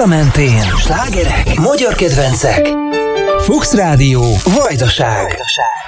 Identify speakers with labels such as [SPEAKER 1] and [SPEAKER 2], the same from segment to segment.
[SPEAKER 1] Visszamentén. Slágerek, magyar kedvencek. Fuchs Rádió. Vajdaság. Vajdaság.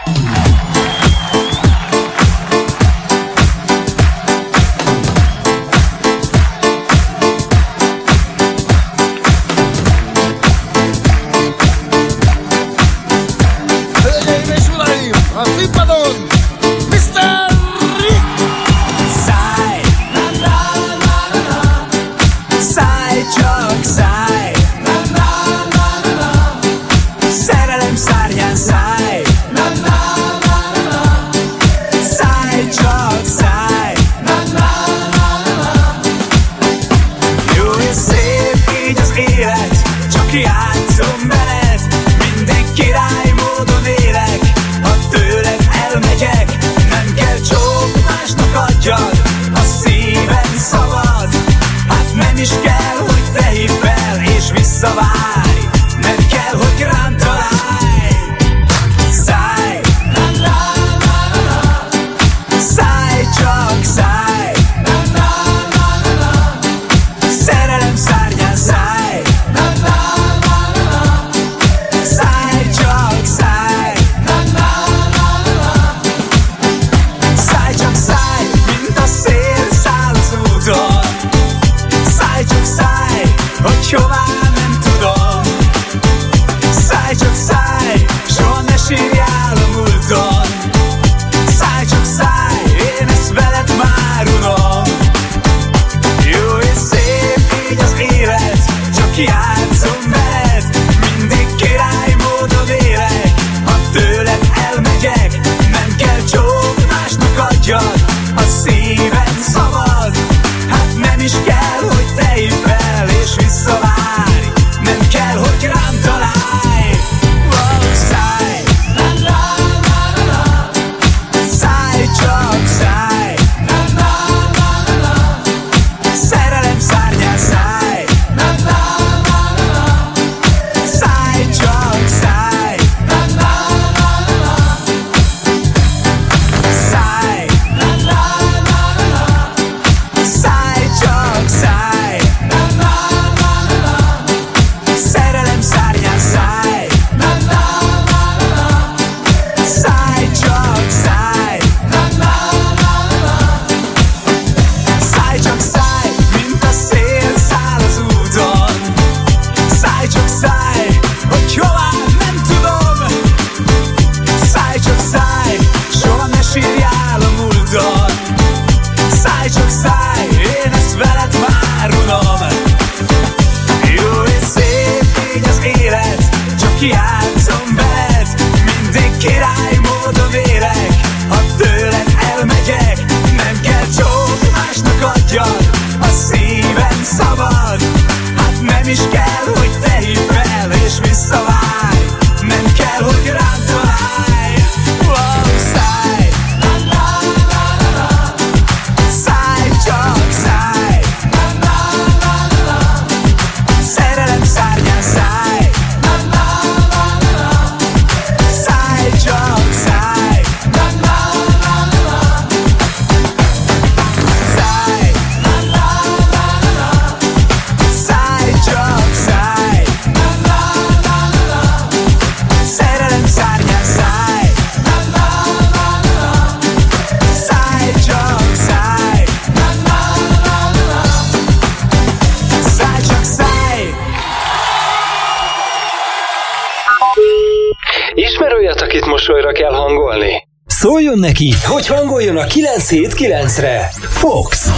[SPEAKER 1] Neki, hogy hangoljon a 979-re. Fox.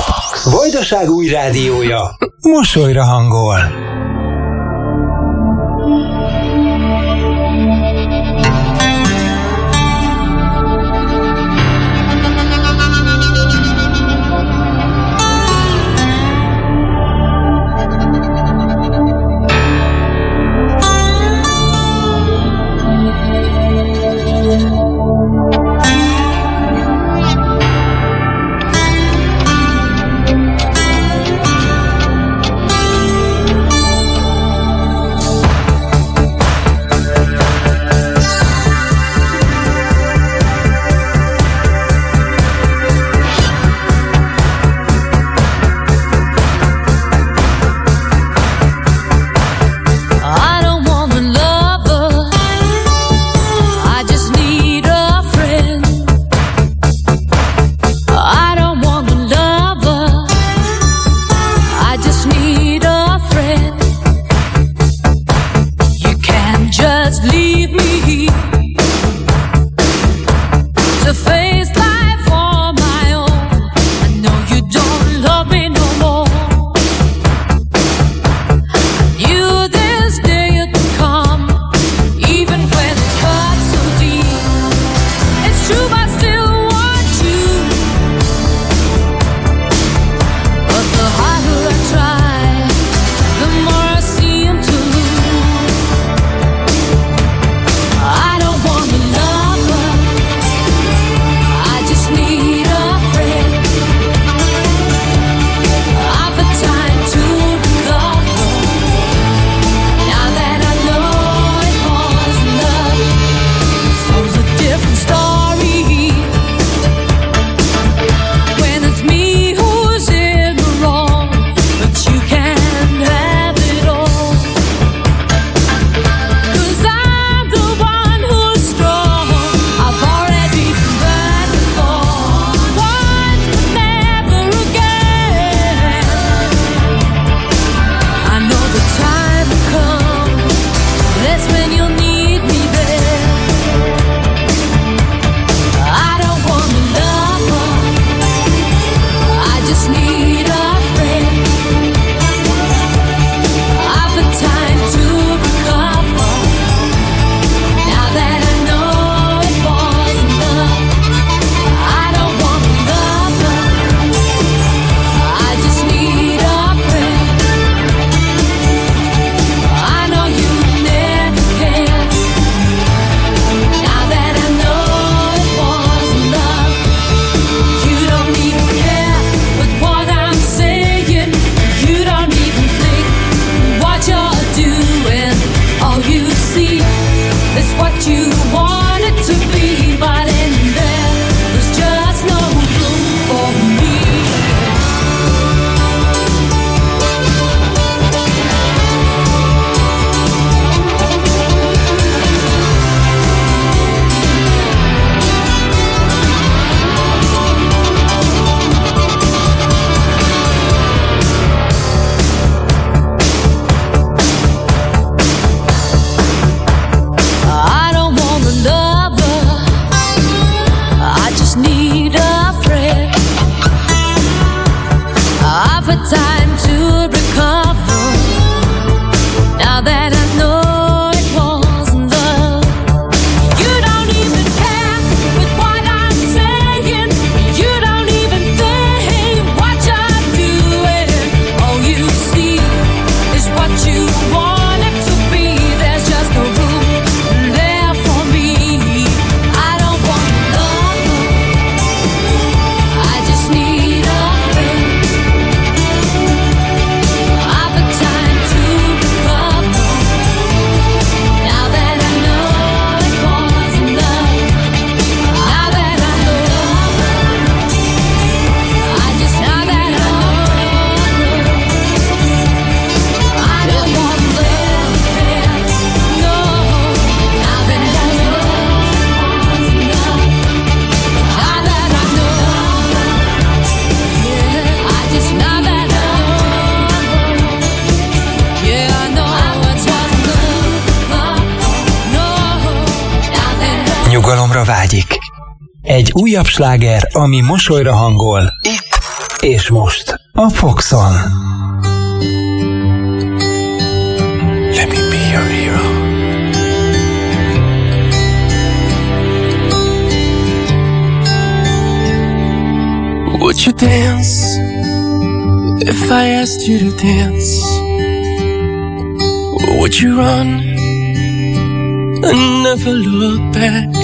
[SPEAKER 1] Vajdaság új rádiója. Mosolyra hangol.
[SPEAKER 2] Újabb sláger, ami mosolyra hangol. Itt és most a Foxon.
[SPEAKER 3] Let me be your hero. Would you dance if I asked you to dance? Would you run and never look back?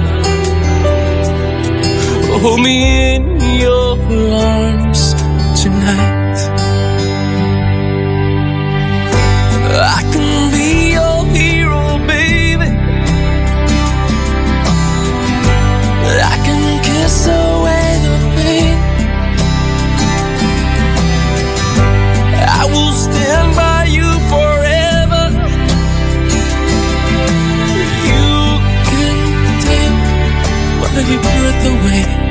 [SPEAKER 3] Hold me in your arms tonight. I can be your hero, baby. I can kiss away the pain. I will stand by you forever. You can take my breath away.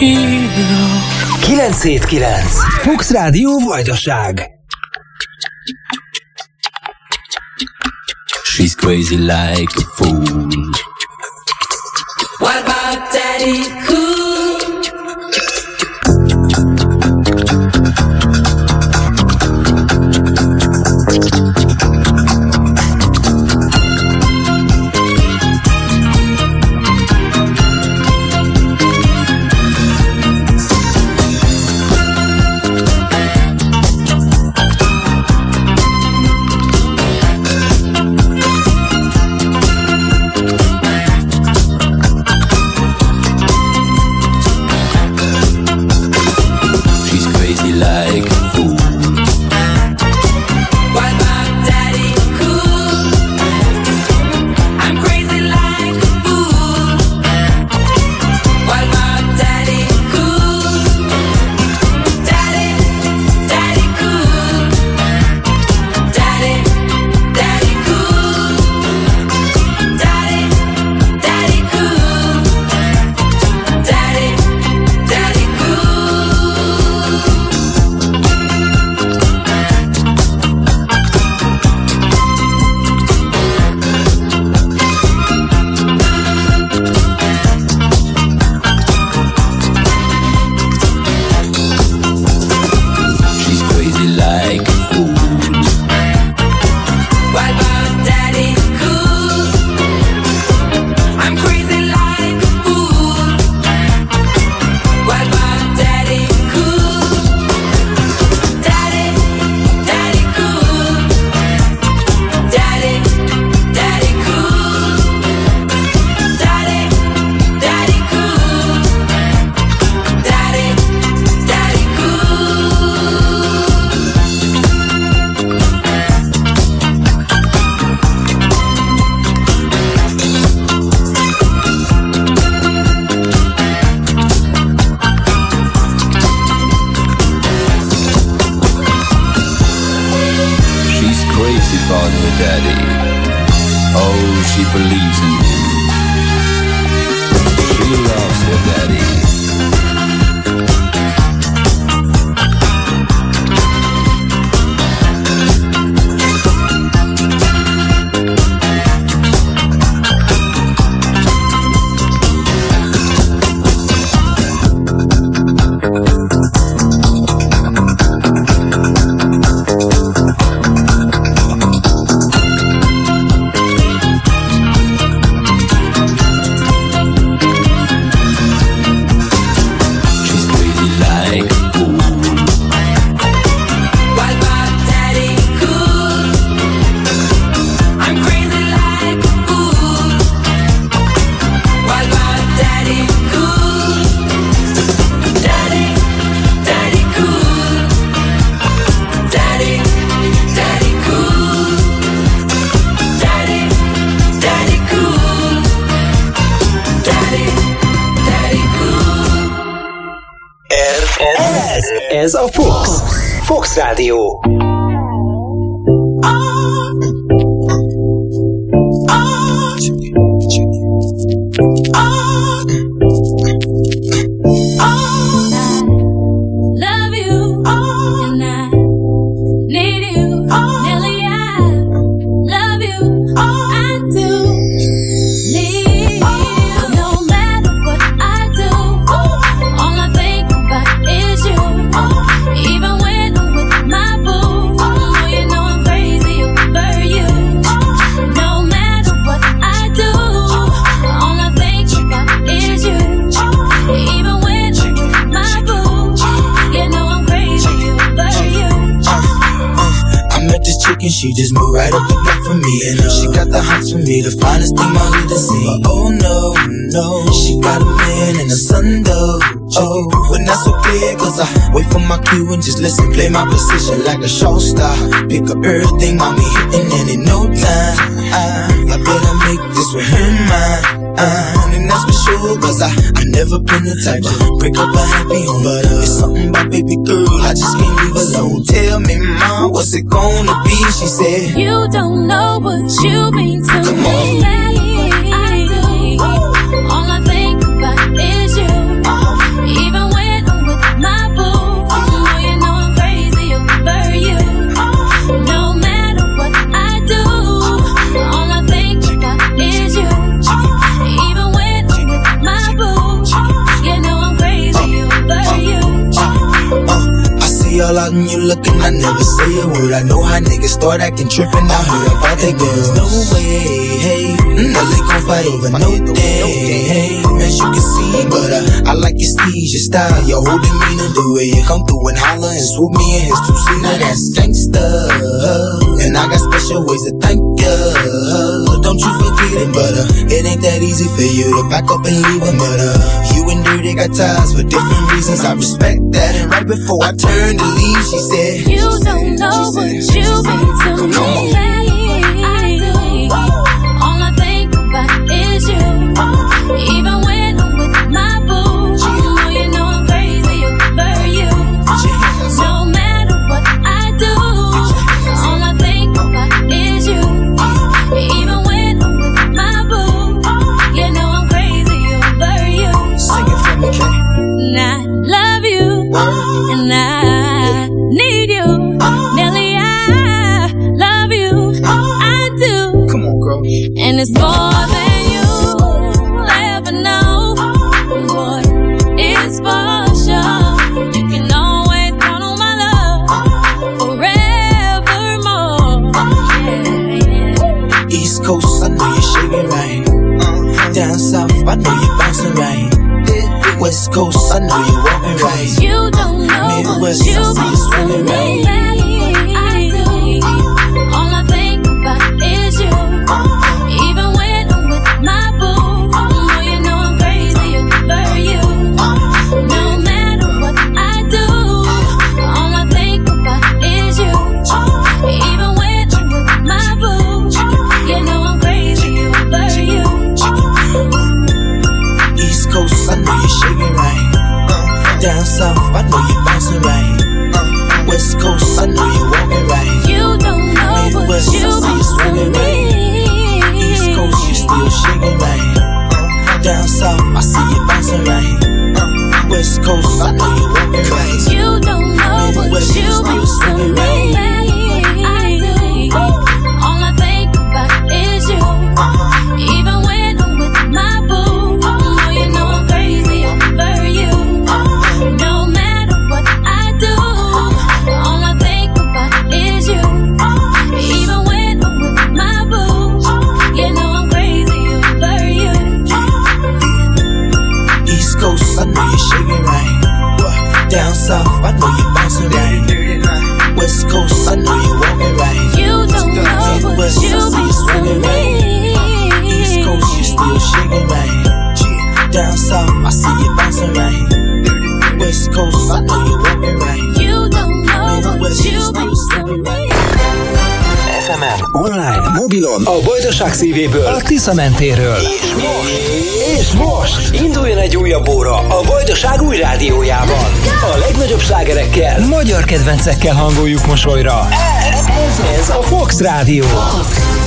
[SPEAKER 3] hero.
[SPEAKER 2] 979 Fox Rádió Vajdaság
[SPEAKER 4] She's crazy like a fool.
[SPEAKER 5] Start acting trippin'. I heard about that girl. No way, hey. Now they gon' fight over no day, hey. As you can see, but uh, I like your steez, your style, your whole demeanor, the way you come through and holler and swoop me in his two seater. That's gangsta, and I got special ways to thank ya. Don't you forget it, but uh, it ain't that easy for you to back up and leave him. But uh, you got ties for different reasons. I respect that. And right before I turned to leave, she said,
[SPEAKER 6] You don't know what you mean to me. All I think about is you. Even when it's more than you ever know. Boy, it's for sure. You can always count on my love forevermore. Yeah, yeah.
[SPEAKER 5] East Coast, I know you're shaking right. Uh-huh. Down South, I know you're bouncing right. West Coast, I know you're walking right.
[SPEAKER 6] You don't know
[SPEAKER 5] Midwest,
[SPEAKER 6] what you
[SPEAKER 5] I see you swimming
[SPEAKER 6] mean
[SPEAKER 5] Coast, Down South, I know you're bouncing right. West Coast, I know you're walking right.
[SPEAKER 6] You don't know what
[SPEAKER 5] Midwest,
[SPEAKER 6] you
[SPEAKER 5] I see you
[SPEAKER 6] mean
[SPEAKER 5] swimming
[SPEAKER 6] to
[SPEAKER 5] right. East
[SPEAKER 6] me.
[SPEAKER 5] Coast, you still shaking right. Down South, I see you bouncing right. West Coast, I know you're walking right.
[SPEAKER 6] You don't know what
[SPEAKER 5] Midwest,
[SPEAKER 6] you
[SPEAKER 5] you still
[SPEAKER 6] mean to
[SPEAKER 5] swimming right.
[SPEAKER 6] Me.
[SPEAKER 2] FM-en, online, mobilon, a Vajdaság szívéből, a Tisza mentéről. És most, és most
[SPEAKER 7] induljon egy újabb óra a Vajdaság új rádiójában. A legnagyobb slágerekkel, magyar kedvencekkel hangoljuk mosolyra. Ez, ez, ez a Fox Rádió. Fox.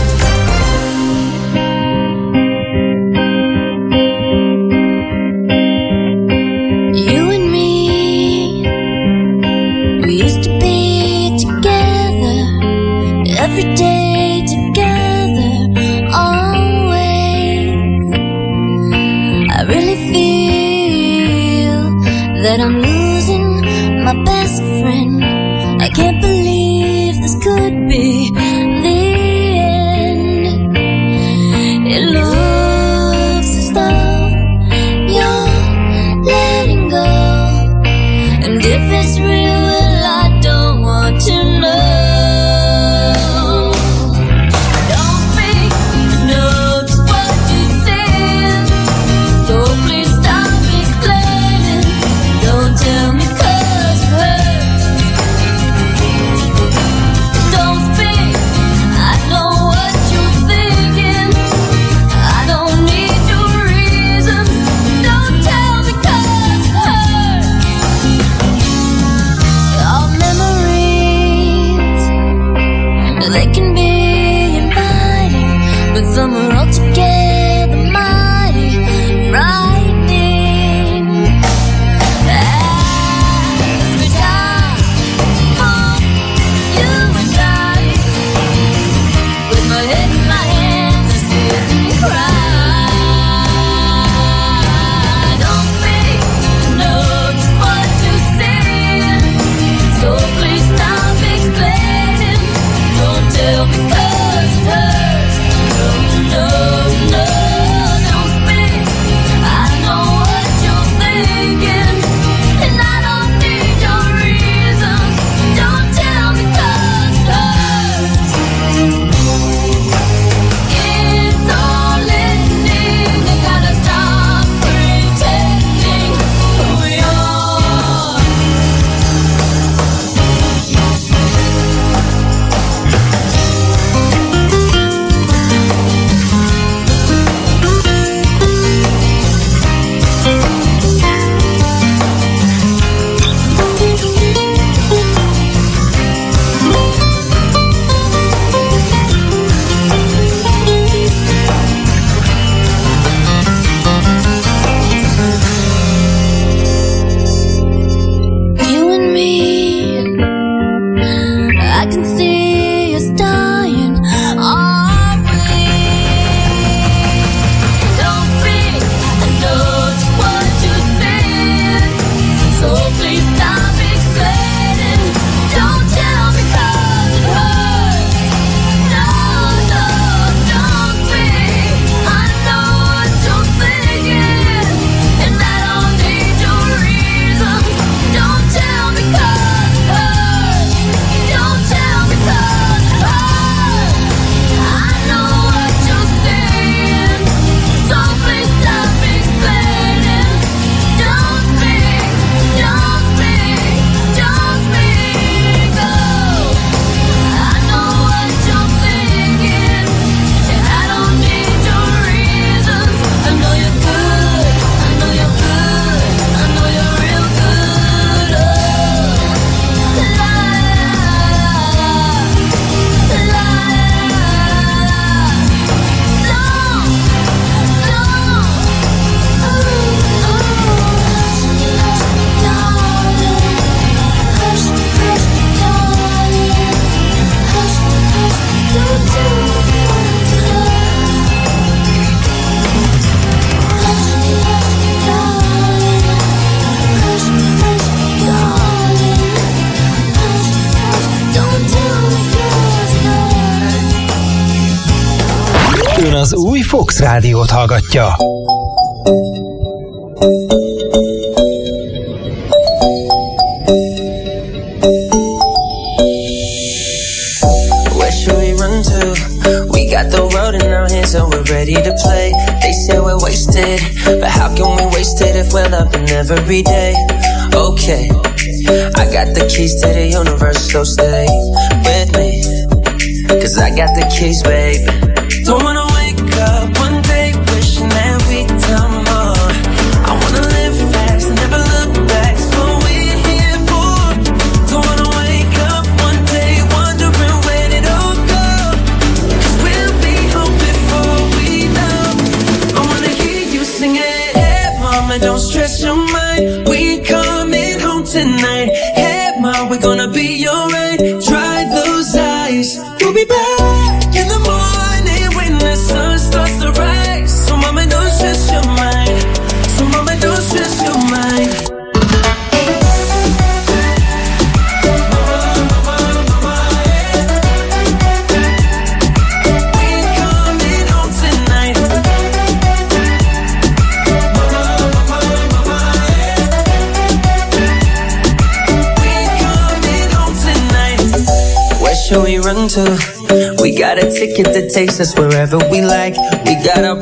[SPEAKER 7] Rádiót hallgatja.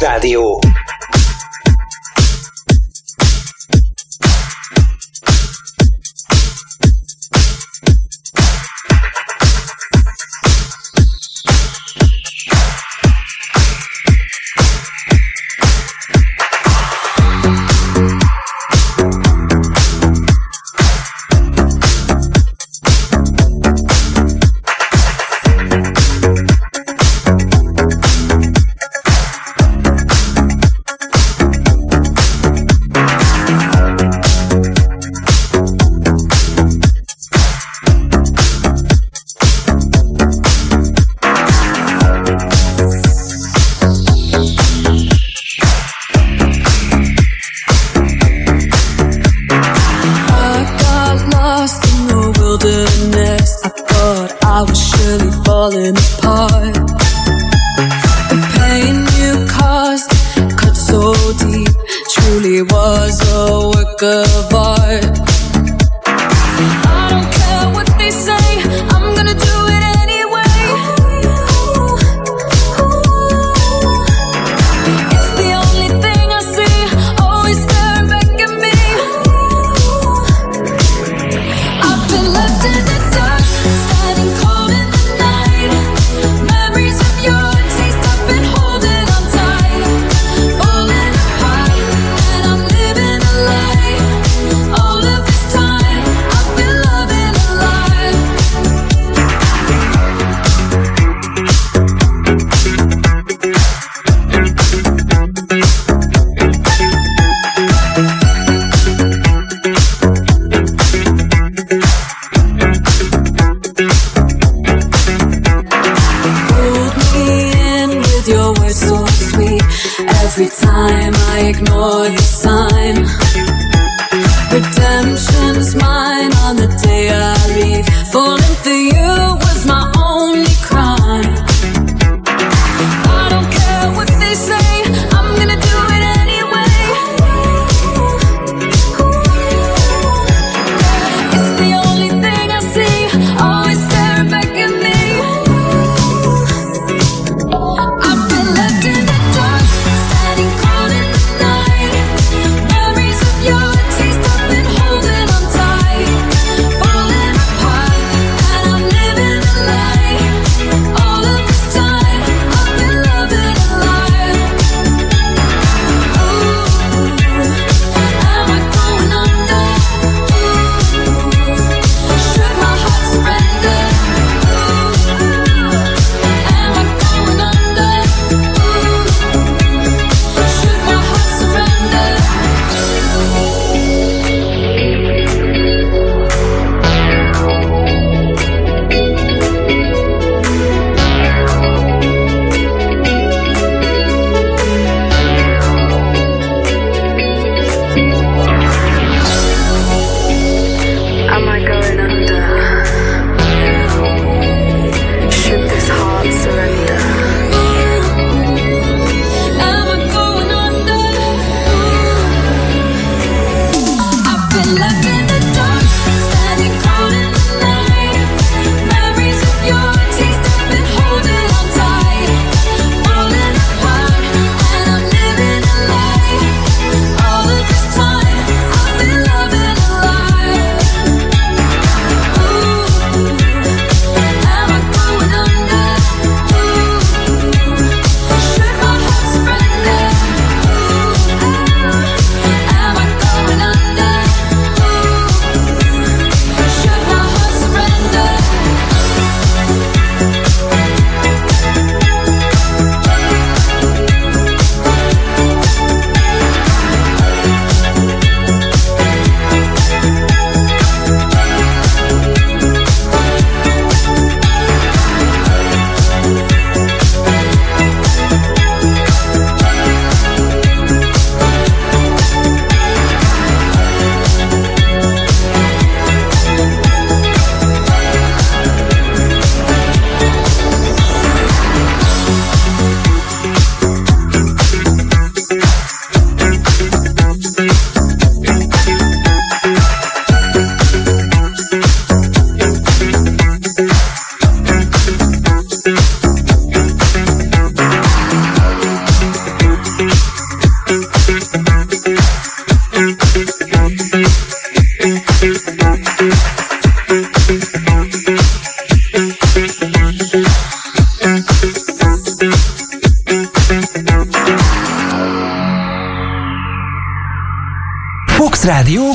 [SPEAKER 8] Rádió.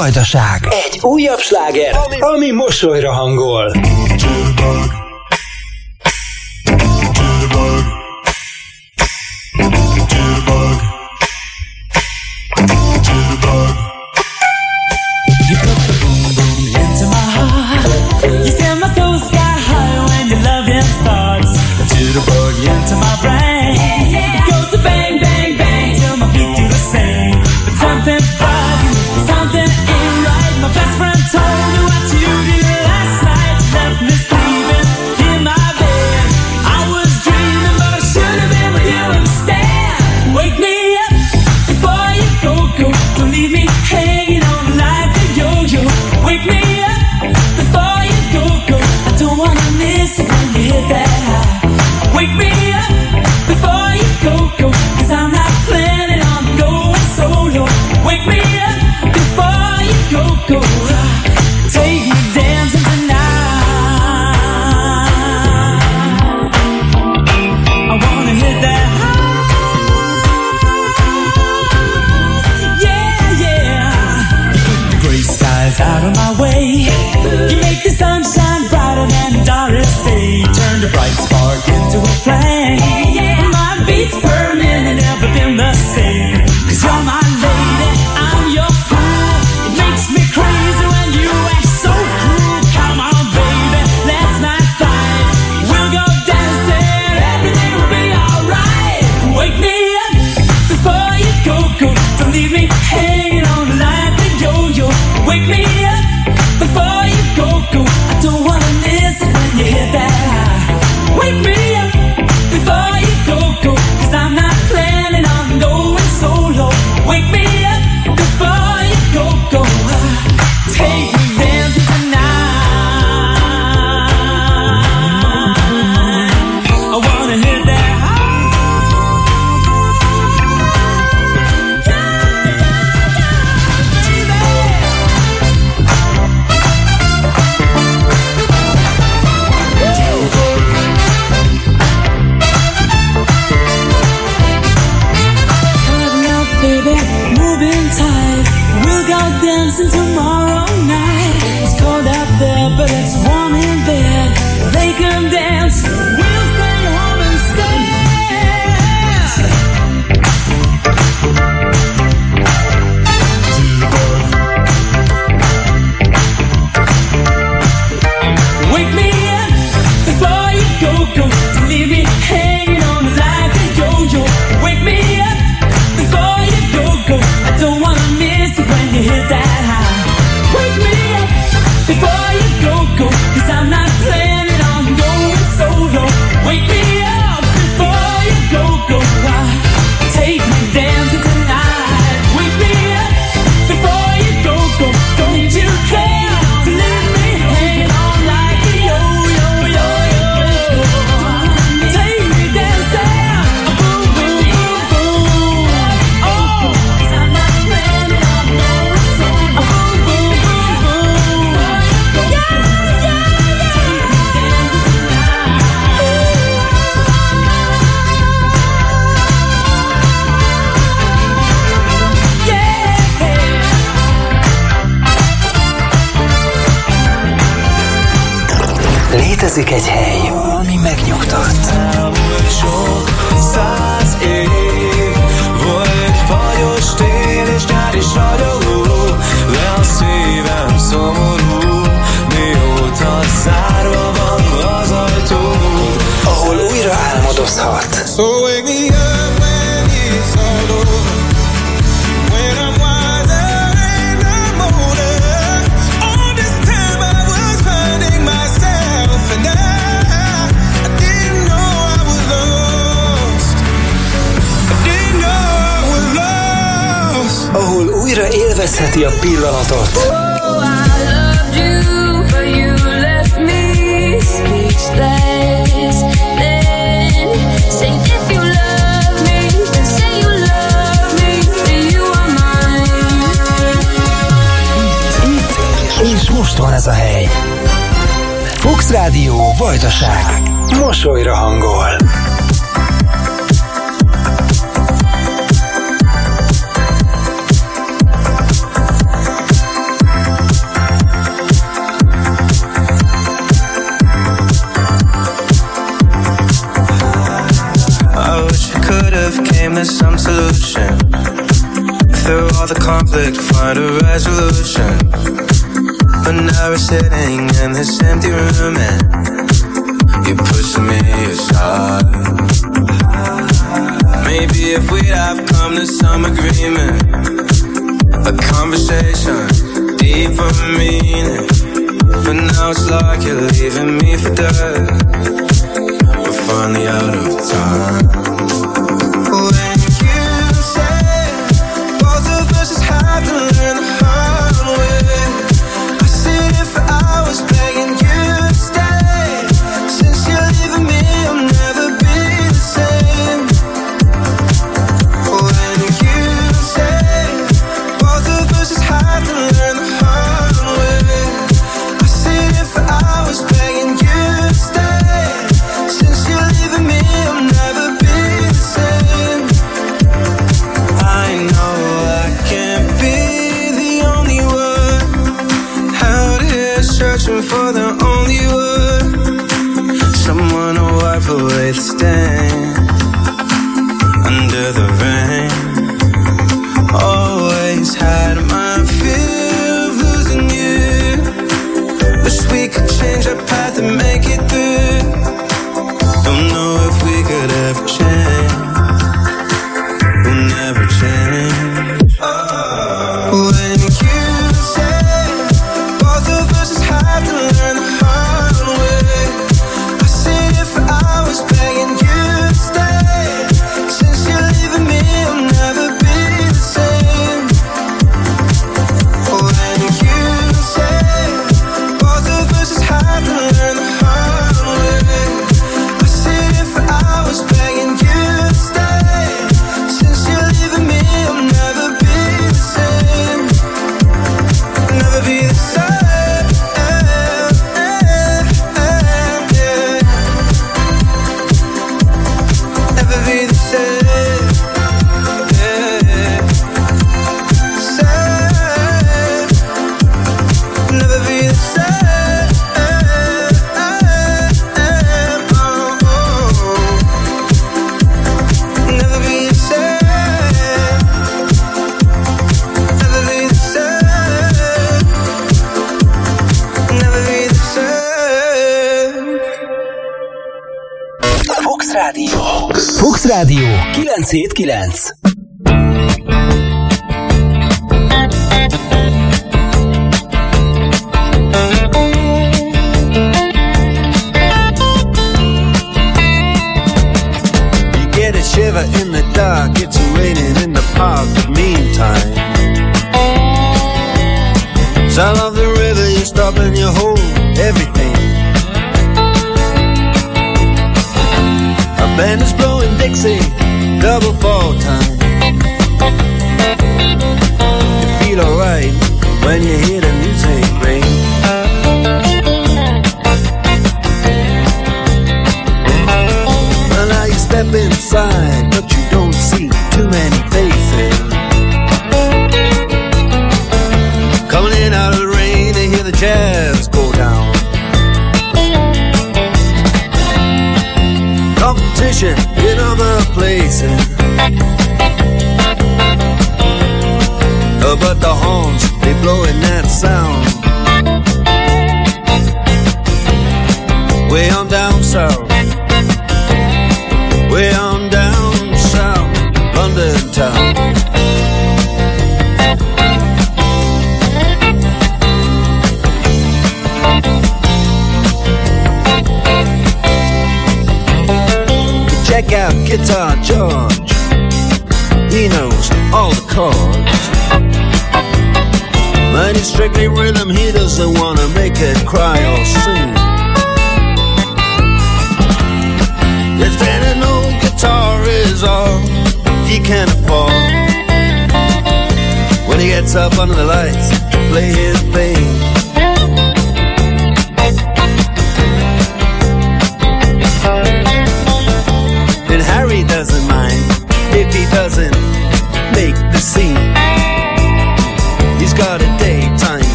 [SPEAKER 2] Vajdaság. Egy újabb sláger, ami mosolyra hangol.
[SPEAKER 9] before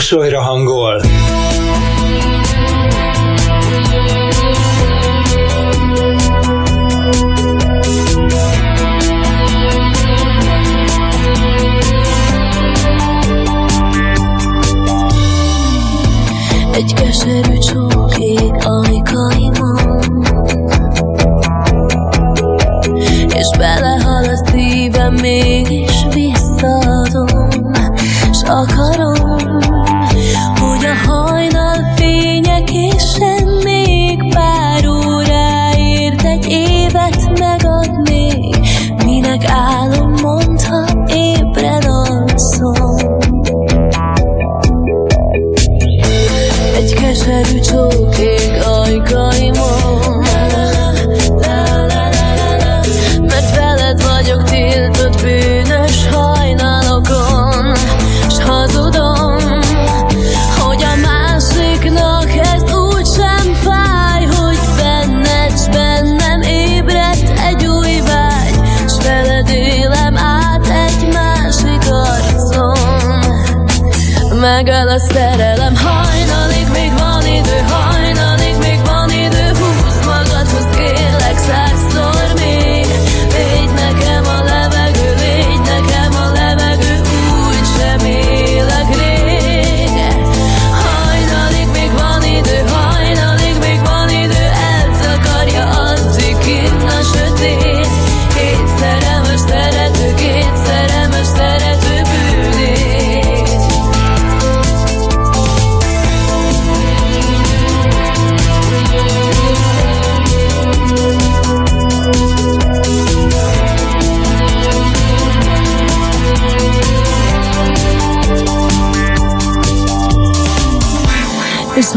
[SPEAKER 2] kosolyra hangol.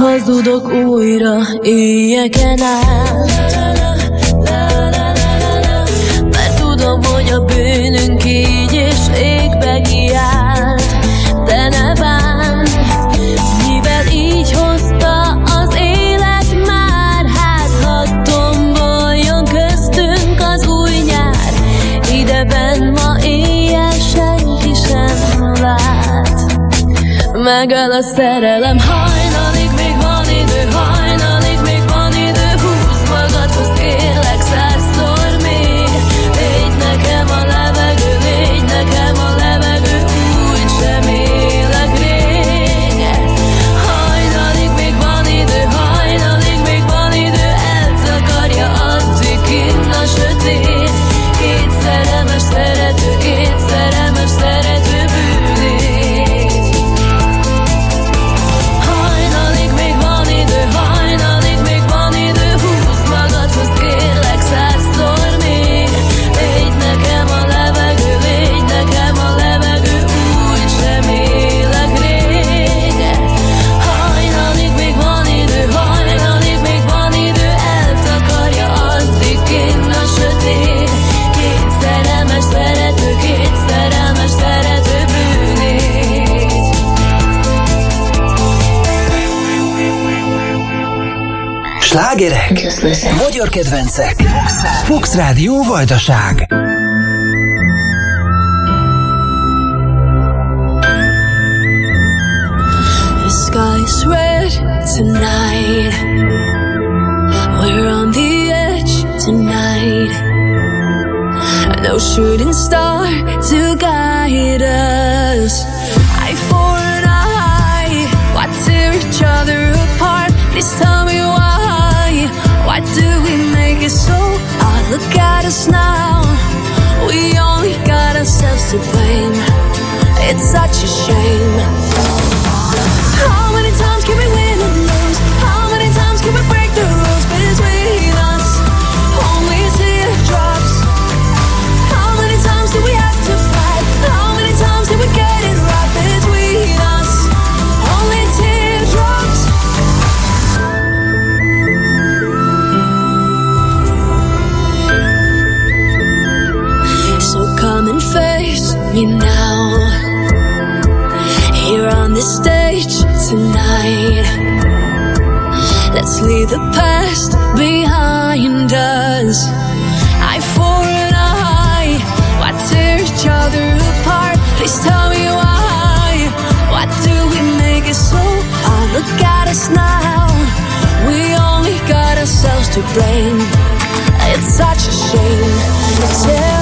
[SPEAKER 7] hazudok újra éjjeken át. Mert tudom, hogy a bűnünk így és égbe kiállt De ne bánj, mivel így hozta az élet már Hát hadd jön köztünk az új nyár. Ideben ma éjjel senki sem lát. Megáll a szerelem, ha
[SPEAKER 2] Slágerek, magyar kedvencek, Fox Rádió Vajdaság.
[SPEAKER 7] The sky's red tonight. We're on the edge tonight. No shooting star. got us now. We only got ourselves to blame. It's such a shame. Let's leave the past behind us. Eye for an eye, why tear each other apart? Please tell me why. Why do we make it so? Oh, look at us now. We only got ourselves to blame. It's such a shame. Tear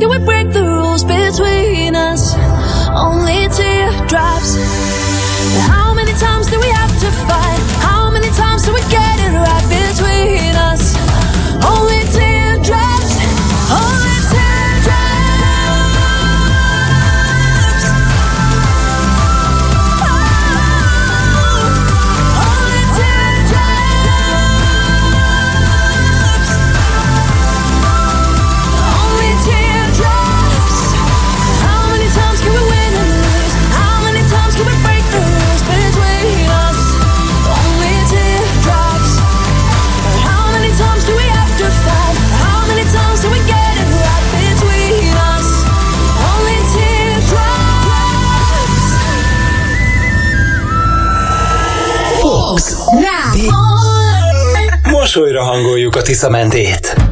[SPEAKER 7] you with bread.
[SPEAKER 10] Mosolyra hangoljuk a Tisza mentét.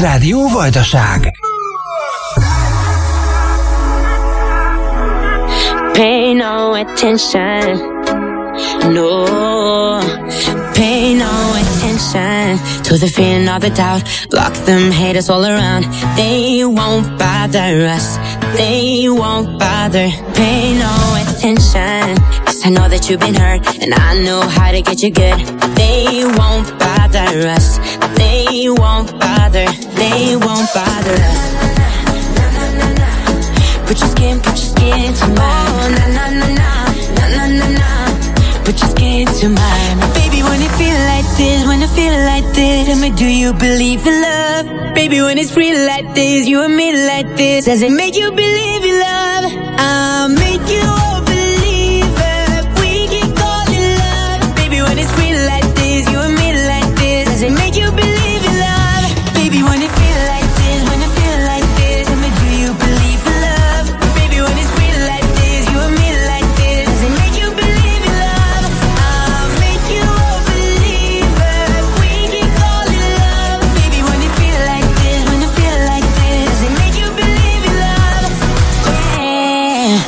[SPEAKER 10] Rádió Vajdaság.
[SPEAKER 11] Pay no attention. No. Pay no attention to the fear and all the doubt. Block them haters all around. They won't bother us. They won't bother. Pay no attention. Cause I know that you've been hurt. And I know how to get you good. They won't bother us. They won't bother. They won't bother us. Put your skin, put your skin to mine. Oh, na na na na, na na na na. Put your skin to mine. Baby, when it feel like this, when it feel like this, tell me, do you believe in love? Baby, when it's real like this, you and me like this, does it make you believe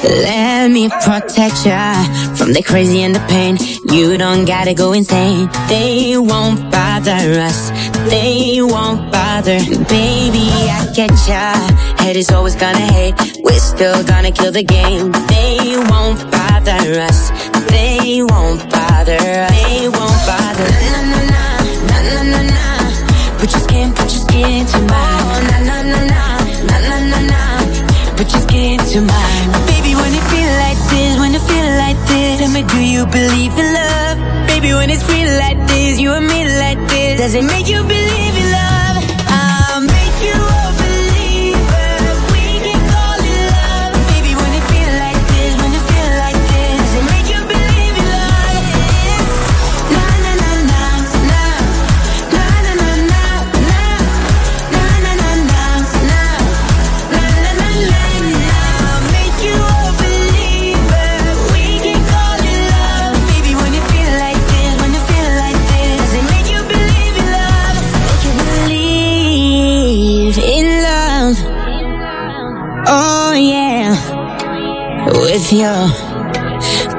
[SPEAKER 11] let me protect ya from the crazy and the pain. You don't gotta go insane. They won't bother us. They won't bother. Baby, I get ya. Head is always gonna hate. We're still gonna kill the game. They won't bother us. They won't bother. They won't bother. Na na na na na na na. Put your skin, put your skin to mine. Na na na na na na na na. Put your skin to mine. Me, do you believe in love? Baby, when it's real like this, you and me like this, does it make you believe in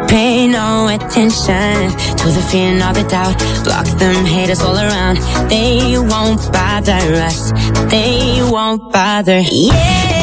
[SPEAKER 11] Pay no attention to the fear and all the doubt. Block them haters all around. They won't bother us. They won't bother. Yeah,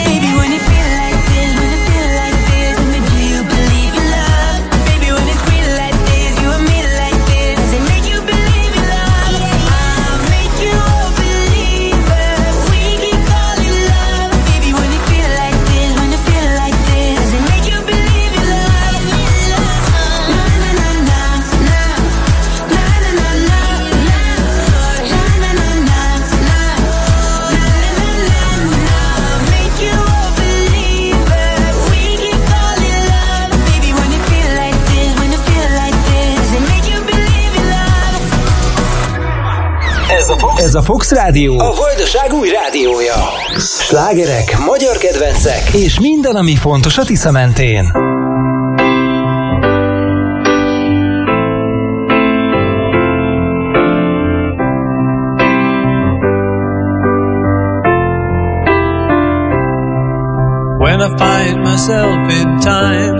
[SPEAKER 2] Ez a Fox, Rádió, a Vajdaság új rádiója. Slágerek, magyar kedvencek, és minden, ami fontos a Tisza mentén.
[SPEAKER 10] When I find myself in times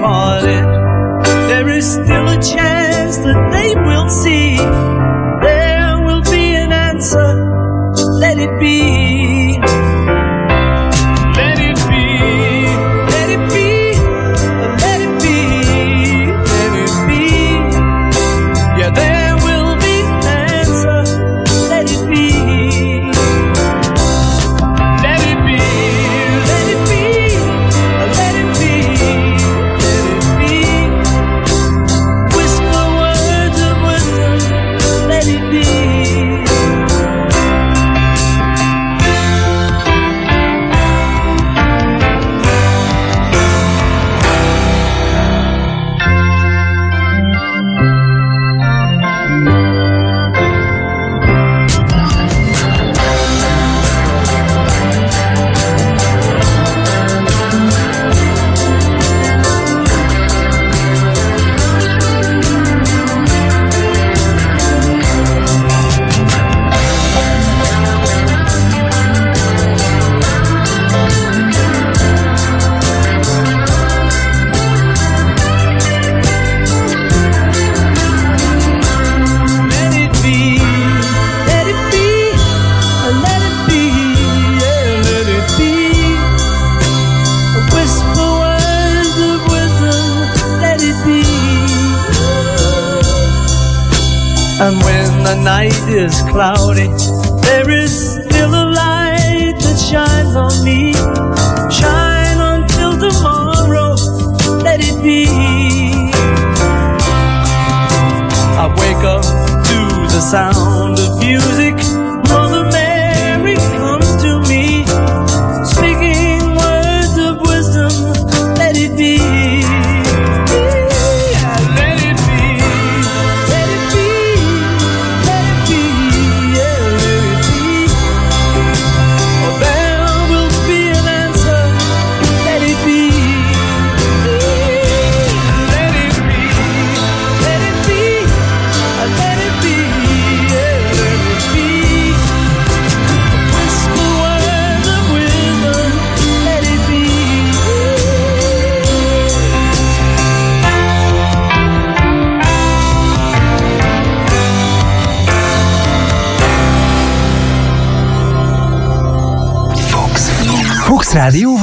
[SPEAKER 10] May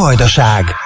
[SPEAKER 12] Vajdaság.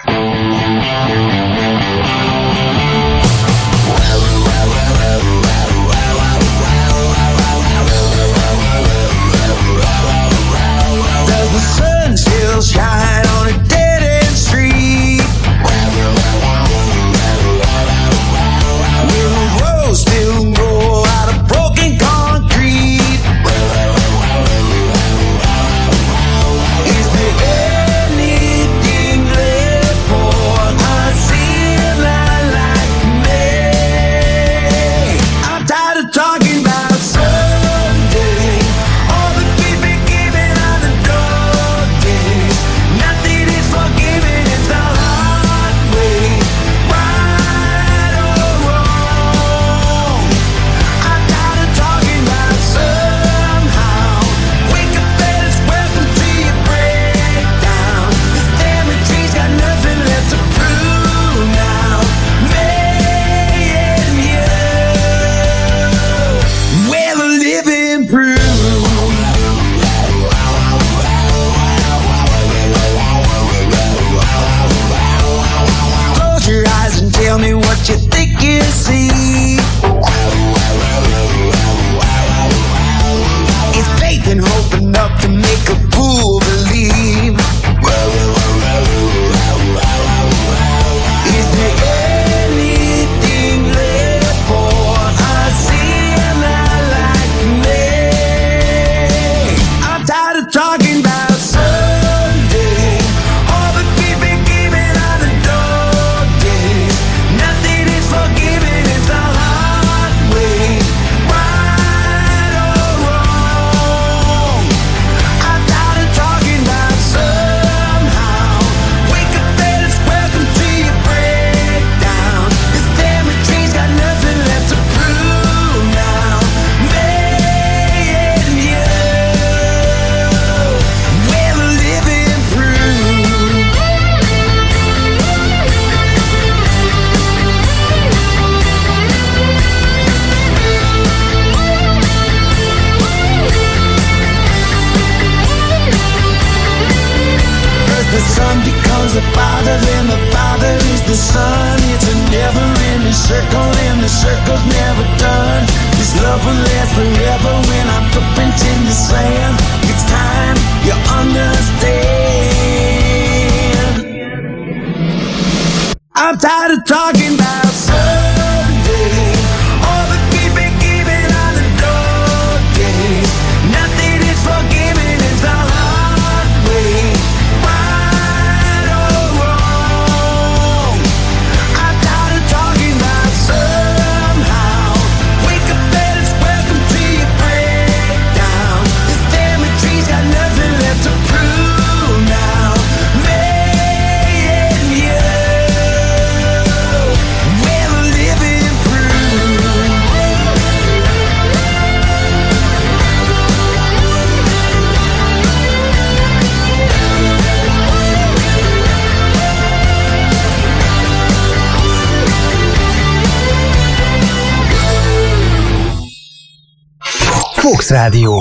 [SPEAKER 13] Radio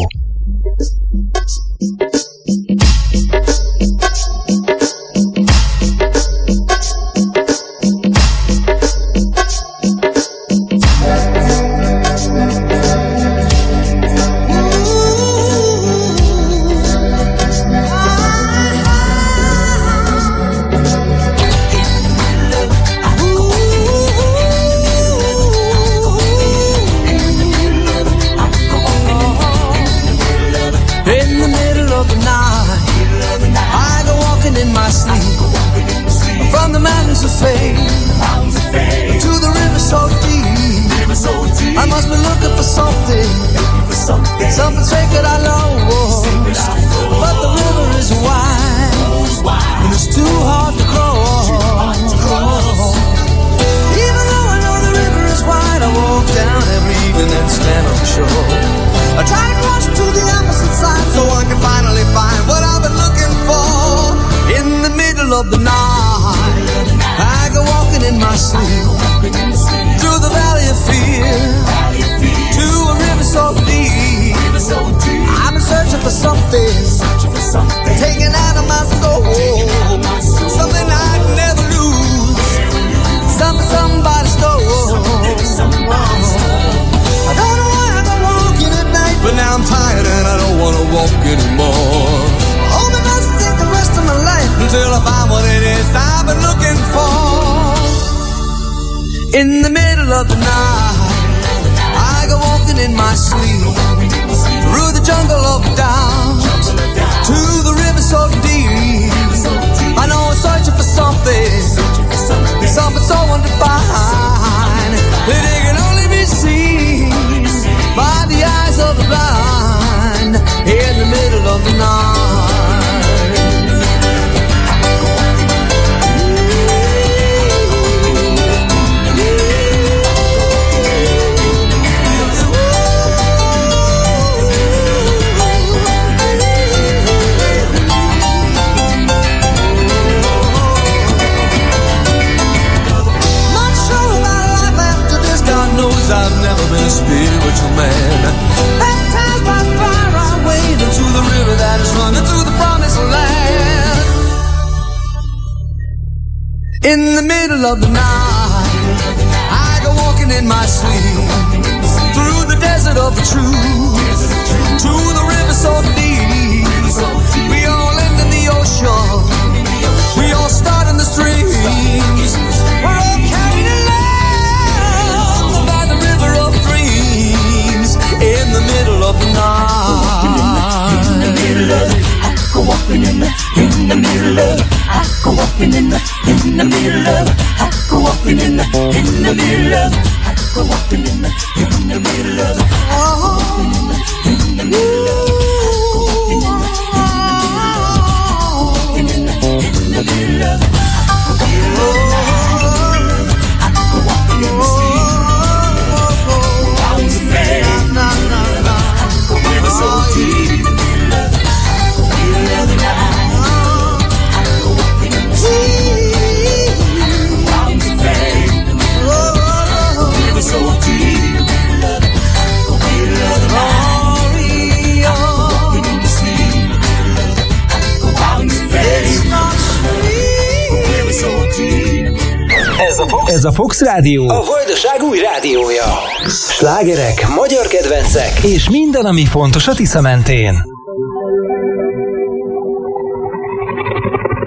[SPEAKER 2] Ez a Fox Rádió. A Vajdaság új rádiója. Slágerek, magyar kedvencek. És minden, ami fontos a Tisza mentén.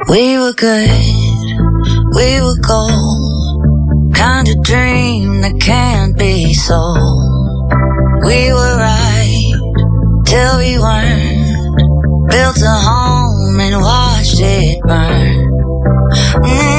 [SPEAKER 14] We were good, we were gold. Kind of dream that can't be sold. We were right till we weren't. Built a home and watched it burn. Mm.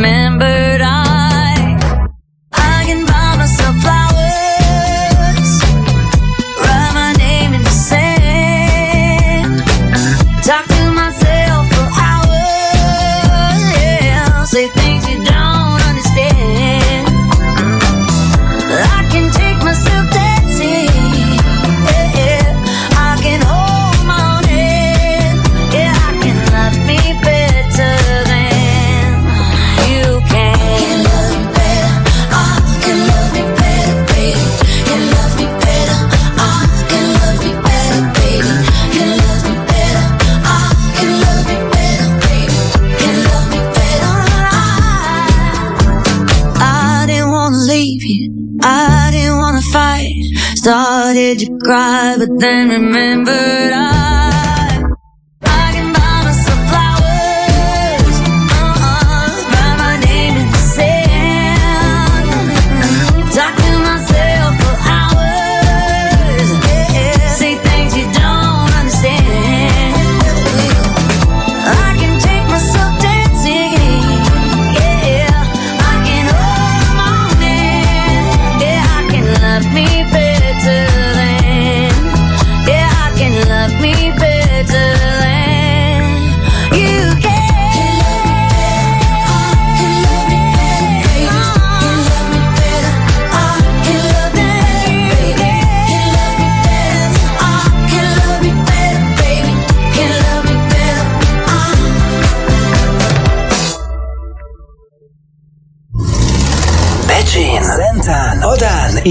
[SPEAKER 2] remember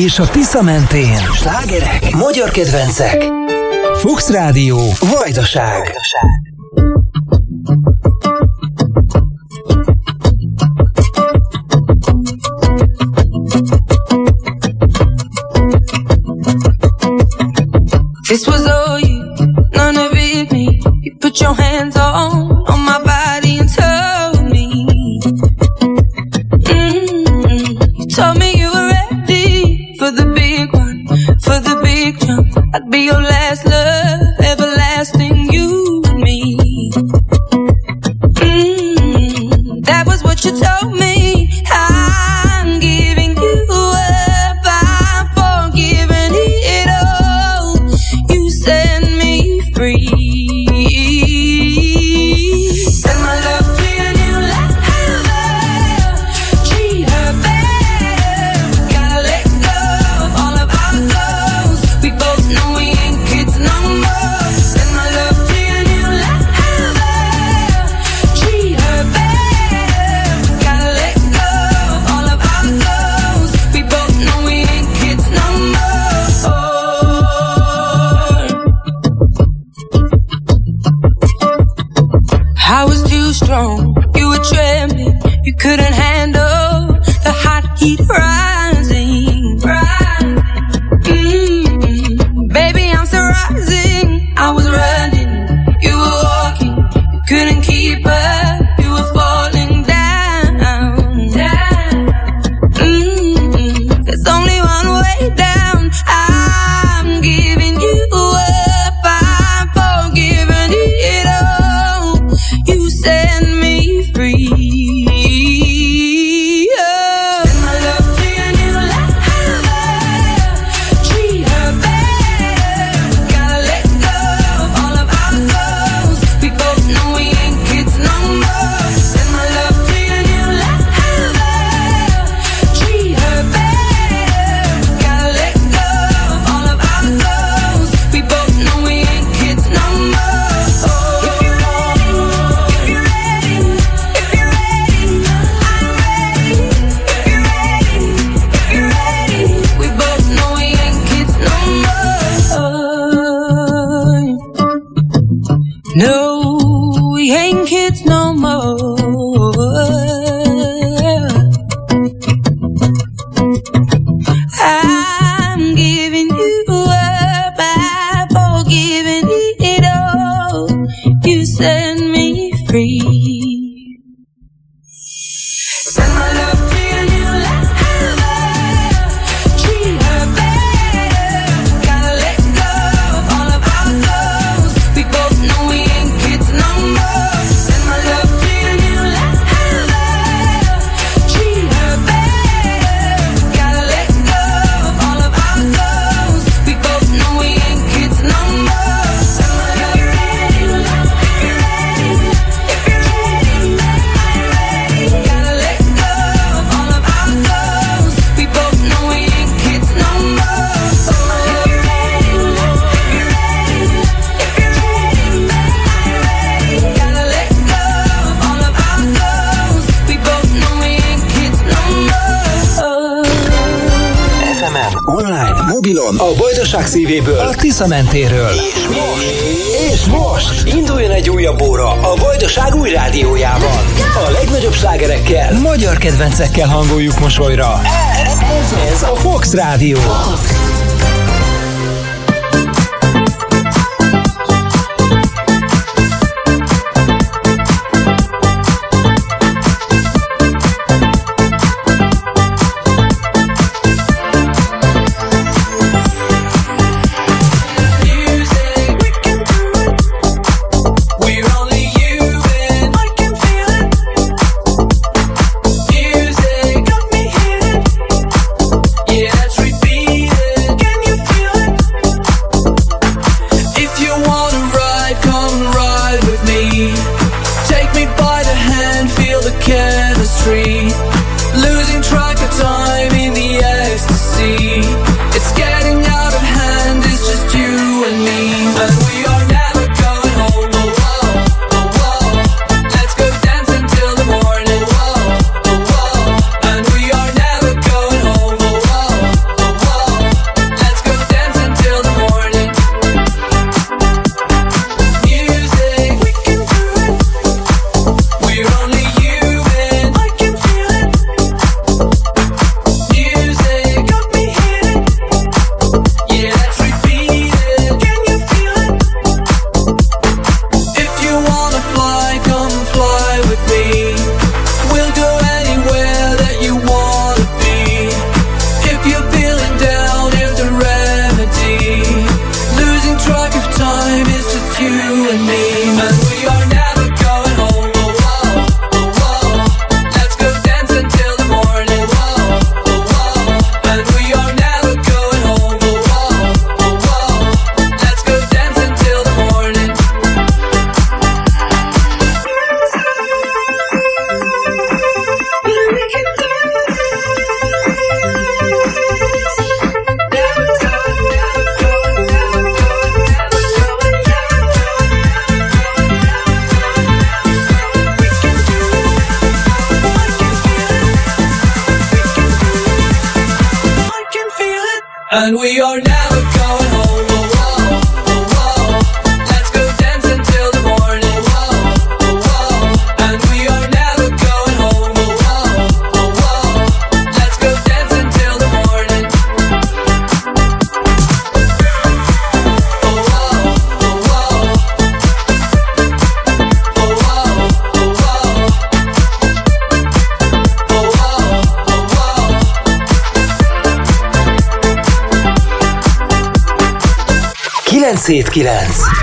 [SPEAKER 2] és a Tisza mentén. Slágerek, magyar kedvencek. Fux Rádió, Vajdaság. Vajdaság.
[SPEAKER 15] This was the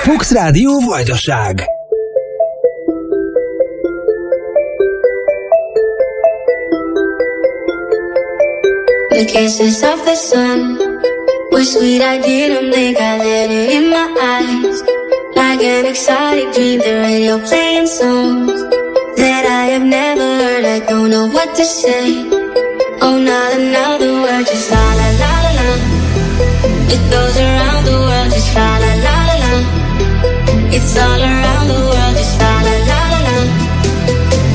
[SPEAKER 2] Fox Rádió
[SPEAKER 16] Vajdaság
[SPEAKER 17] The kisses of the sun were sweet, I didn't think I let it in my eyes. Like an excited dream, the radio playing songs that I have never heard. I don't know what to say. Oh, not another word, just la la la la la. It goes around the world. It's all around the world, just la la la la la.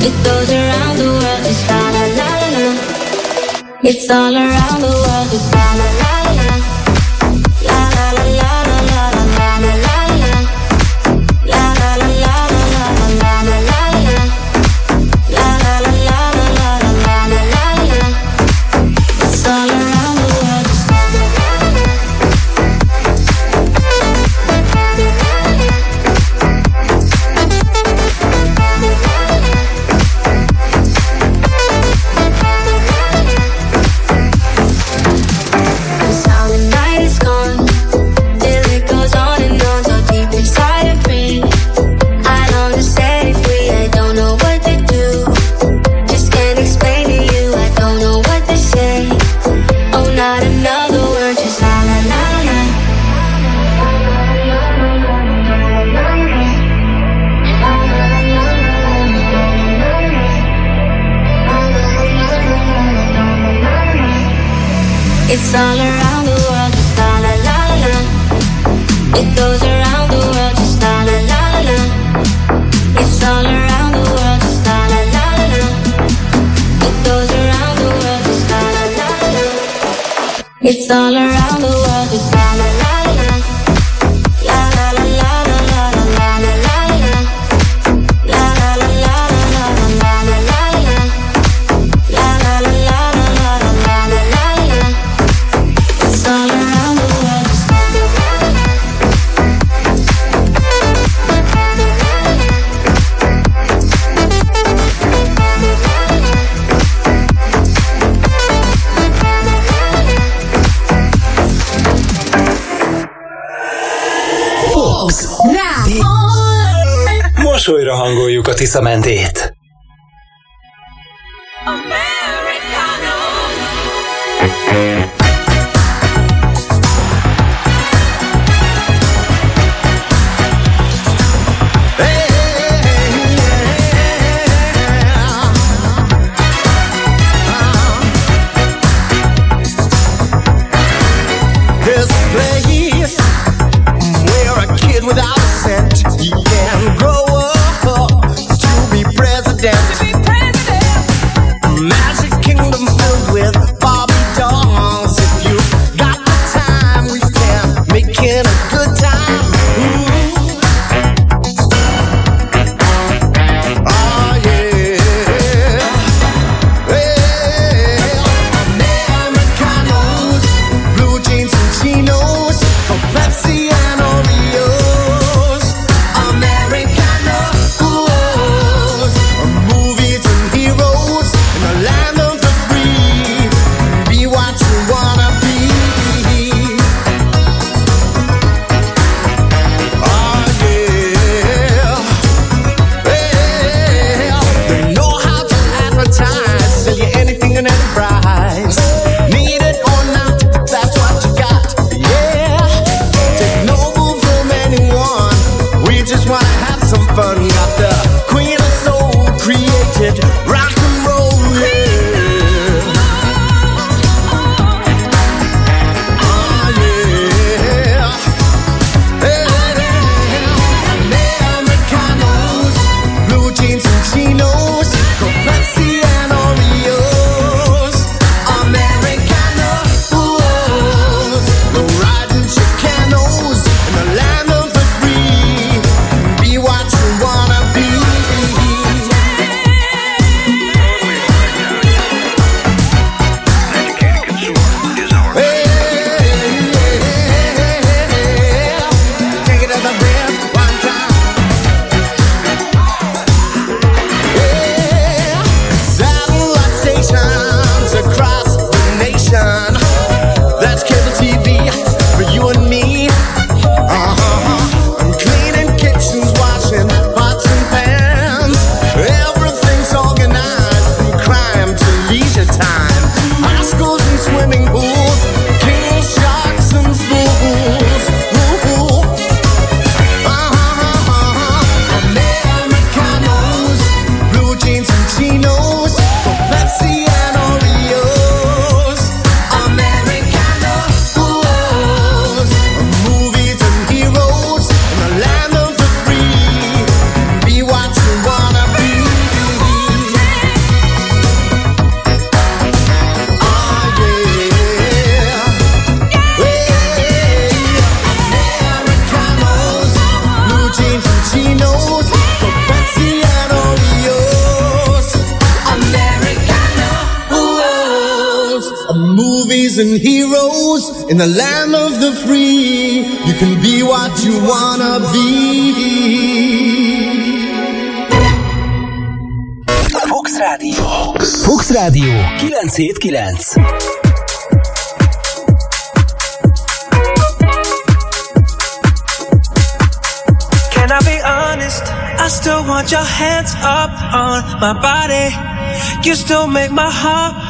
[SPEAKER 17] It around the world, just la la la la la. It's all around the world, just la la la.
[SPEAKER 16] Tisza mentét.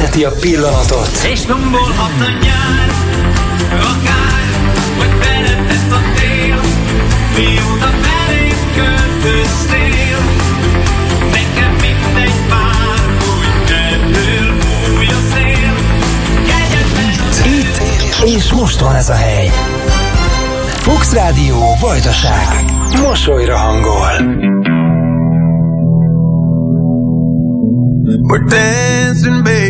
[SPEAKER 2] élvezheti a pillanatot.
[SPEAKER 18] És tombolhat a nyár, akár, vagy beletett a tél, mióta belém költöztél. Nekem mindegy már, hogy ebből fúj a szél. Kegyetlen
[SPEAKER 2] Itt és most van ez a hely. Fox Rádió Vajdaság. Mosolyra hangol.
[SPEAKER 19] We're dancing, baby,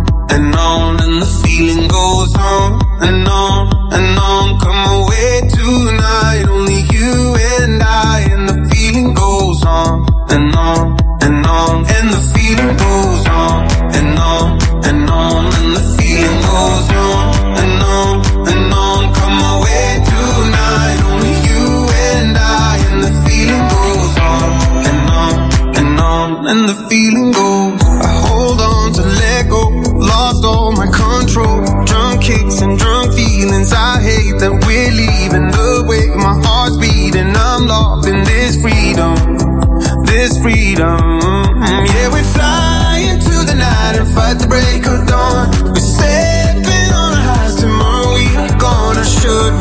[SPEAKER 19] and on, and the feeling goes on and on and on. Come away tonight.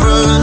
[SPEAKER 2] run.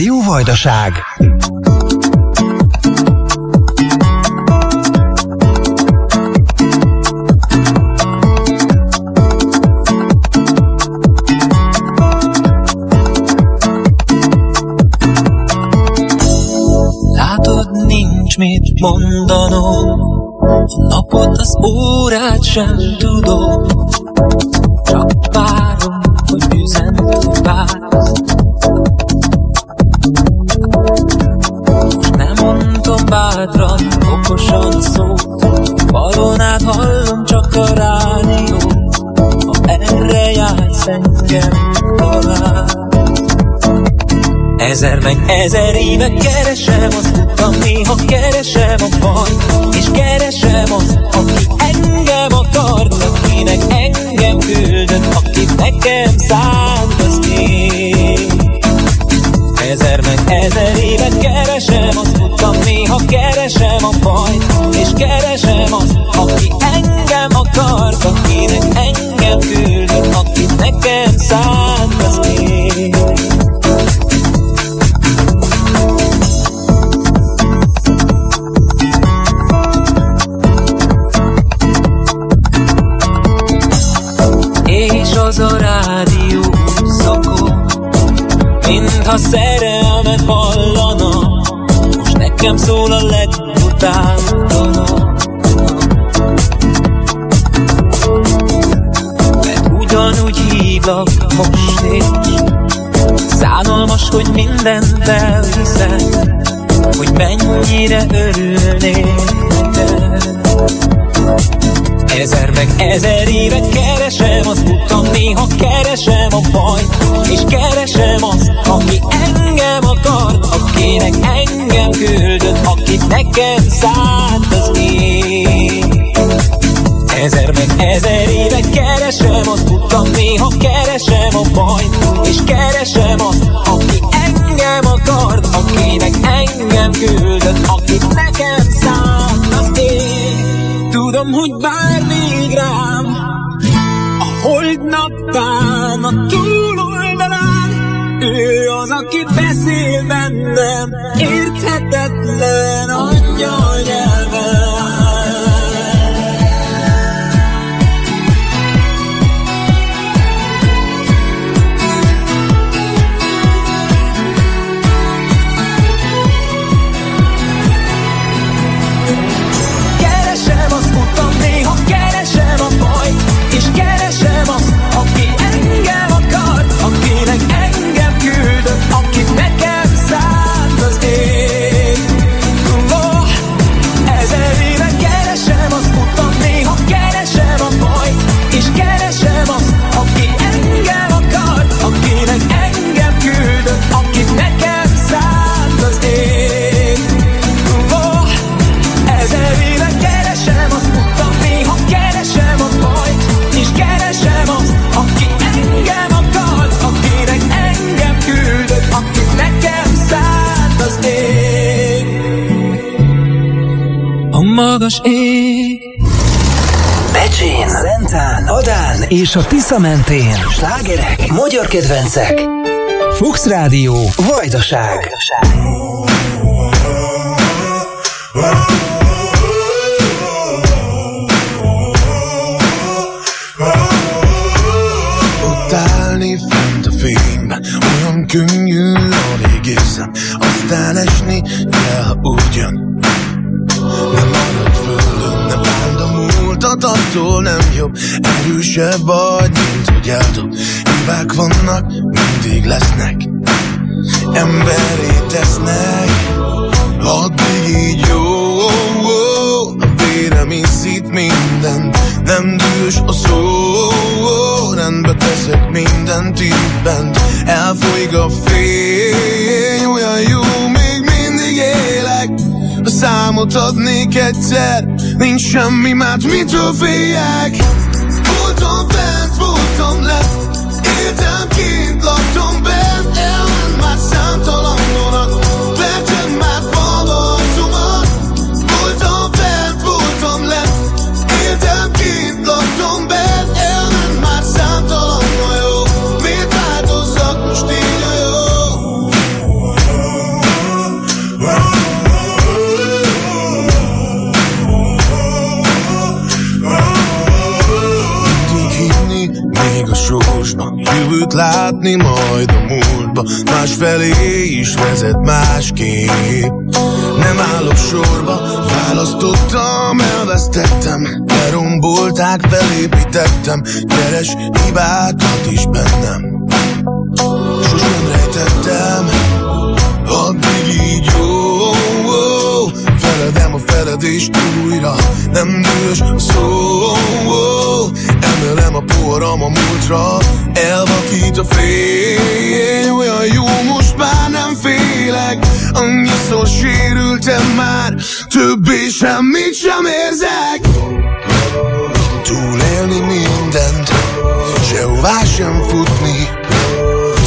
[SPEAKER 2] Rádió Vajdaság.
[SPEAKER 20] Látod, nincs mit mondanom, a napot, az órát sem tudom Ezer éve keresem como. És a
[SPEAKER 2] Tisza mentén. Slágerek, magyar kedvencek. Fuchs Rádió, Vajdaság.
[SPEAKER 12] Ott erősebb vagy, mint eldob Hibák vannak, mindig lesznek. Emberé tesznek Addig így jó A vérem iszít minden Nem dühös a szó Rendbe teszek mindent itt bent. Elfolyik a fény Olyan jó, még mindig élek. Ha számot adnék egyszer Nincs semmi más, mitől féljek Jövőt látni majd a múltba. Másfelé is vezet másképp. Nem állok sorba, választottam, elvesztettem. Lerombolták, felépítettem Keres hibákat is bennem. Sosem rejtettem. Addig így jó Feledem a feledést újra. Nem dühös szó Emelem a poharam a múltra. Elvakít a fény Olyan jó, most már nem félek. Annyiszor sérültem már Többé semmit sem érzek. Túlélni mindent Sehová sem futni.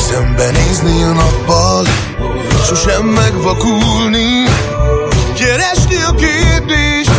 [SPEAKER 12] Szembenézni a nappal Sosem megvakulni. Keresni a kérdést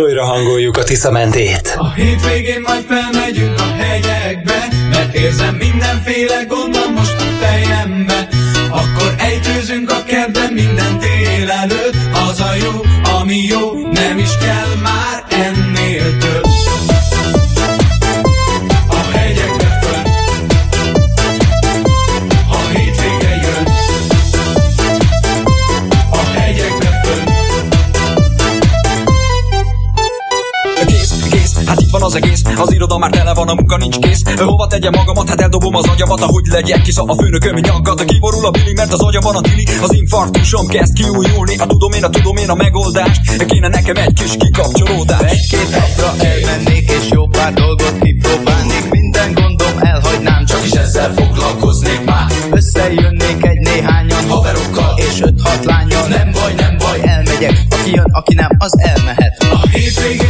[SPEAKER 2] Mosolyra hangoljuk a Tisza mentét.
[SPEAKER 21] A hétvégén majd felmegyünk a hegyekbe Mert érzem mindenféle gondom most a fejembe Akkor ejtőzünk a kertben minden délelőtt Az a jó, ami jó,
[SPEAKER 22] az iroda már tele van, a munka nincs kész. Hova tegyem magamat, hát eldobom az agyamat Ahogy legyek, kis a főnököm nyaggat Kiborul a bili, mert az agyamban a tili Az infarktusom kezd kiújulni. A tudom én, a tudom én a megoldást. Kéne nekem egy kis kikapcsolódás.
[SPEAKER 23] Egy-két napra elmennék és jó pár dolgot kipróbálnék. Minden gondom elhagynám, csak is ezzel foglalkoznék. Már Összejönnék egy néhányan haverokkal és öt-hat lányjal Nem baj, nem baj, elmegyek. Aki jön, aki nem, az elmehet.
[SPEAKER 21] A hétvégén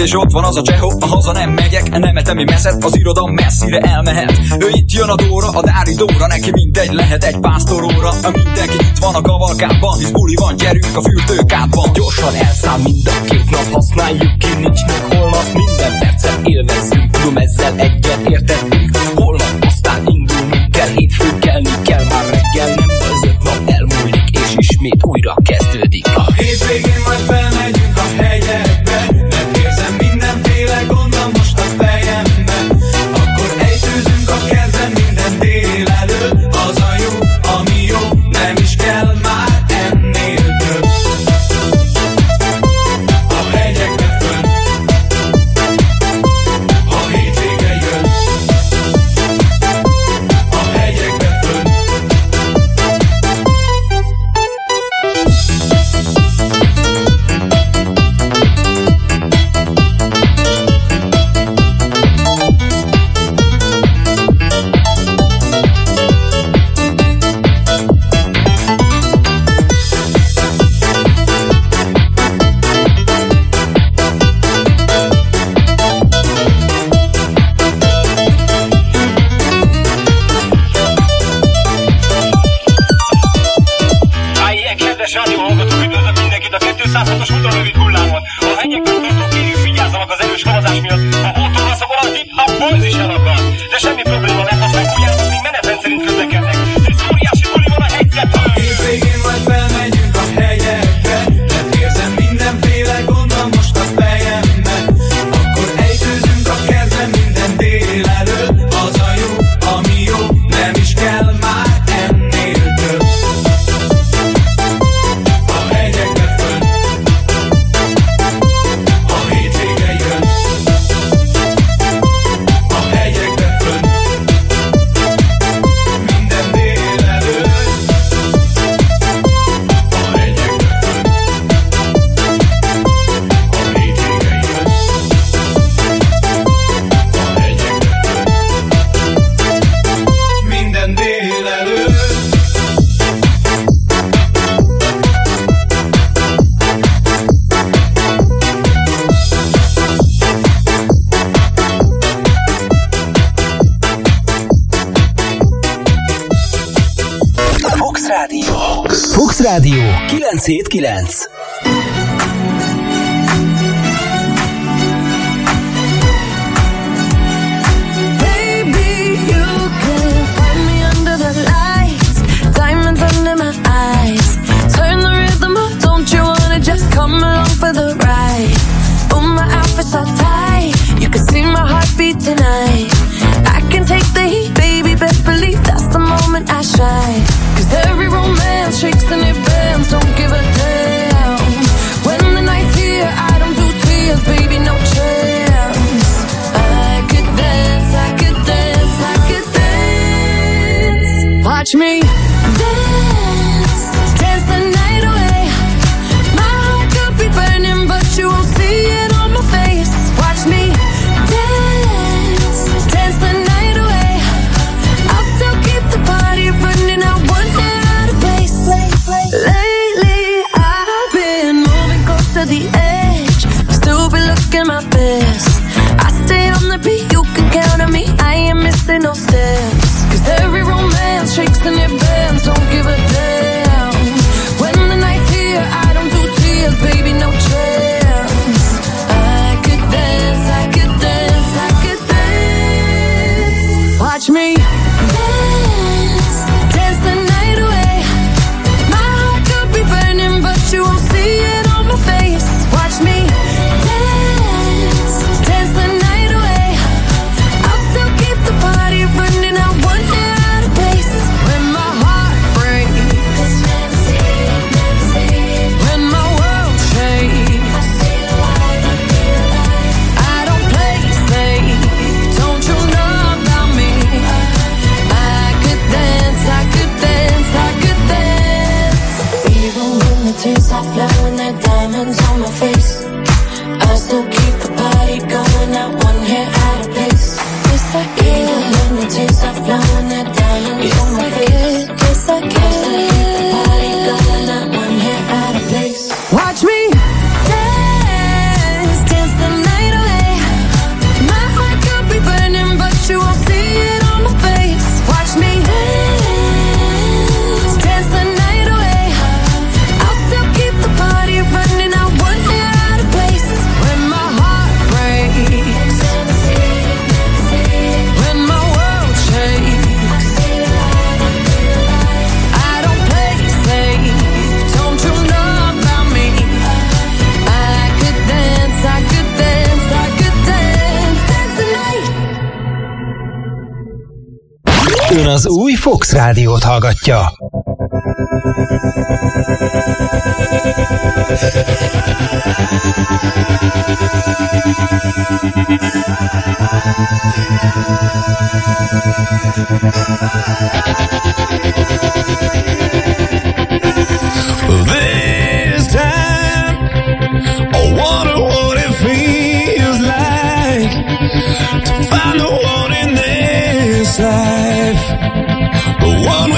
[SPEAKER 22] és ott van az a csehó A haza nem megyek, nem etemi messzet Az irodalom messzire elmehet. Ő itt jön a Dóra, a Dári Dóra Neki mindegy lehet egy pásztoróra. Mindenki itt van a kavalkában Hisz buli van, gyerünk a fürdőkádban.
[SPEAKER 24] Gyorsan elszáll mind a két nap Használjuk ki, nincs meg holnap Minden percet élvezzünk. Tudom ezzel egyet értettünk
[SPEAKER 2] Rádiót hallgatja.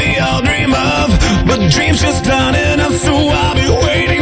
[SPEAKER 18] we all dream of, but dreams just aren't enough, so I'll be waiting.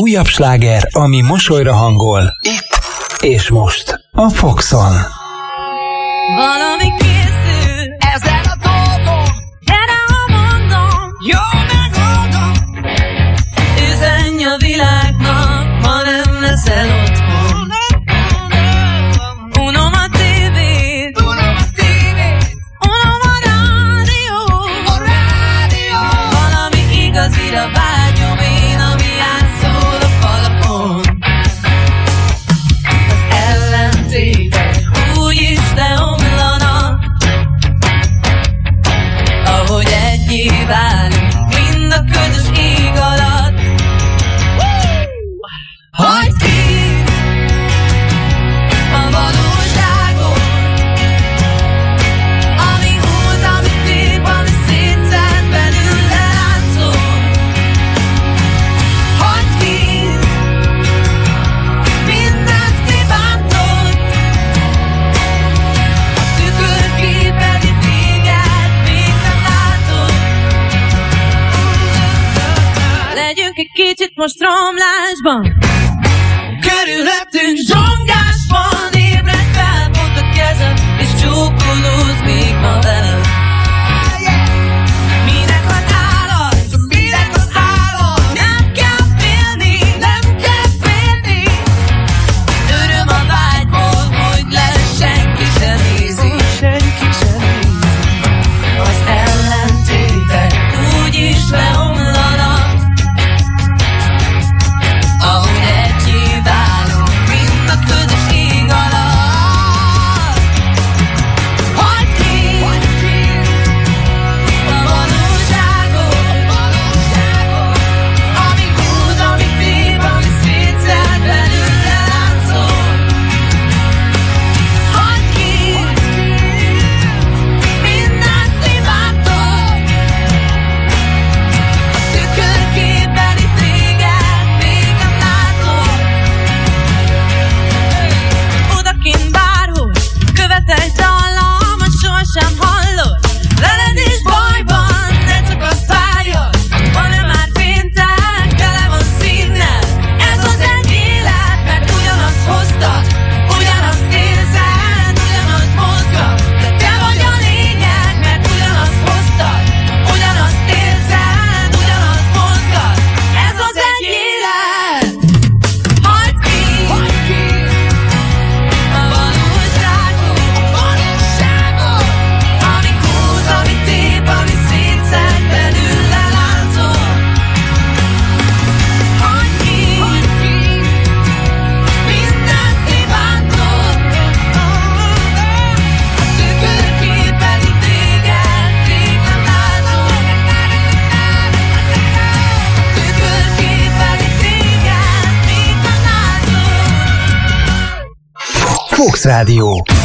[SPEAKER 12] újabb sláger, ami mosolyra hangol. Itt és most a Foxon.
[SPEAKER 15] Valami ki-
[SPEAKER 12] goosebumps. Rádió.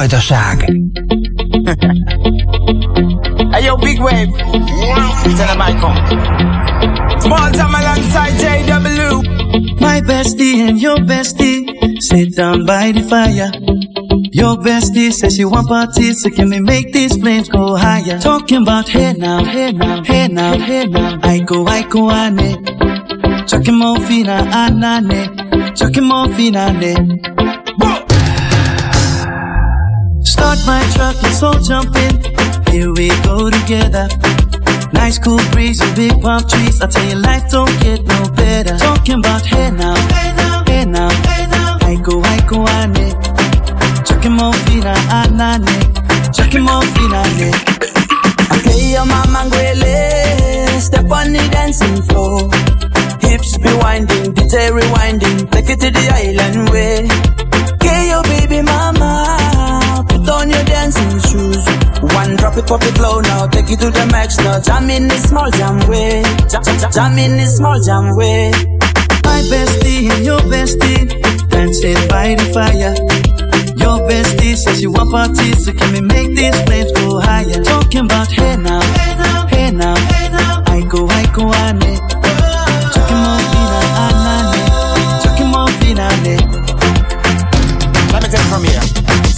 [SPEAKER 2] Vajdaság.
[SPEAKER 25] Hey yo, big wave. Tell him I come. Small time alongside JW.
[SPEAKER 26] My bestie and your bestie sit down by the fire. Your bestie says she want parties, so can we make these flames go higher? Talking about hey now, hey now, hey now, hey now. I go, I go, ane. Chucking more fina, anane. Chucking more fina, ne. My truck, let's jump in. Here we go together. Nice cool breeze and big palm trees. I tell you, life don't get no better. Talking about hey now, hey now, hey now, hey now. I go, I go, ane. Chucking more fina, anane. Chucking more fina, ne.
[SPEAKER 25] Okay, your mama ngwele. Step on the dancing floor. Hips be winding, DJ rewinding. Take it to the island way. Okay, your baby mama. On your dancing shoes. One drop it, pop it low now. Take it to the max now. Jam in this small jam way. Jam, jam, jam in this small jam way.
[SPEAKER 26] My bestie and your bestie dancing by the fire. Your bestie says you want parties, so can we make these flames go higher? Talking about hey now, hey now, hey now, hey now. I go, I go, ane. Chucking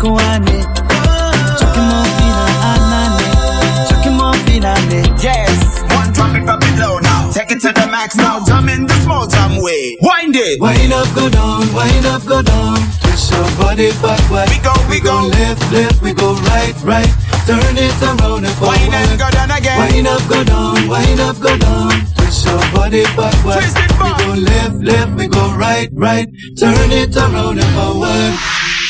[SPEAKER 26] go, I go, ane. Chucking more fina, anane. Chucking more fina, ne.
[SPEAKER 25] Yes, one drop it, pop it low now Take it to the max now, jump in the small jam way Wind it
[SPEAKER 26] Wind up, go down, wind up, go down. Twist your body backward.
[SPEAKER 25] We go, we go.
[SPEAKER 26] left, left, we go right, right. Turn it around and forward.
[SPEAKER 25] Wind and go down again
[SPEAKER 26] Wind up, go down, wind up, go down. Twist your body backward.
[SPEAKER 25] Twist it
[SPEAKER 26] We go left, left, we go right, right. Turn it around and forward.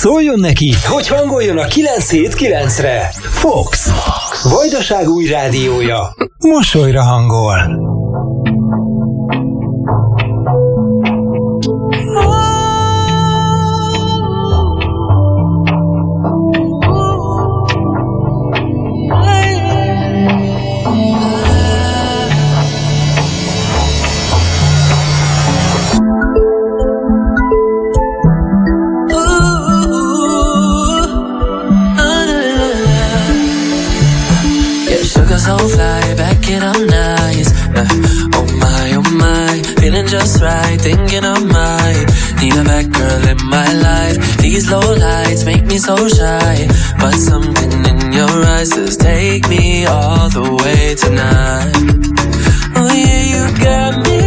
[SPEAKER 2] Szóljon neki, hogy hangoljon a 979-re. Fox. Vajdaság új rádiója. Mosolyra hangol.
[SPEAKER 27] thinking I'm mine.
[SPEAKER 2] Need a bad girl in my life. These low lights make me so shy. But something in your eyes says, take me all the way tonight. Oh yeah, you got me.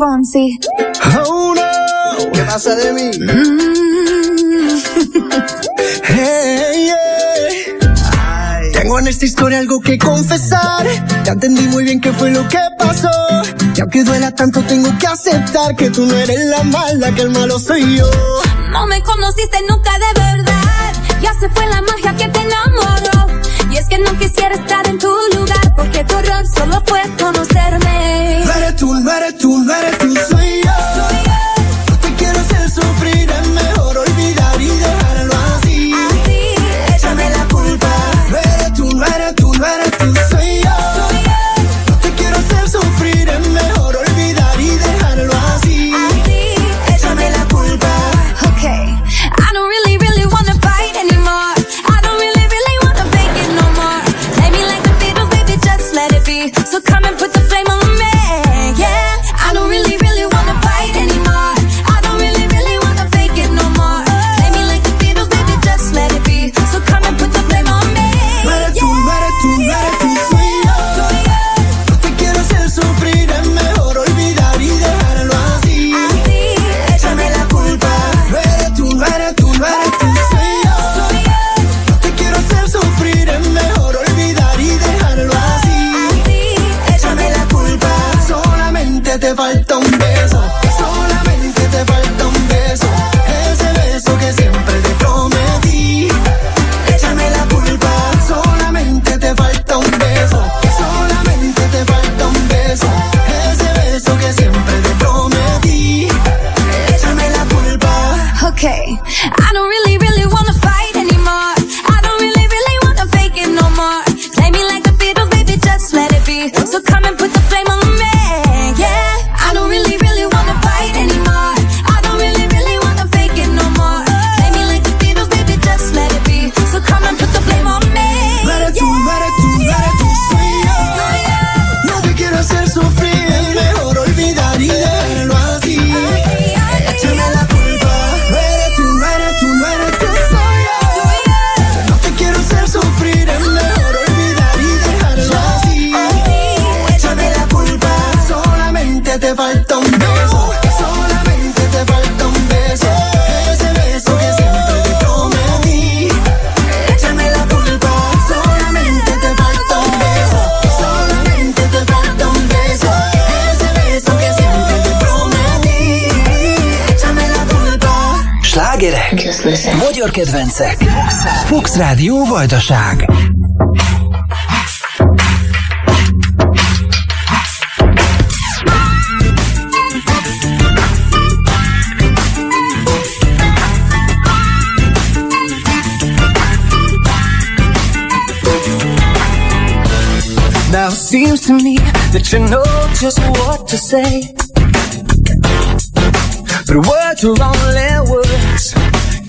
[SPEAKER 28] Fonsi.
[SPEAKER 29] Oh no, ¿qué pasa de mí? Mm. Tengo en esta historia algo que confesar. Ya entendí muy bien qué fue lo que pasó. Y aunque duela tanto, tengo que aceptar que tú no eres la mala, que el malo soy yo.
[SPEAKER 28] No me conociste nunca de verdad. Ya se fue la magia que te enamoró
[SPEAKER 2] magyar kedvencek, Fox Rádió Vajdaság.
[SPEAKER 30] Now it seems to me that you know just what to say. But words are only words.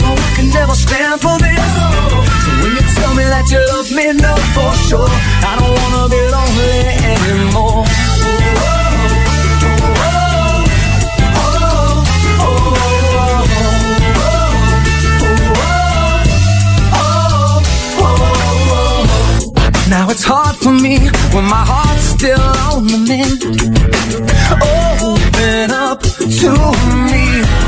[SPEAKER 30] know I can never stand for this. So when you tell me that you love me, know for sure. I don't wanna be lonely anymore. Now it's hard for me when my heart's still on the mend. Open up to me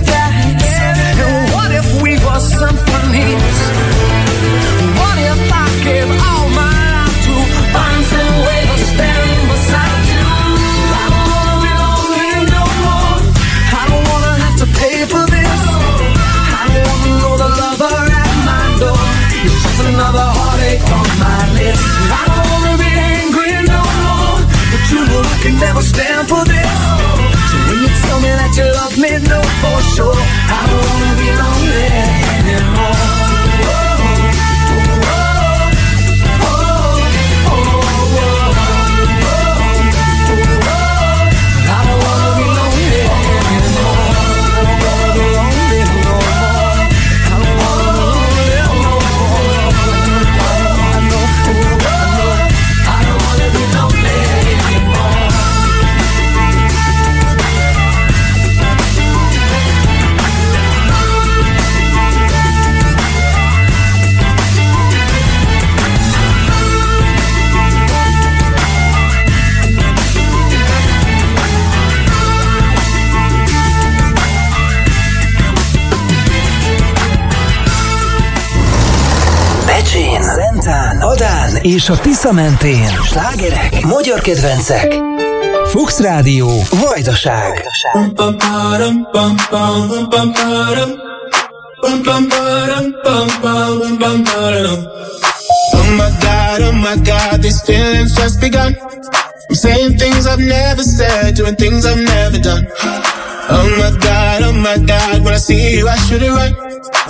[SPEAKER 30] For this. I gave all my heart to bonds and waves standing beside you? I don't wanna be lonely no more. I don't wanna have to pay for this. I wanna know the lover at my door. It's just another heartache on my list. I don't wanna be angry no more. But you know I can never stand for this. So when you tell me that you love me, know for sure. I don't wanna be lonely
[SPEAKER 2] és a Tisza mentén. Slágerek, magyar kedvencek. Fuchs Rádió, Vajdaság.
[SPEAKER 31] Oh my god, oh my god, these feelings just begun. I'm saying things I've never said, doing things I've never done. Oh my god, oh my god, when I see you, I should it right.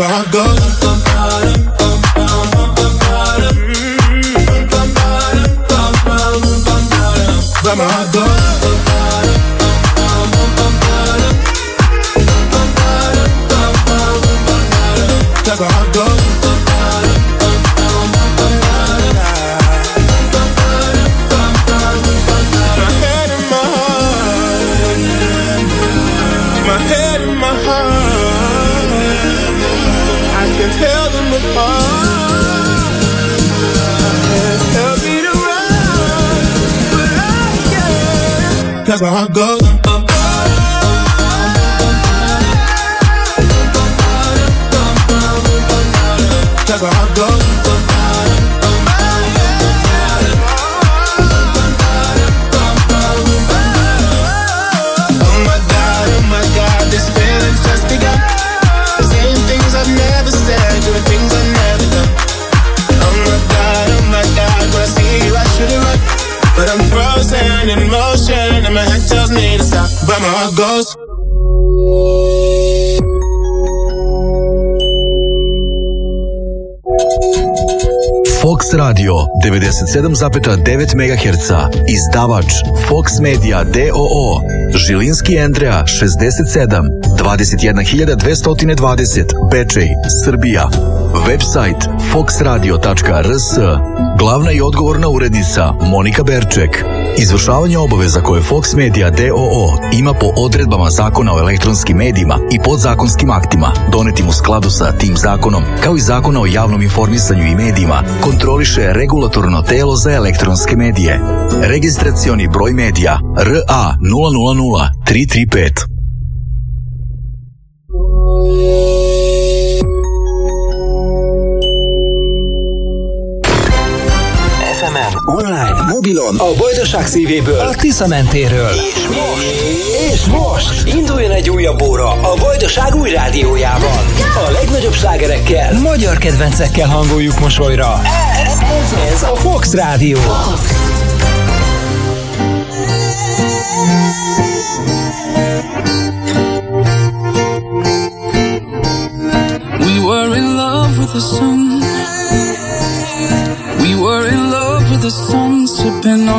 [SPEAKER 31] Cause my goes. Can. Cause my heart
[SPEAKER 32] 97,9 MHz Izdavač Fox Media DOO Žilinski Andreja 67 21220 Bečej, Srbija. Website foxradio.rs Glavna i odgovorna urednica Monika Berček Izvršavanje obaveza koje Fox Media DOO ima po odredbama Zakona o elektronskim medijima i podzakonskim aktima donetim u skladu sa tim zakonom, kao i Zakona o javnom informisanju i medijima, kontroliše regulatorno telo za elektronske medije. Registracioni broj medija RA 000
[SPEAKER 2] a Vajdaság szívéből, a Tisza mentéről. És most, és most induljon egy újabb óra a Vajdaság új rádiójában. A legnagyobb slágerekkel, magyar kedvencekkel hangoljuk mosolyra. Ez, ez a Fox Rádió.
[SPEAKER 15] We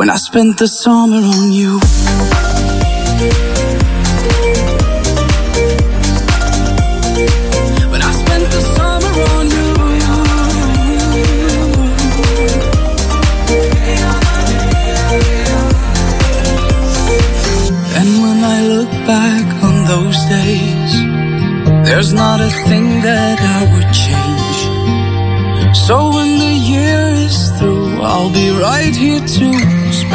[SPEAKER 33] When I spent the summer on you. When I spent the summer on you. And when I look back on those days, there's not a thing that I would change. So when the year is through, I'll be right here to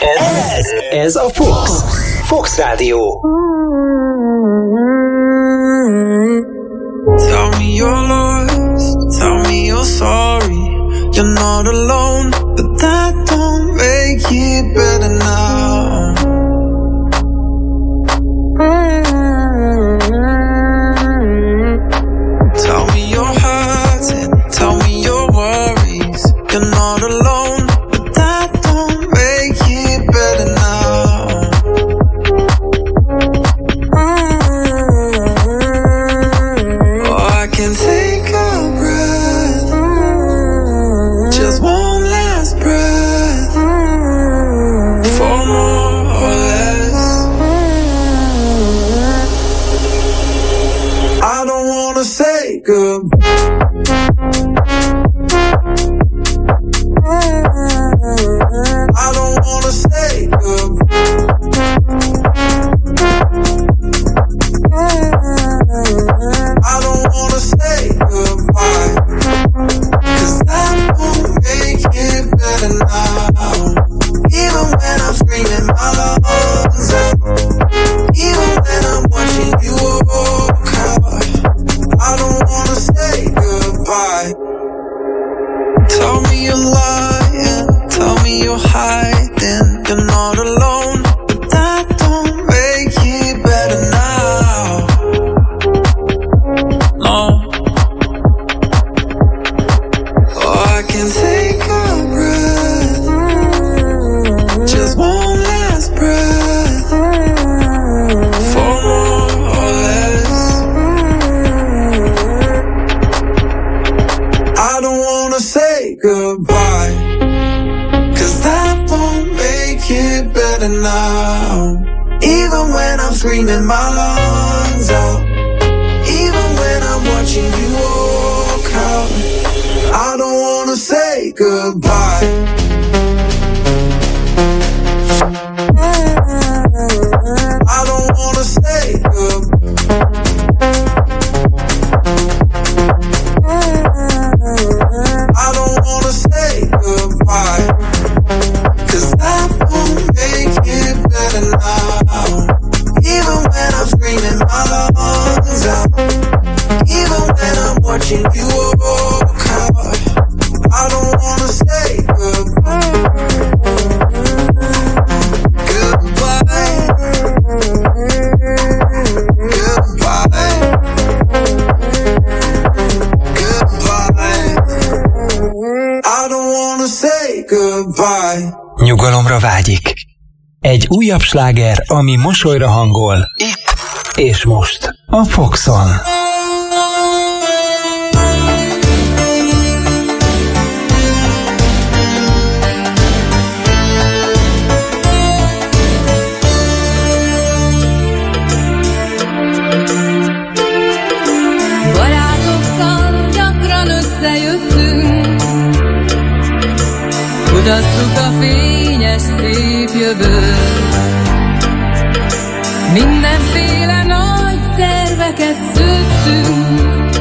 [SPEAKER 2] Ez, ez a Fox. Fox Rádió.
[SPEAKER 19] Tell me you're lost, tell me you're sorry. You're not alone, but that don't make it better now.
[SPEAKER 2] újabb sláger, ami mosolyra hangol. Itt és most a Foxon.
[SPEAKER 34] Tudattuk
[SPEAKER 35] a fényes szép jövőt Mindenféle nagy terveket szőttünk,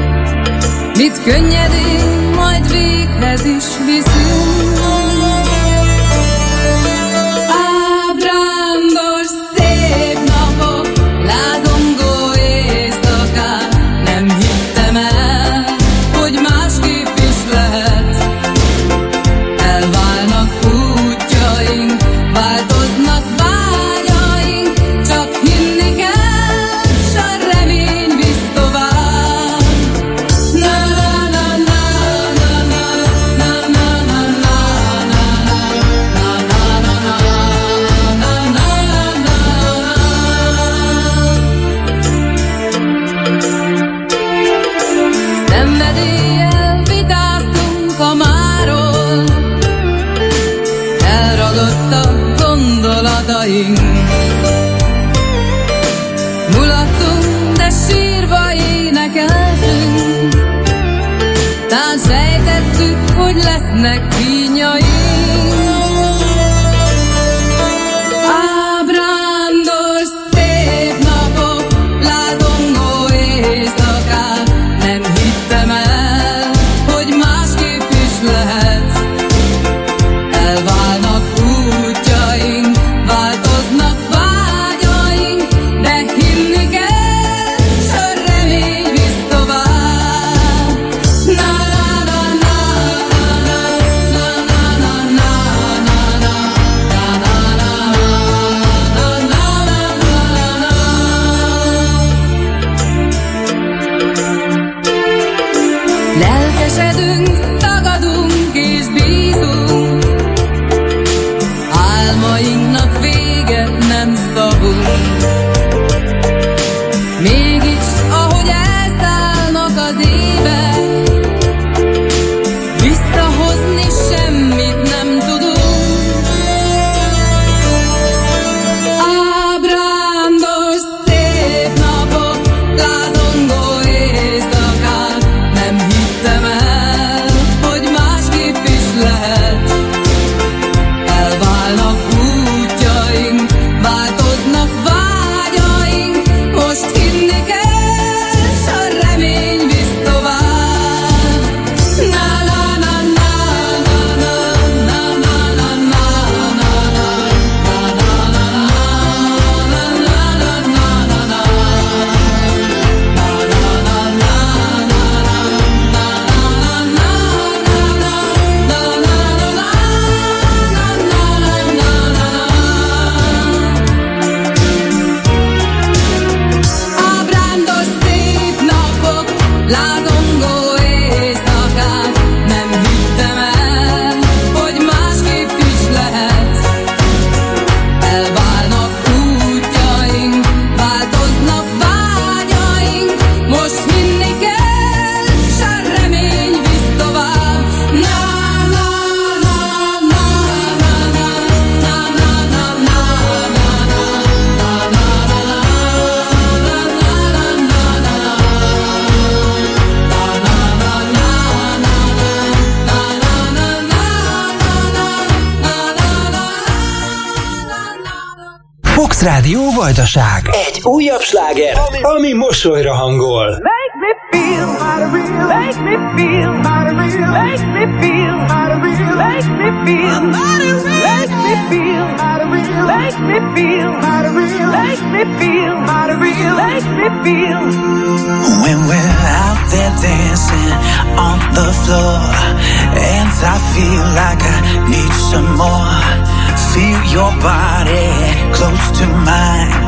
[SPEAKER 35] mit könnyedén majd véghez is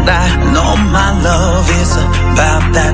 [SPEAKER 19] that. No, my love is about that.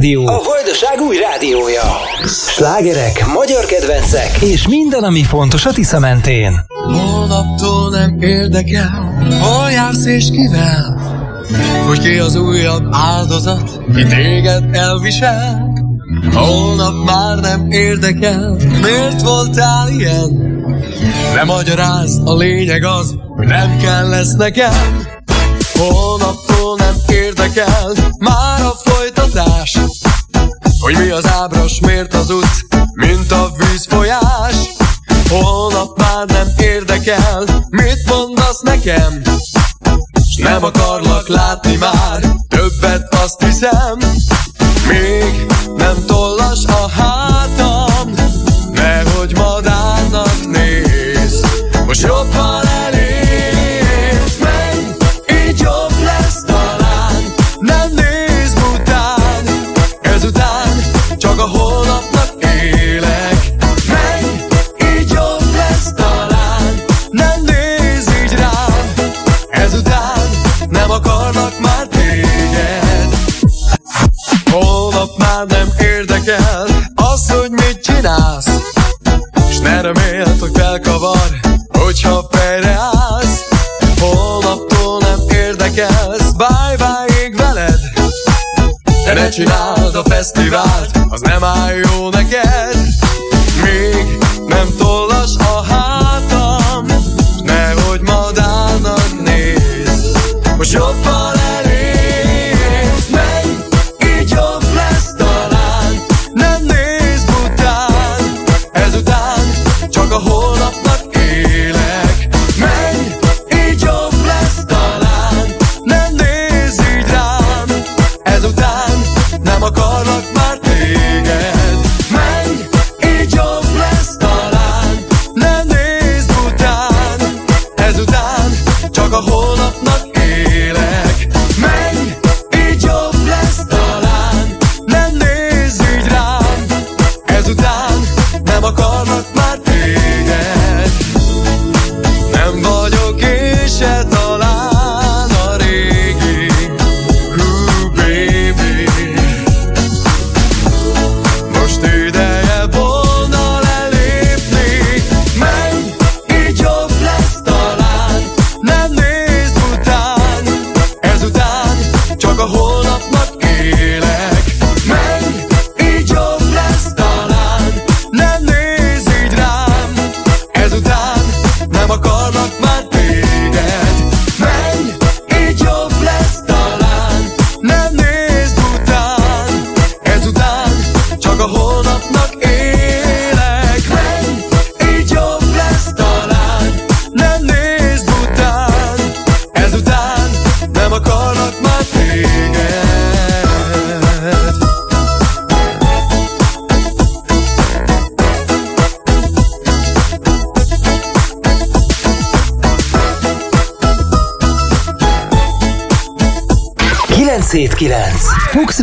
[SPEAKER 36] Rádió. A Vajdaság új rádiója. Slágerek, magyar kedvencek, és minden, ami fontos a Tisza mentén.
[SPEAKER 37] Holnaptól nem érdekel, hol jársz és kivel, hogy ki az újabb áldozat, ki téged elvisel. Holnap már nem érdekel, miért voltál ilyen? Nem magyaráz, a lényeg az, hogy nem kell lesz nekem. Holnaptól nem érdekel, már
[SPEAKER 36] sabroso.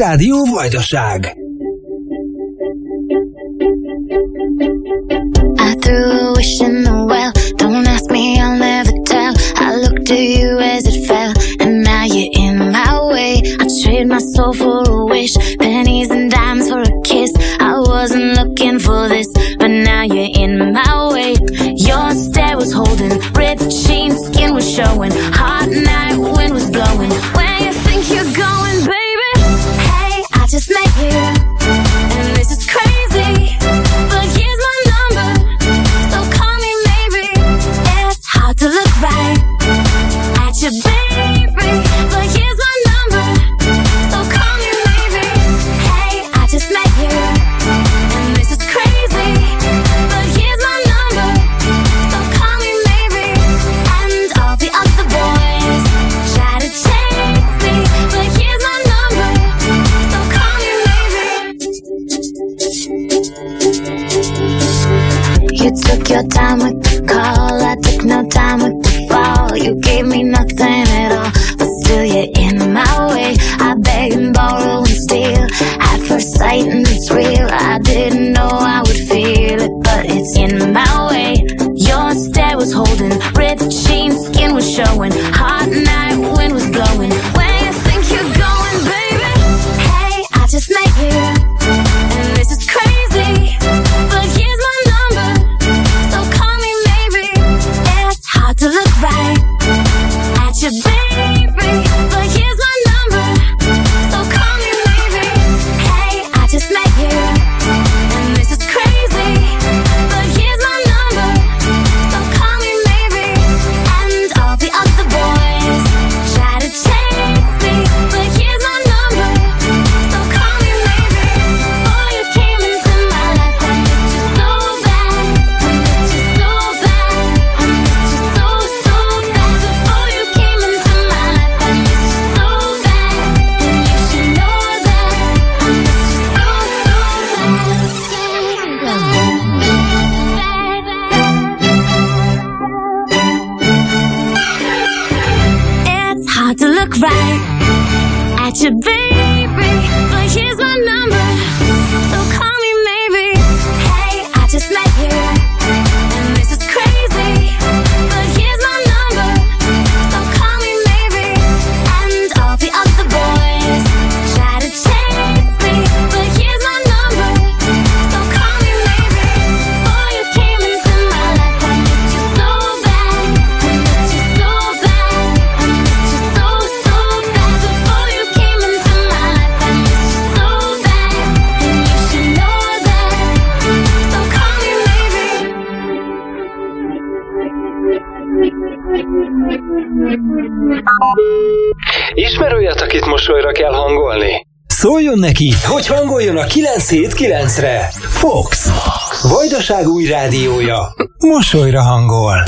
[SPEAKER 36] Rádió Vajdaság.
[SPEAKER 38] Holding,
[SPEAKER 39] Vajdaság új rádiója. Mosolyra hangol.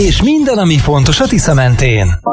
[SPEAKER 2] és minden, ami fontos a Tisza mentén.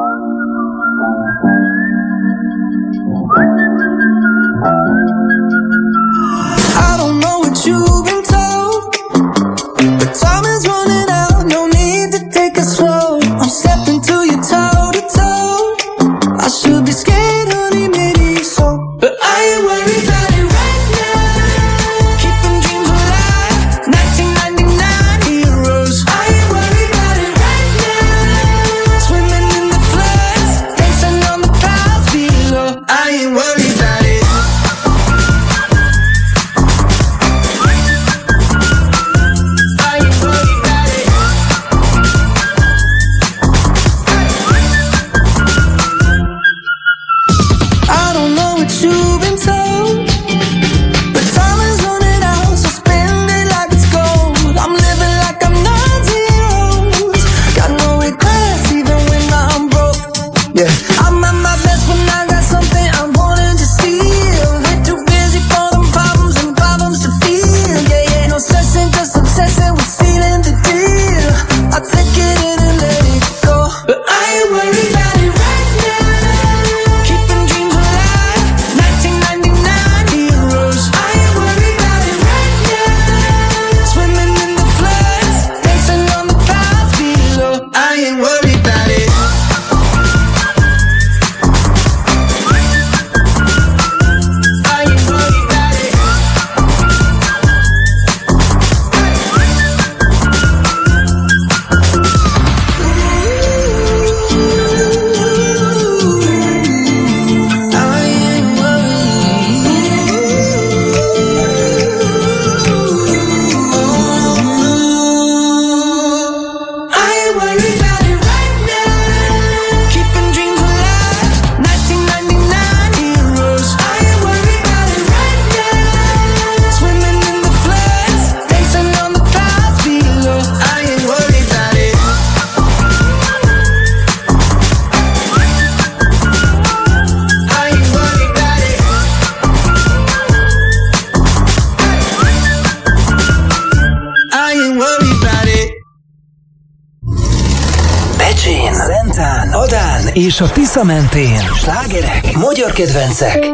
[SPEAKER 2] Visszamentén. Slágerek, magyar kedvencek.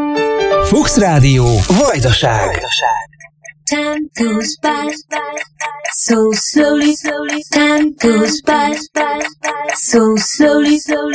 [SPEAKER 2] Fux Rádió, Vajdaság.
[SPEAKER 40] Vajdaság. Time goes by so slowly, slowly. Time goes by so slowly, slowly.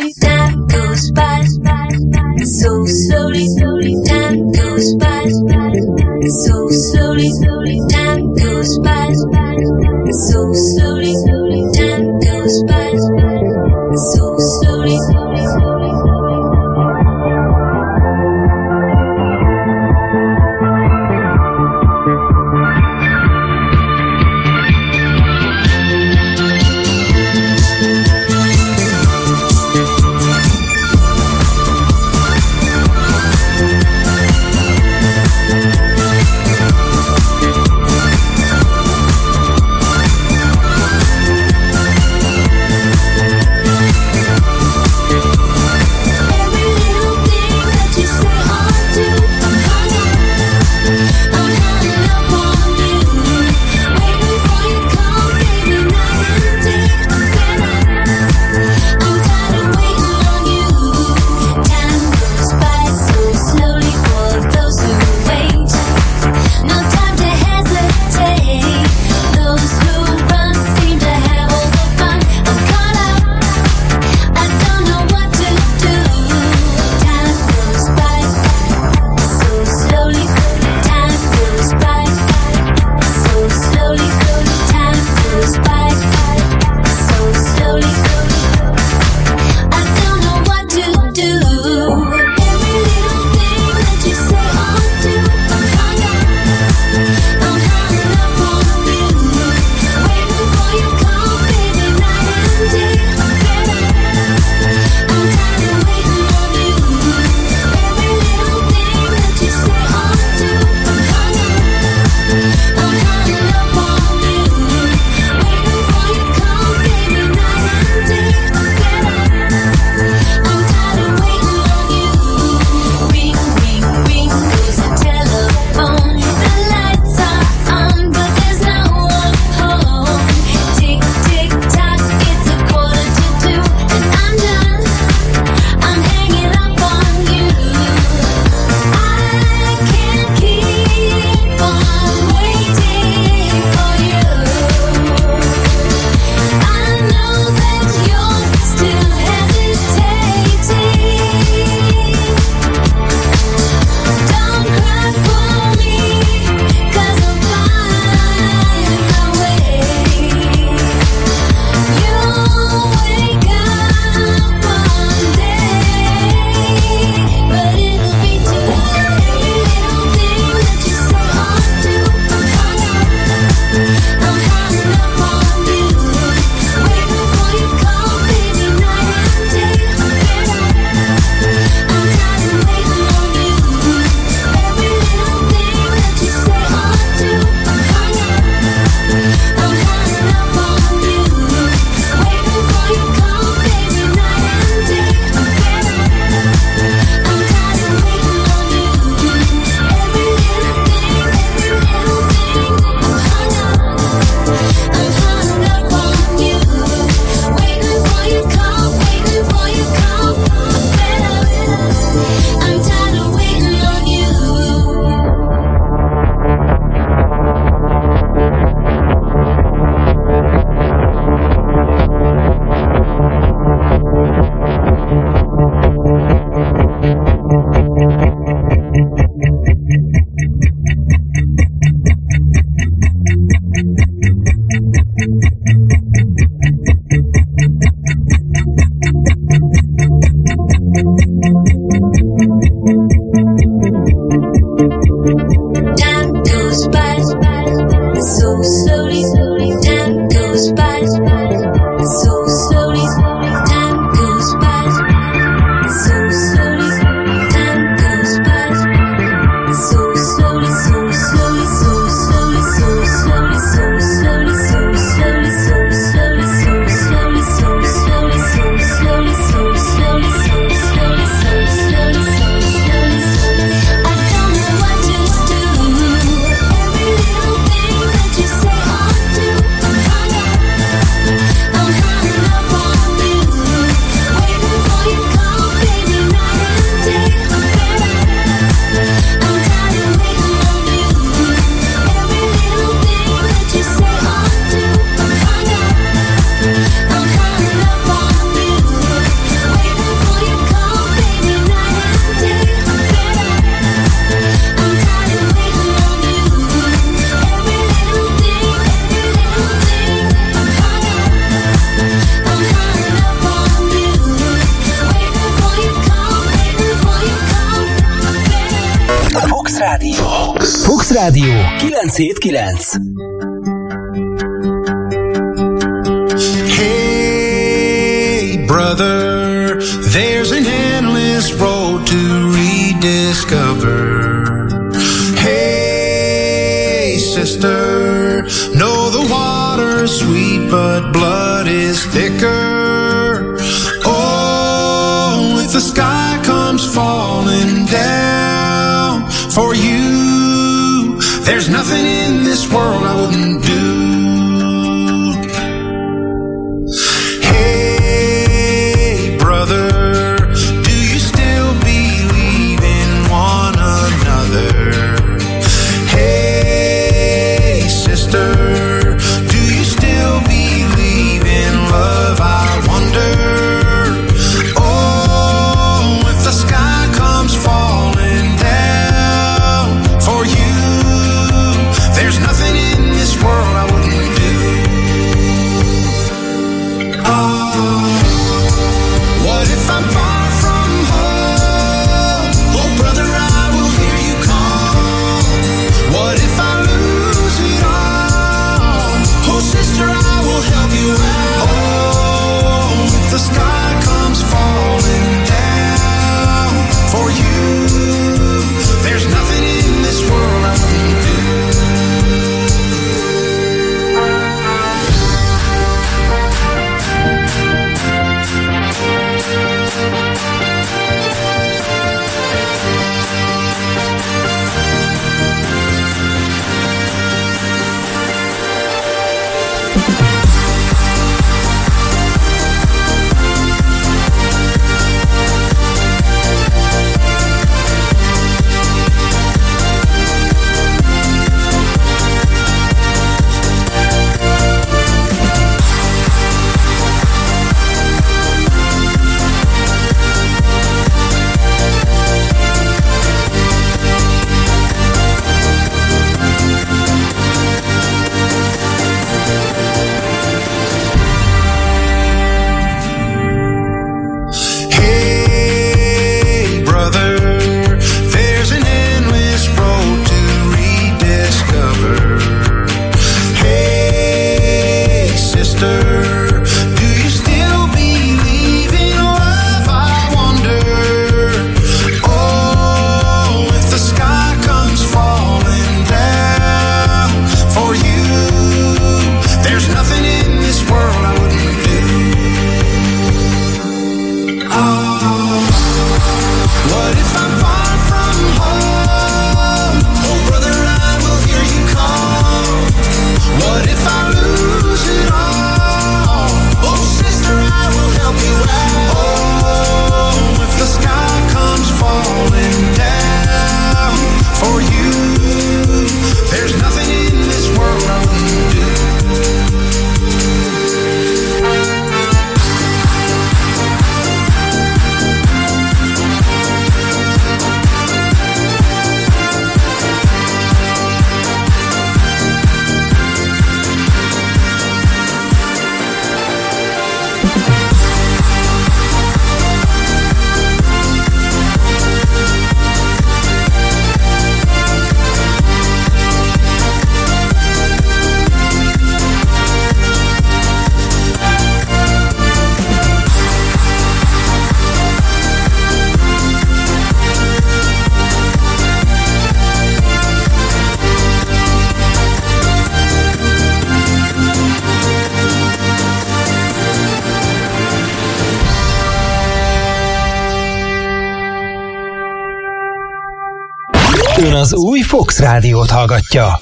[SPEAKER 2] Fox Rádiót hallgatja.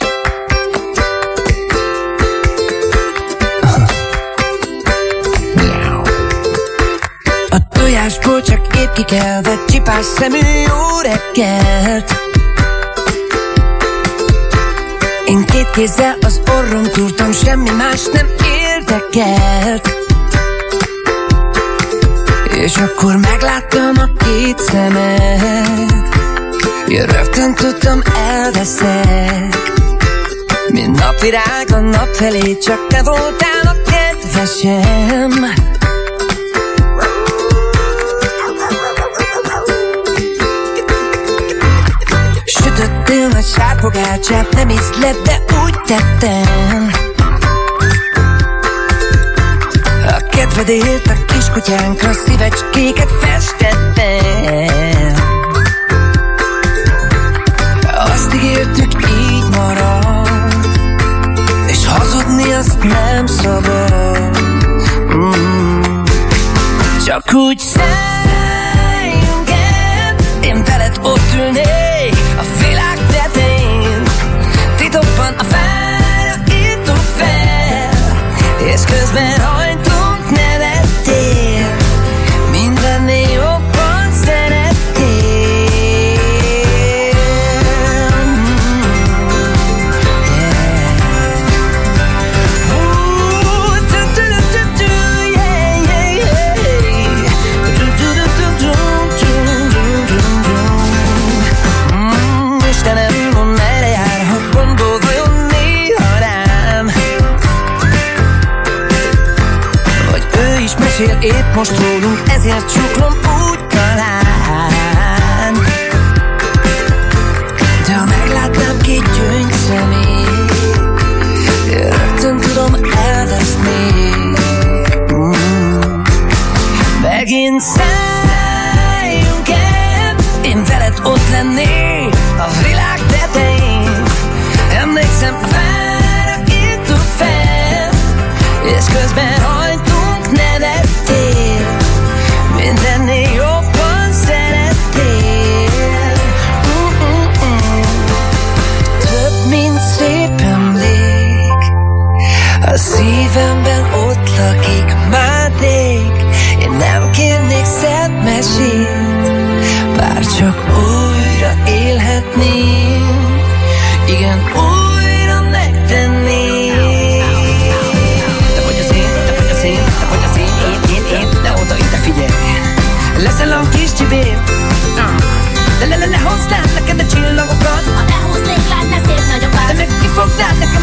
[SPEAKER 15] A tojásból csak épp kikelve Csipás szemű jó reggelt. Én két kézzel az orrom túrtam Semmi más nem érdekelt. És akkor megláttam a két szemet én rögtön tudtam elveszek Mint napvirág a nap felé Csak te voltál a kedvesem. Sütöttél nagy sárpogácsát Nem észled, de úgy tettem. A kedvedért a kiskutyánkra Szívecskéket festettem. nem szabad mm. Csak úgy szem mesél épp most rólunk, ezért csuklom úgy talán. De ha meglátnám két gyöngy szemét, rögtön tudom elvesznék. Mm. Megint szem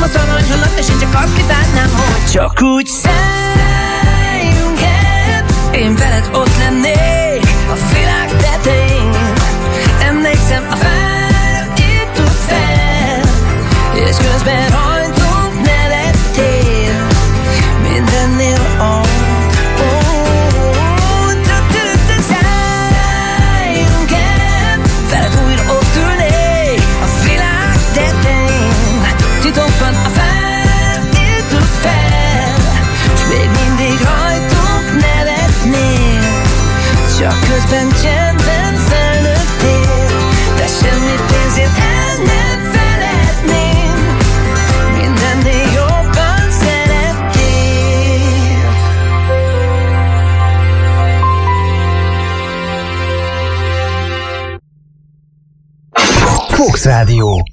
[SPEAKER 15] a szalony holnap, és én csak azt kívánnám, hogy csak úgy szálljunk el. Én veled ott lennék a világ tetején. Emlékszem, a fára itt fel, és közben rajta Közben csendben felnőttél De semmi pénzért el nem feledném. Mindennél jobban szeretnél
[SPEAKER 41] Fox Rádió.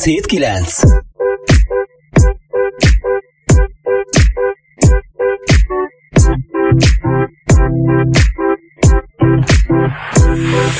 [SPEAKER 2] 979.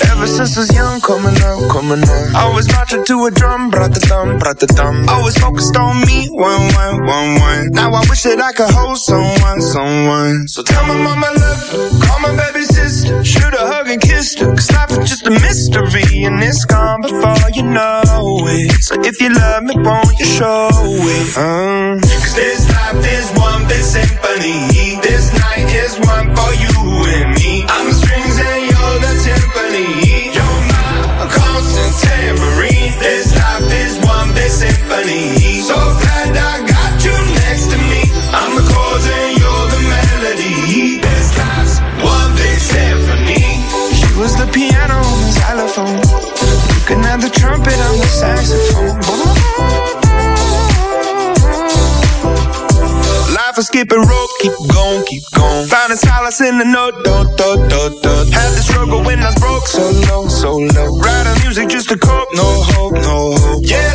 [SPEAKER 19] Ever since I was young, coming up, coming up. I was marching to a drum, brought the thumb, brought the thumb. Always focused on me, one, one, one, one. Now I wish that I could hold someone, someone. So tell my mama love call my baby sister, shoot a hug and kiss her. Cause life is just a mystery, and it's gone before you know it. So if you love me, won't you show it? Um,
[SPEAKER 42] Cause this life is one big symphony. This night is one for you and me. I'm the strings and you're the timpani. You're my constant tambourine. This life is one big symphony. So glad I got you next to me. I'm the chords and you're the melody. This life's one big symphony.
[SPEAKER 19] She was the piano the xylophone. Saxophone. Life is skipping rope, keep going, keep going. Finding solace in the note, do, do, do, do. Had the struggle when I was broke, so low, so low. Writing music just to cope, no hope, no hope.
[SPEAKER 42] Yeah,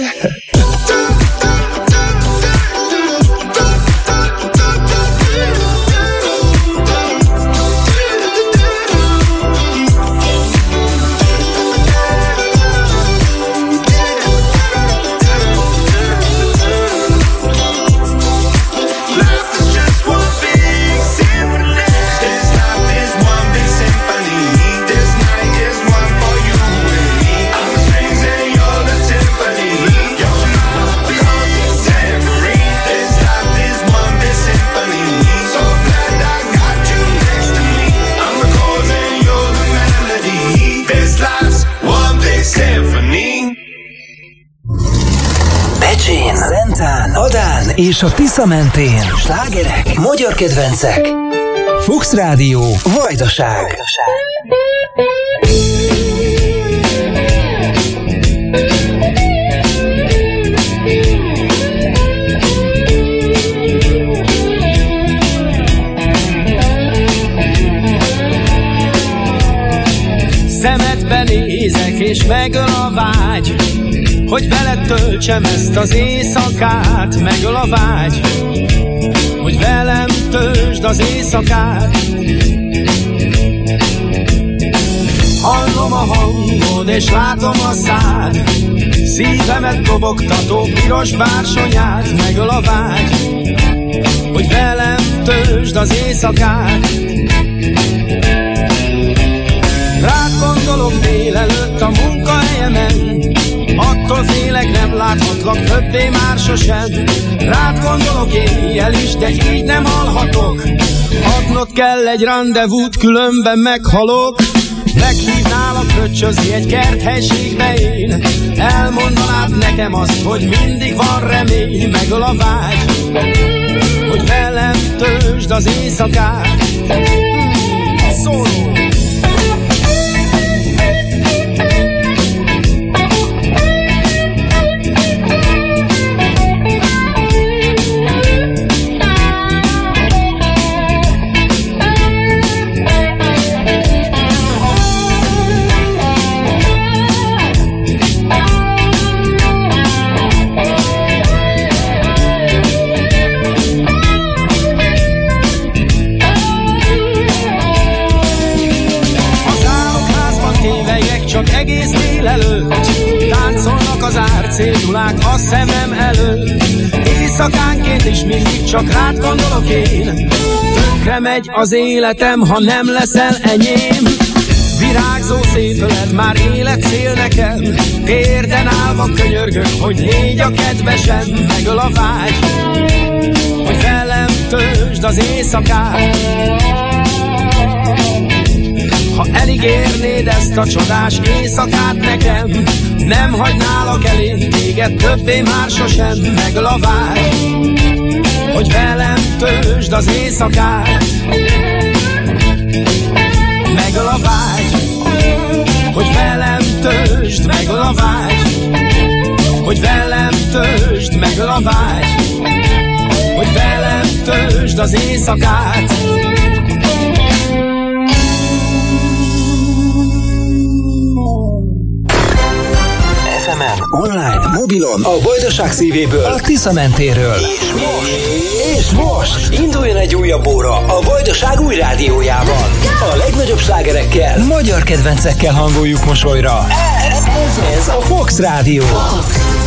[SPEAKER 2] És a Tisza mentén. Slágerek, magyar kedvencek. Fuchs Rádió, Vajdaság.
[SPEAKER 43] Szemedbe nézek és megöl a vágy Hogy veled töltsem ezt az éjszakát Megöl a vágy Hogy velem töltsd az éjszakát. Hallom a hangod és látom a szád. Szívemet dobogtató piros bársonyát Megöl a vágy Hogy velem töltsd az éjszakát. Rád gondolok délelőtt a munkahelyemen Attól félek nem láthatlak többé már sosem. Rád gondolok éjjel is, de így nem alhatok. Adnod kell egy rendezvút, különben meghalok. Meghívnálak fröccsözni egy kerthelységbe én. Elmondanád nekem azt, hogy mindig van remény Megöl a vágy. Hogy velem töltsd az éjszakát. Szóló szemem előtt. Éjszakánként is mindig csak rád gondolok én. Tönkre megy az életem, ha nem leszel enyém. Virágzó szétöled, már élet szél nekem. Térden állva könyörgök, hogy légy a kedvesem Megöl a vágy, hogy velem töltsd az éjszakát ha eligérnéd ezt a csodás éjszakát nekem Nem hagynálak elé téged többé már sosem meglavál Hogy velem tősd az éjszakát Meglaválj Hogy velem tősd meglaválj Hogy velem tősd meglaválj Hogy velem tősd az éjszakát.
[SPEAKER 2] Online, mobilon, a Vajdaság szívéből, a Tisza mentéről. És most, és most induljon egy újabb óra a Vajdaság új rádiójában. A legnagyobb slágerekkel, magyar kedvencekkel hangoljuk mosolyra. Ez, ez a Fox Rádió.
[SPEAKER 44] Ez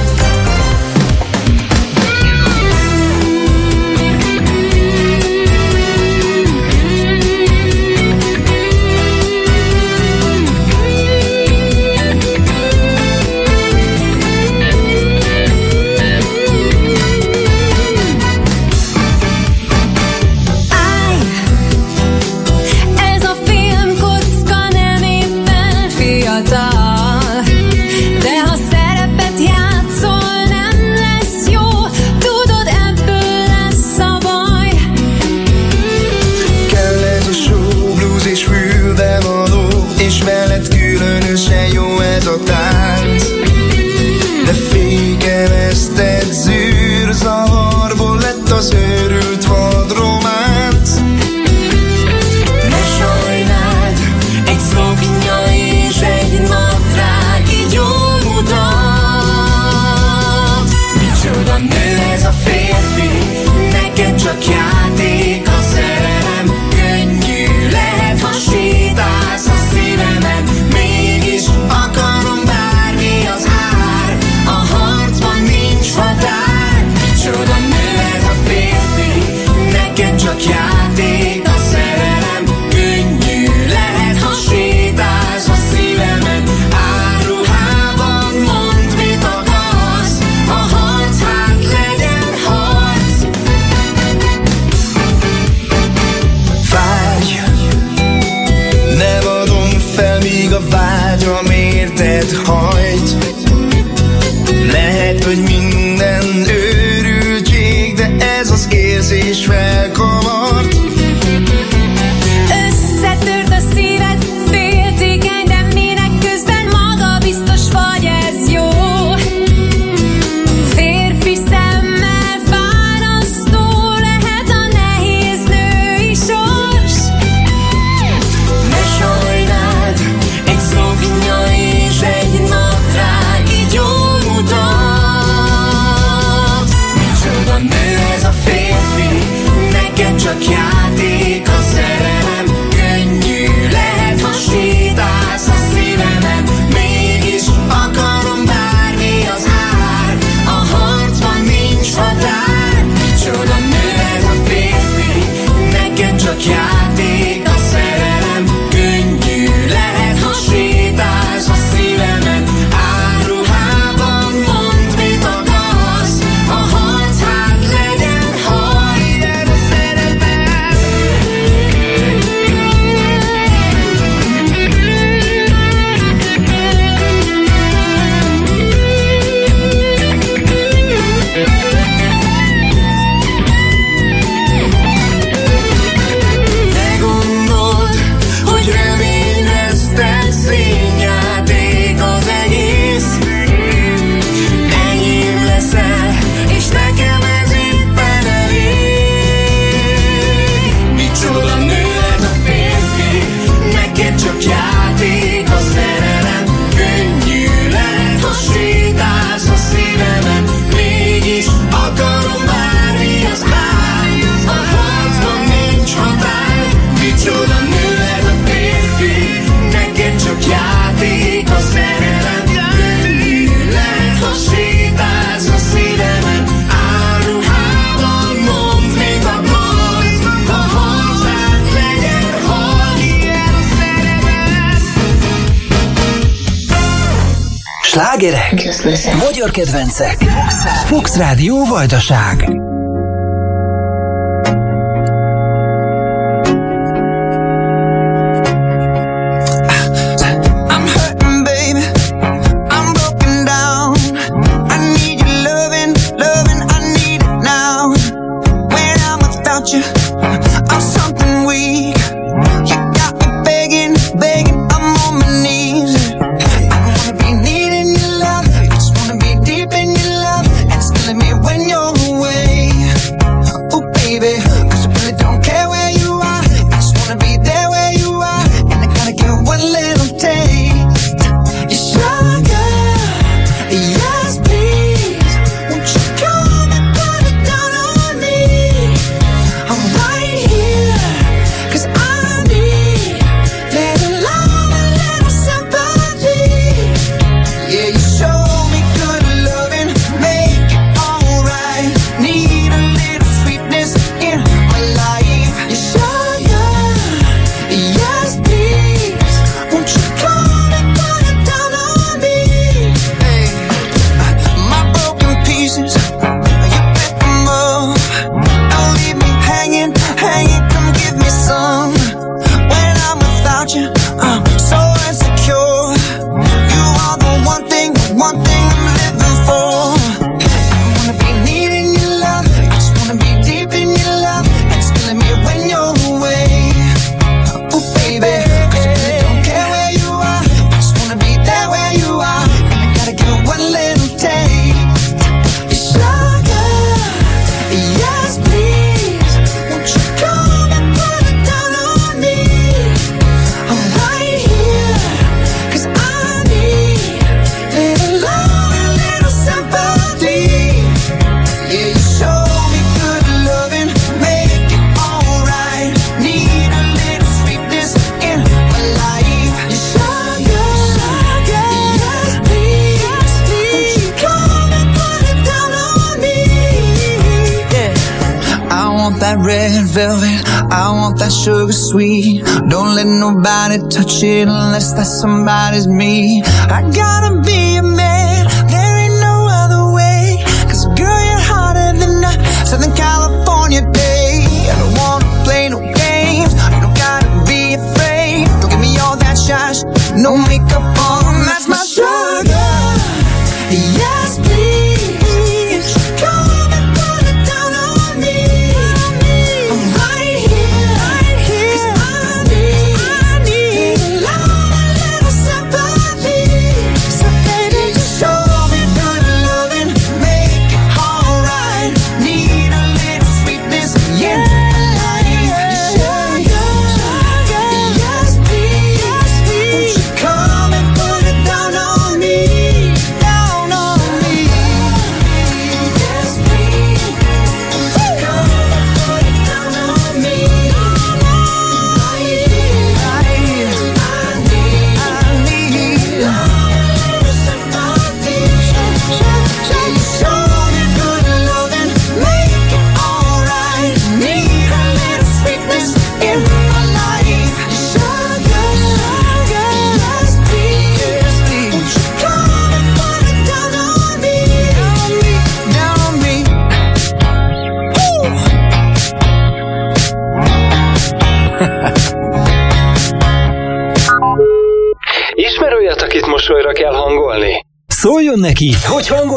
[SPEAKER 2] is kedvencek. Fox Rádió Vajdaság.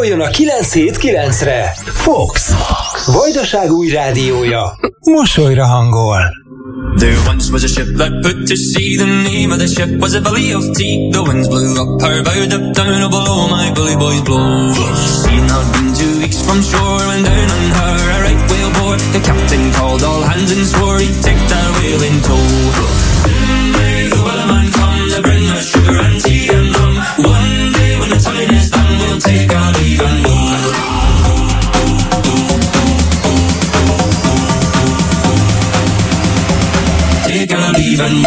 [SPEAKER 2] szóljon a 979-re! Fox! Vajdaság új rádiója. Mosolyra hangol.
[SPEAKER 45] There once was a ship that put to sea. The name of the ship was a belly of tea. The winds blew up her bow, up down, oh blow, my bully boys blow.
[SPEAKER 46] Seen her been two weeks from shore, and down on her a right whale bore. The captain called all hands and swore he'd take that whale in tow.
[SPEAKER 45] Even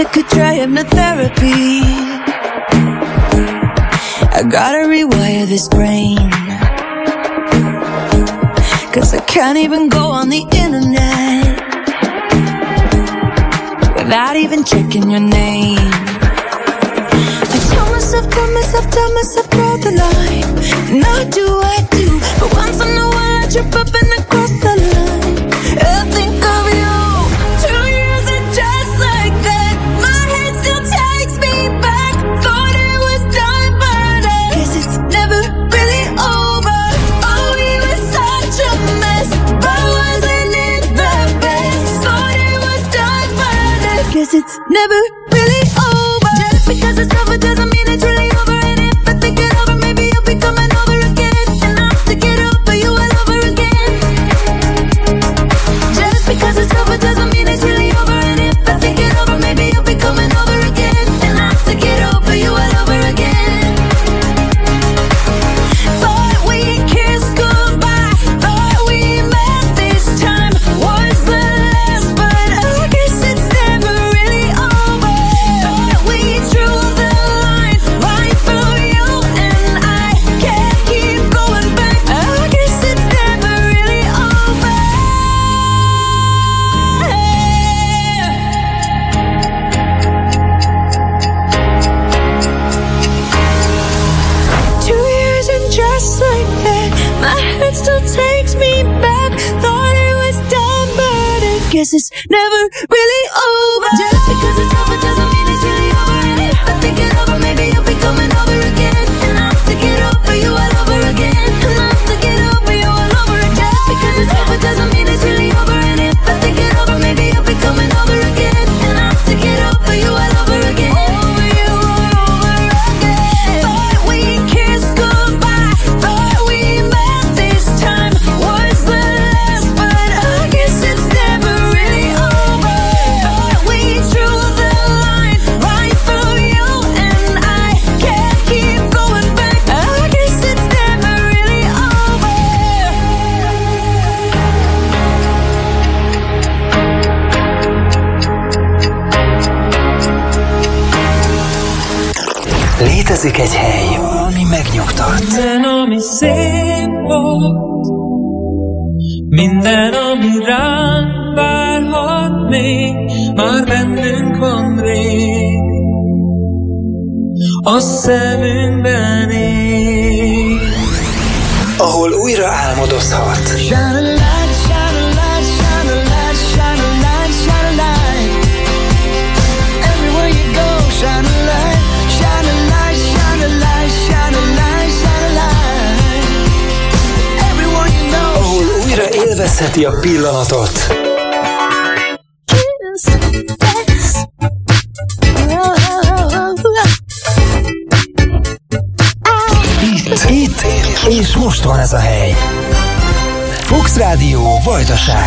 [SPEAKER 14] I could try hypnotherapy. I gotta rewire this brain. Cause I can't even go on the internet without even checking your name. I tell myself, tell myself, tell myself, draw the line. And I do, I do. But once in a while, I trip up and I உணவு
[SPEAKER 45] Következik egy hely, ami megnyugtat.
[SPEAKER 2] Minden, ami szép volt,
[SPEAKER 47] minden, ami ránk várhat még, már bennünk van rég, a szemünkben ég.
[SPEAKER 8] Ahol újra álmodozhat. Sára élvezheti a pillanatot. Itt, itt és most van ez a hely. Fox Rádió Vajdaság.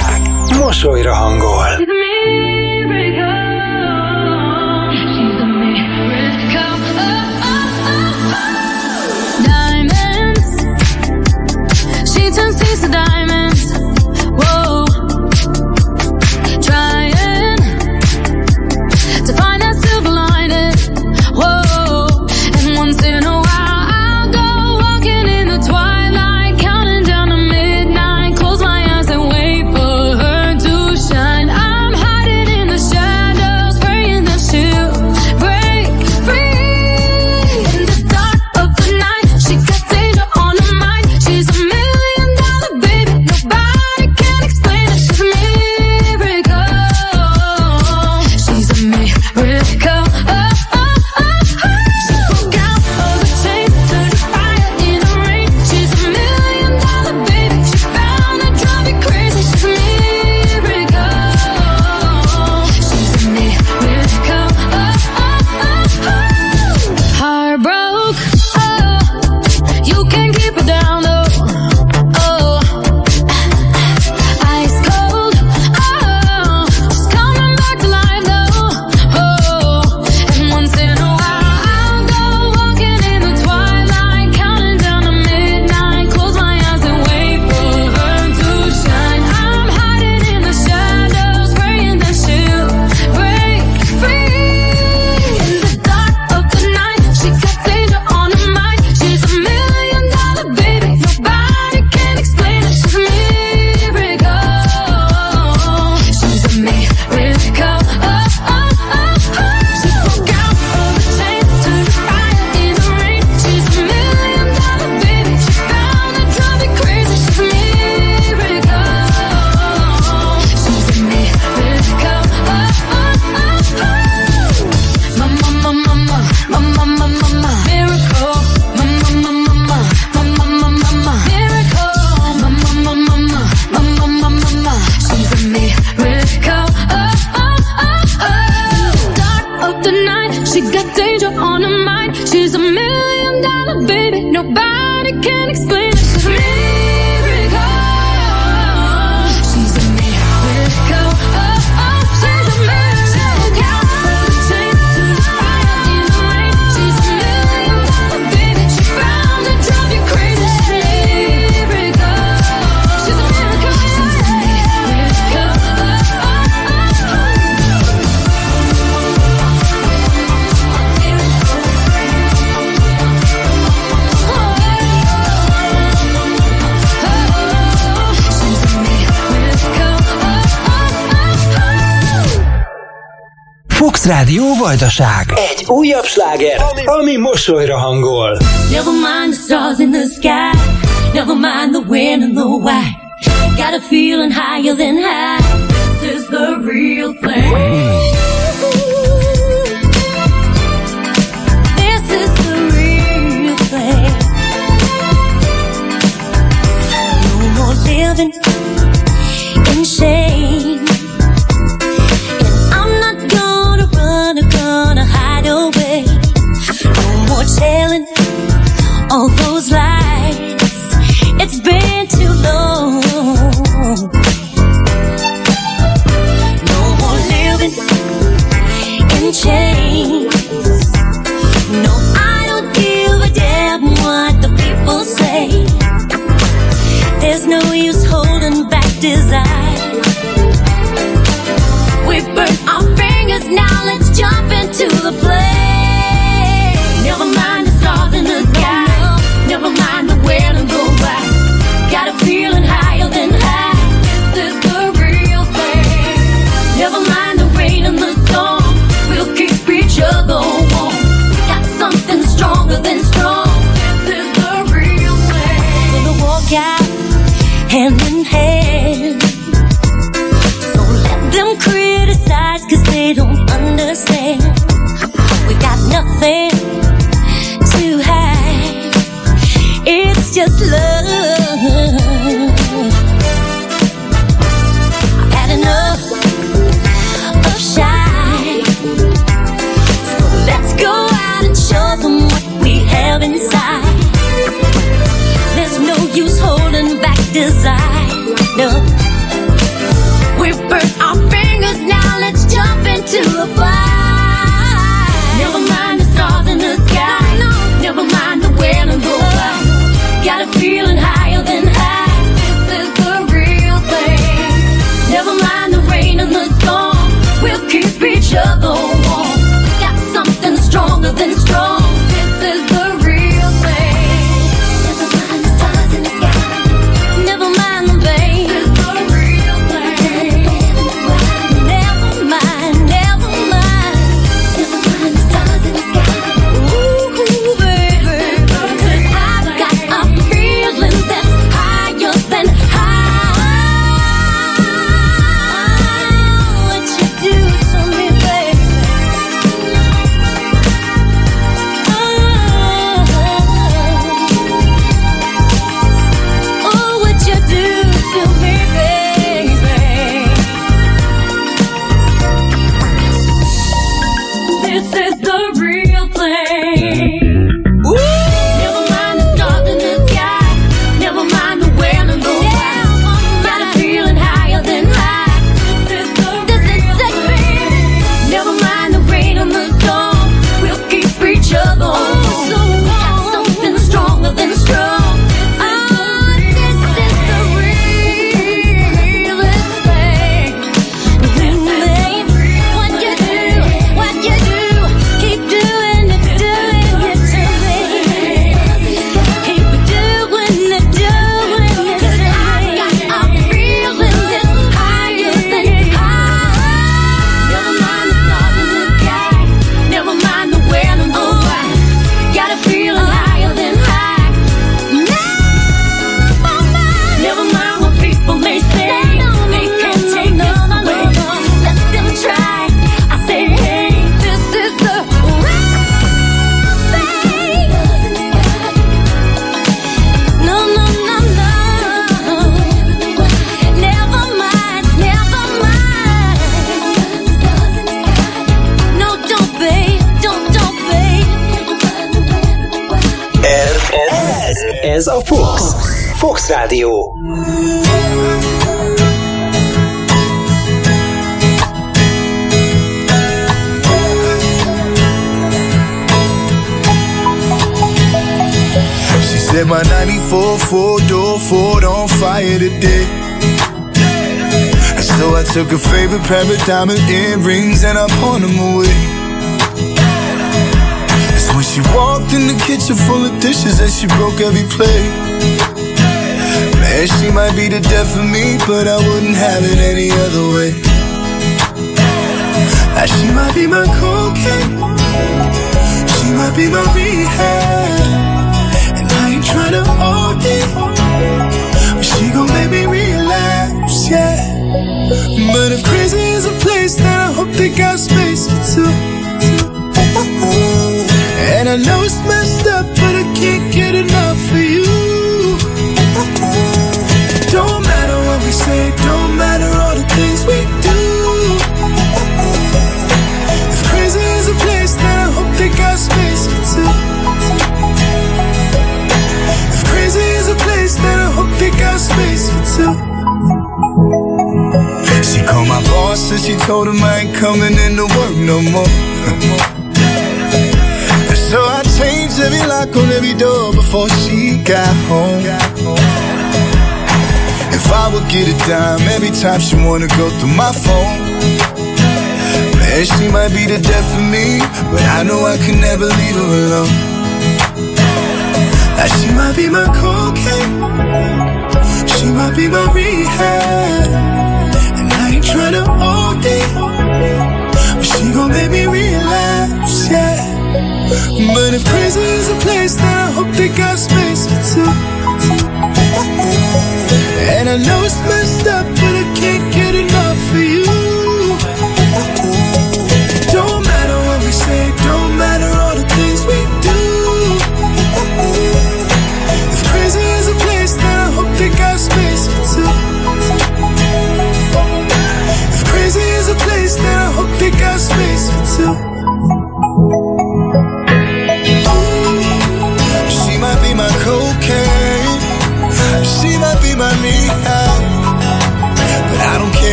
[SPEAKER 8] Vajdaság. Egy újabb sláger, ami, ami mosolyra hangol.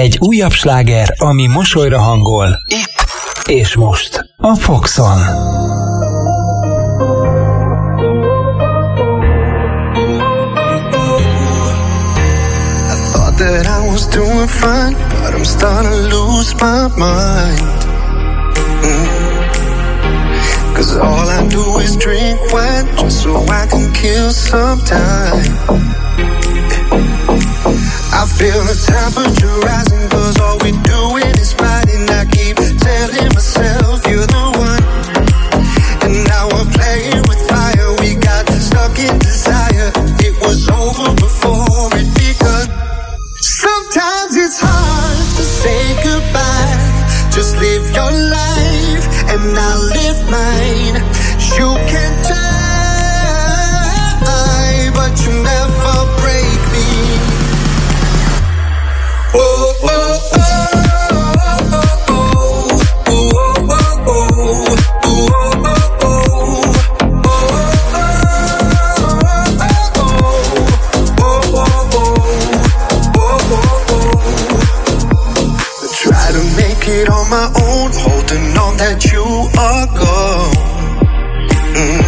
[SPEAKER 2] Egy újabb sláger, ami mosolyra hangol. Itt és most. A Foxon.
[SPEAKER 12] That I was doing fine, but I'm starting to lose my mind. Mm. Cause all I do is drink wine, just so I can kill some time. I feel the temperature rising, cause all we do that you are gone. Mm.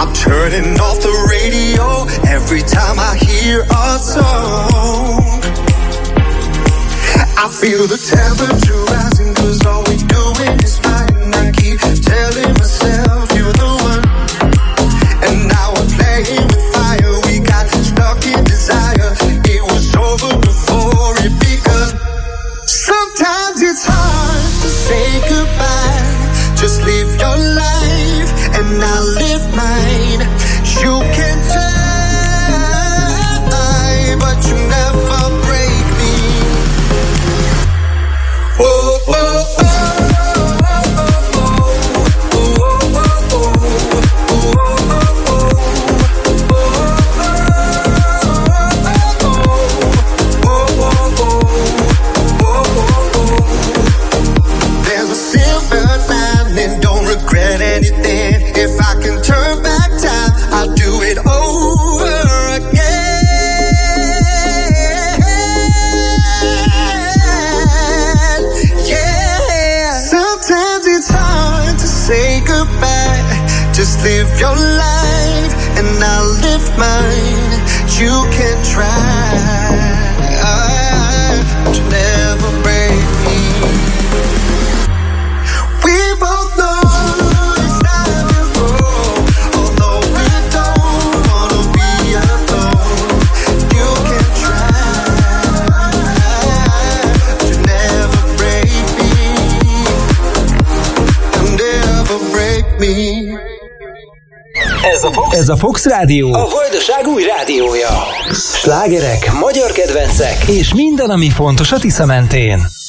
[SPEAKER 12] I'm turning off the radio every time I hear a song. I feel the temperature rising, cause all we're doing is fighting. I keep telling myself. you can try.
[SPEAKER 2] Ez a Fox Rádió, a Vajdaság új rádiója. Slágerek, magyar kedvencek, és minden, ami fontos a Tisza mentén.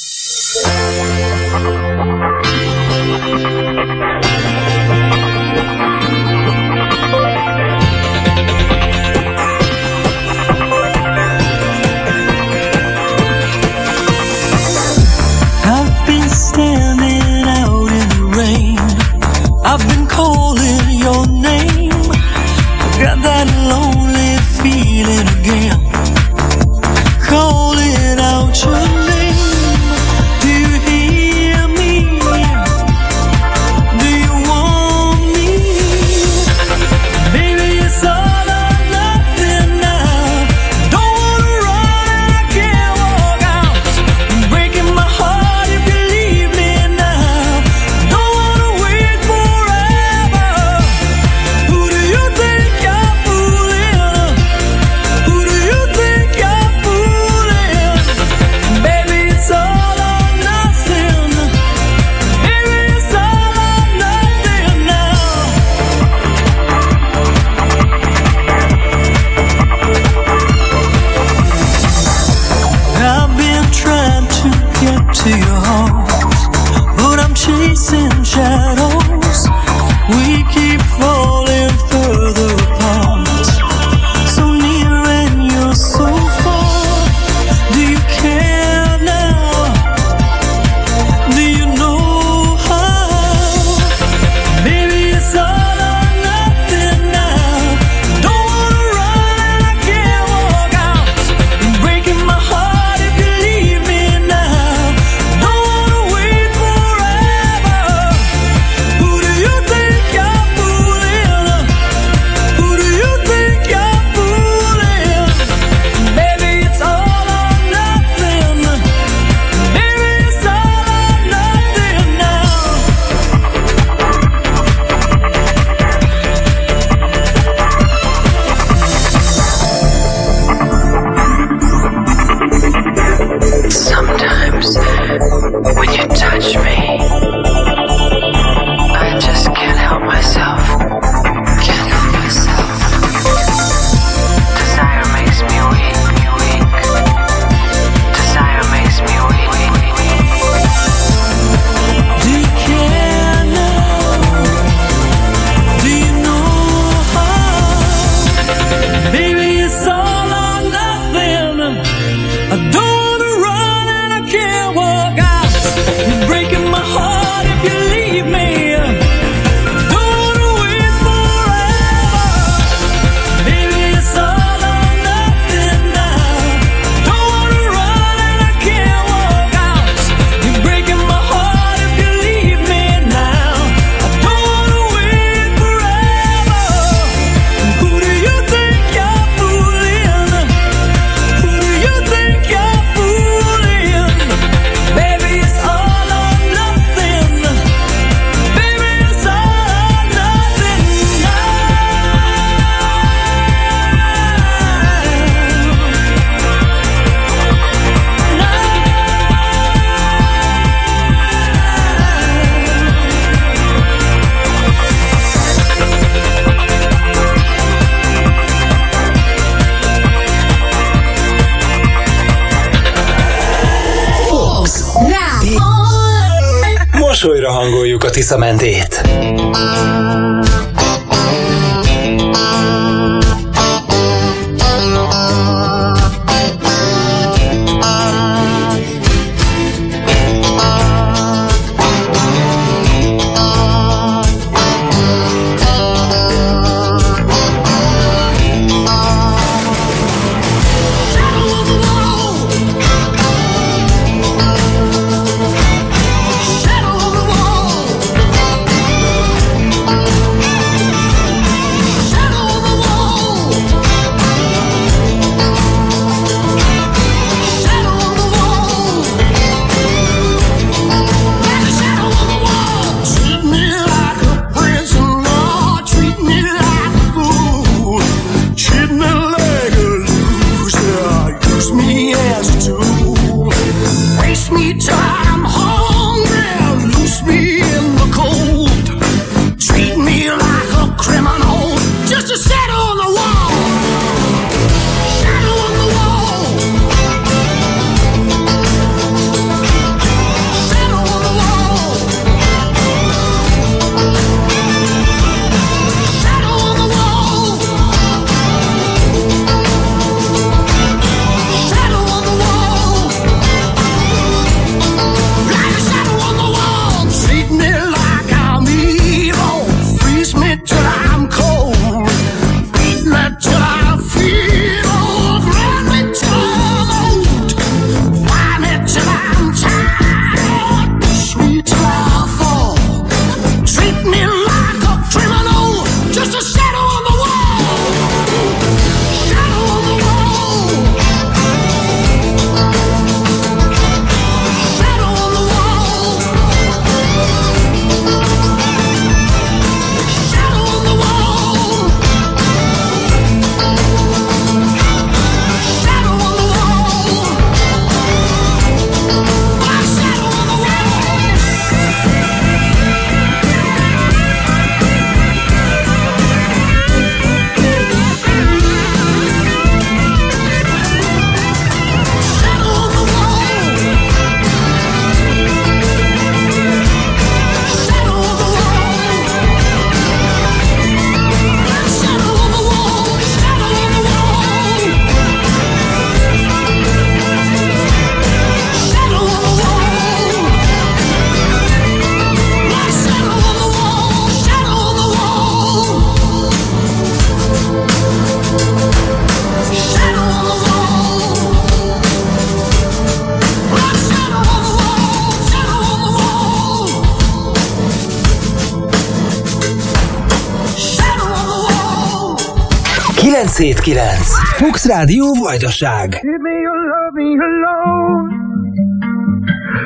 [SPEAKER 2] 959! Fox Rádió Vajdaság!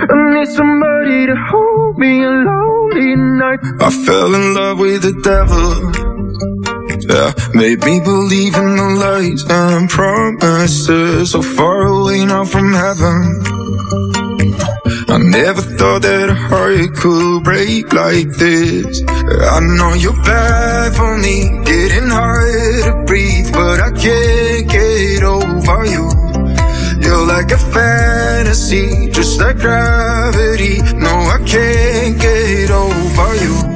[SPEAKER 30] I need somebody to hold me alone at night.
[SPEAKER 19] I fell in love with the devil. Yeah, made me believe in the lies and promises so far away now from heaven. I never thought that a heart could break like this. I know you're bad for me hard to breathe, but I can't get over you. You're like a fantasy, just like gravity. No, I can't get over you.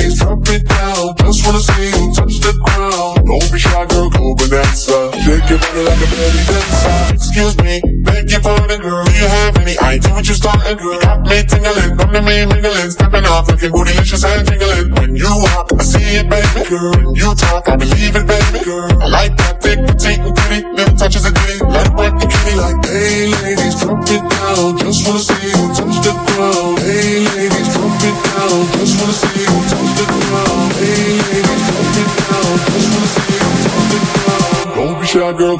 [SPEAKER 48] your body like a belly dancer. Excuse me, beg your pardon, girl. Do you have any idea what you're starting, girl? Got me tingling, come to me mingling, stepping off, looking bootylicious and tingling. When you walk, I see it, baby, girl. When you talk, I believe it, baby, girl. I like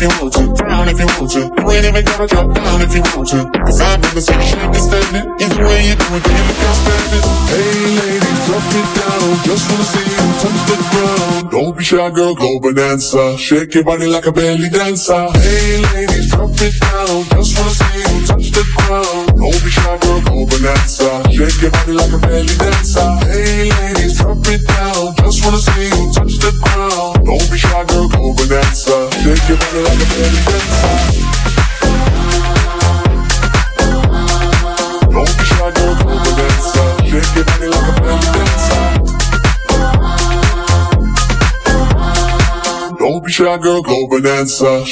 [SPEAKER 48] If you want to, down if you want to. You ain't even gotta drop down if you want to. Cause I've never seen you shake and stand it. Either way you do it, then you look outstanding. Hey ladies, drop it down. Just wanna see you touch the ground. Don't be shy, girl, go bonanza. Shake your body like a belly dancer. Hey ladies, drop it down. Just wanna see you touch the ground. Don't be shy, girl, go bonanza. Shake your body like a belly dancer. Hey ladies, drop it down. Just wanna see you touch the ground. Girl, go bonanza. Shake your body like a belly dancer. Don't be shy, girl, go bonanza.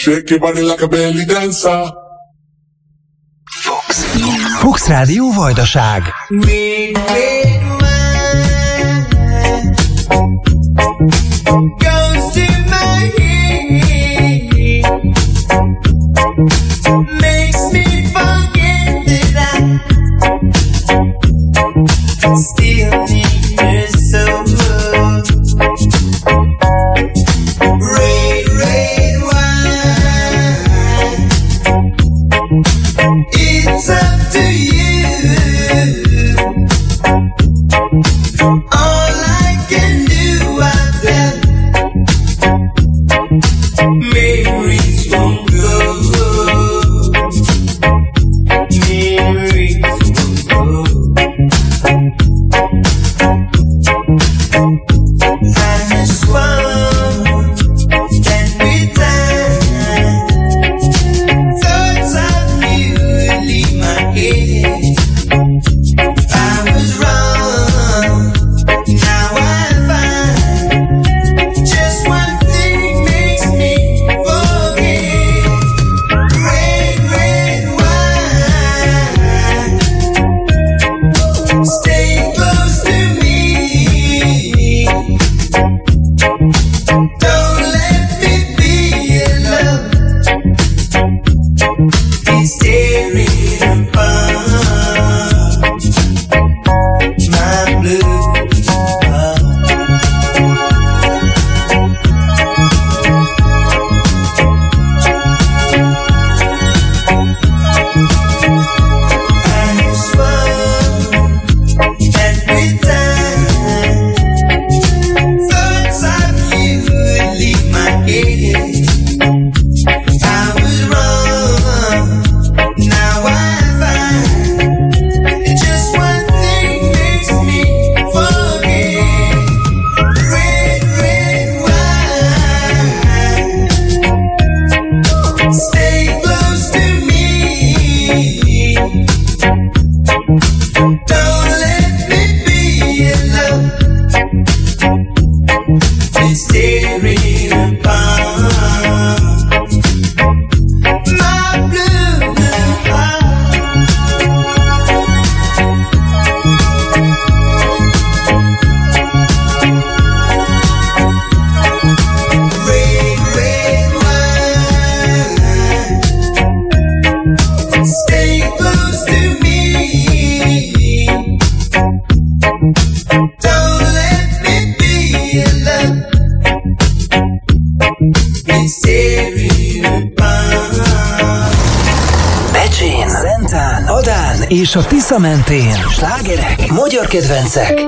[SPEAKER 2] Visszamentén. Slágerek, magyar kedvencek.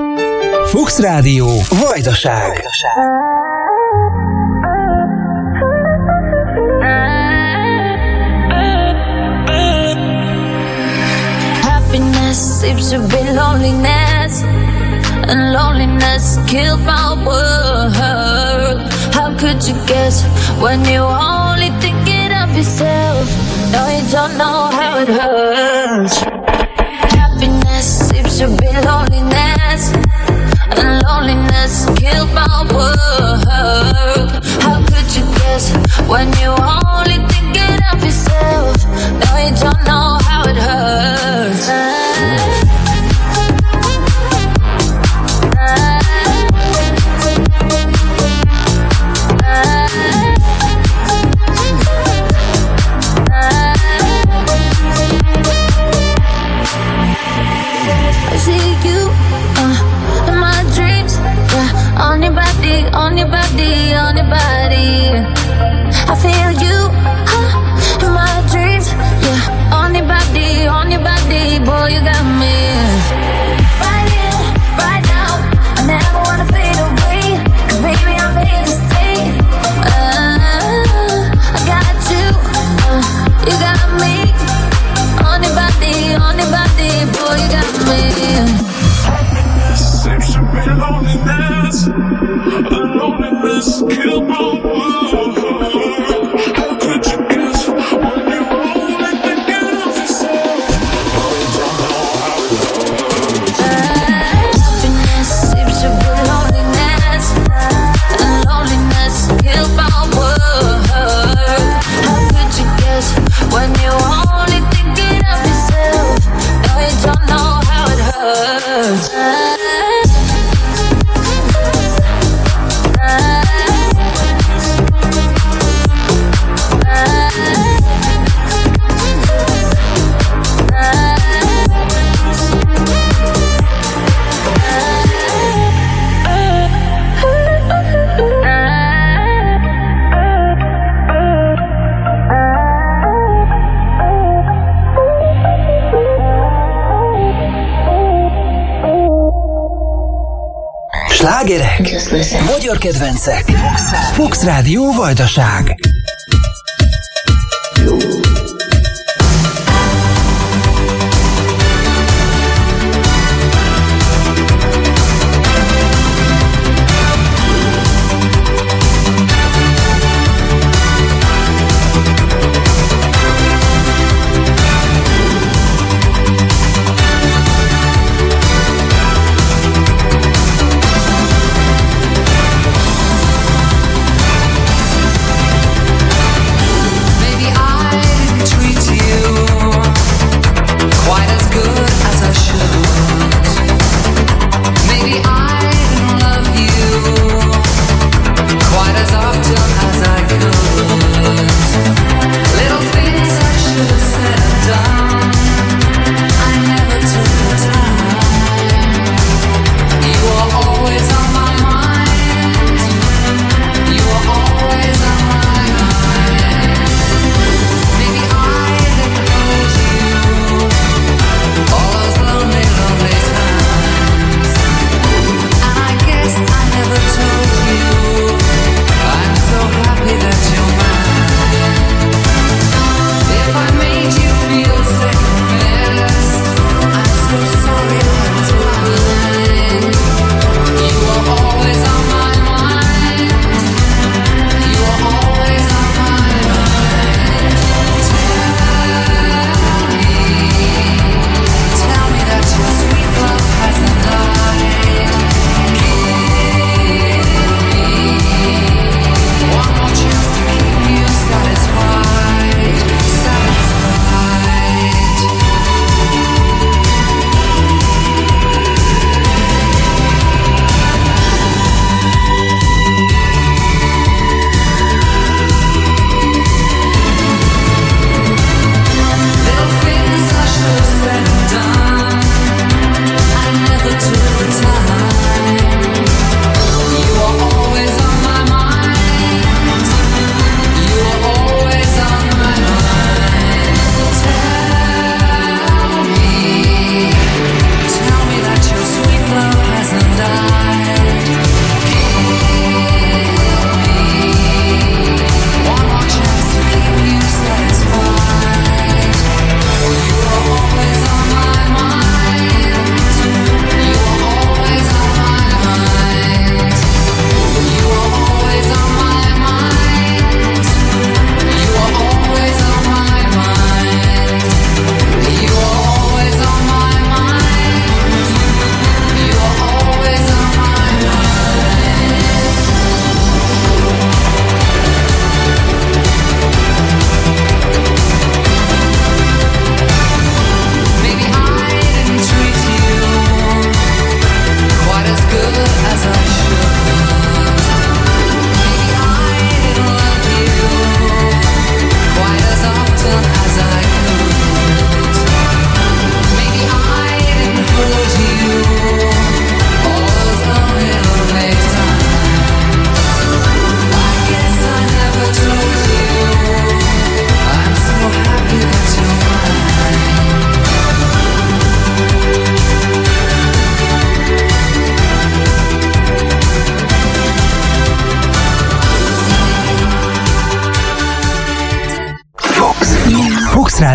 [SPEAKER 2] Fux Rádió. Vajdaság.
[SPEAKER 40] Vajdaság. seems to be loneliness, and loneliness killed my world. How could you guess when you
[SPEAKER 2] are? Rádió Vajdaság.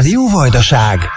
[SPEAKER 2] Rádió Vajdaság.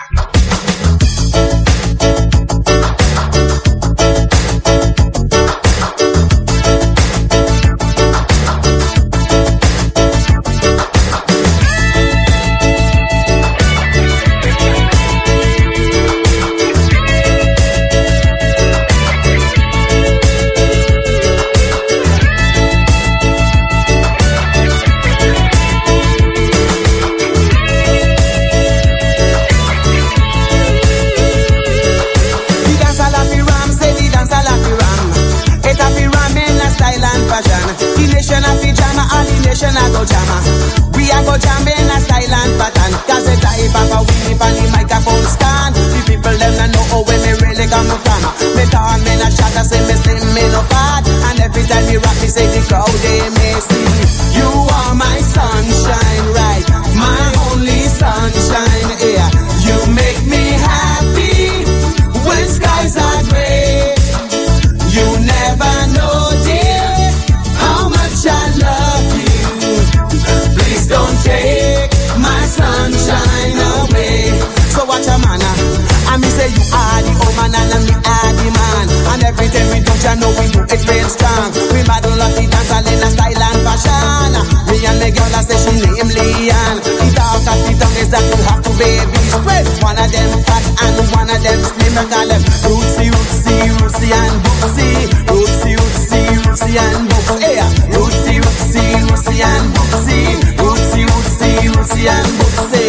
[SPEAKER 25] Caribbean. The dog got the tongue is a two happy baby. Well, one of them fat and one of them slim. I call them Rootsy, Rootsy, Rootsy and Bootsy. Rootsy, Rootsy, Rootsy and Bootsy. Yeah. Rootsy, Rootsy, Rootsy and Bootsy. Rootsy, Rootsy, Rootsy and Bootsy.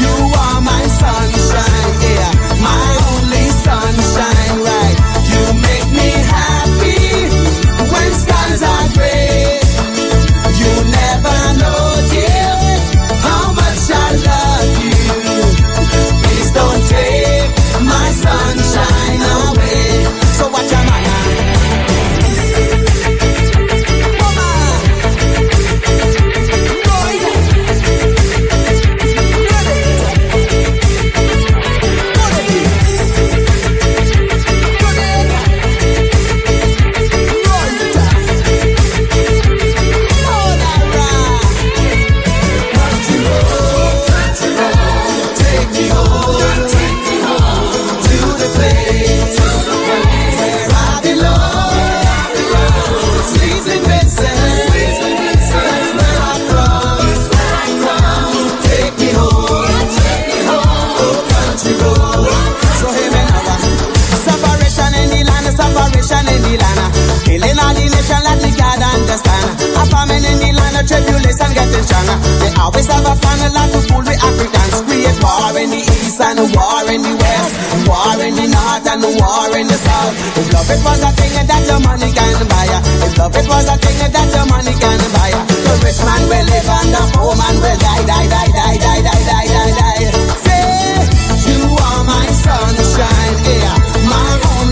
[SPEAKER 25] You are my sunshine. tribulation getting stronger. They always have a plan, a lot of fool we Africans. Create war in the east and a war in the west. War in the north and a war in the south. If love it was a thing that your money can buy. If love it was a thing that your money can buy. The rich man will live and the poor man will die, die, die, die, die, die, die, die, die. Say, you are my sunshine, yeah, my only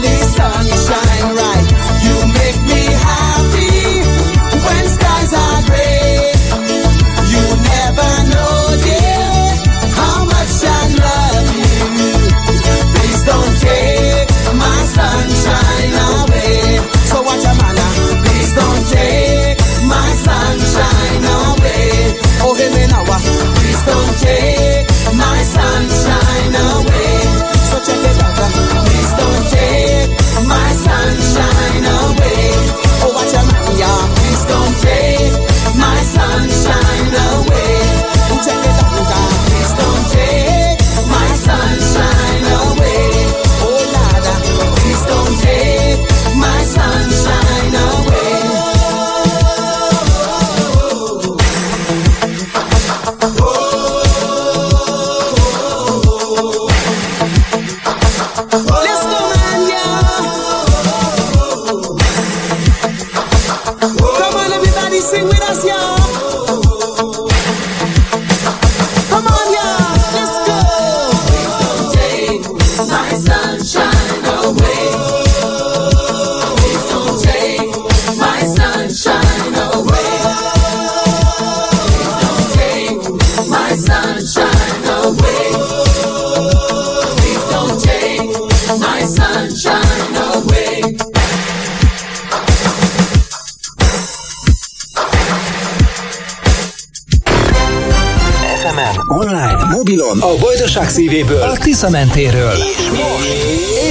[SPEAKER 2] lakosság szívéből, a Tisza mentéről. És most,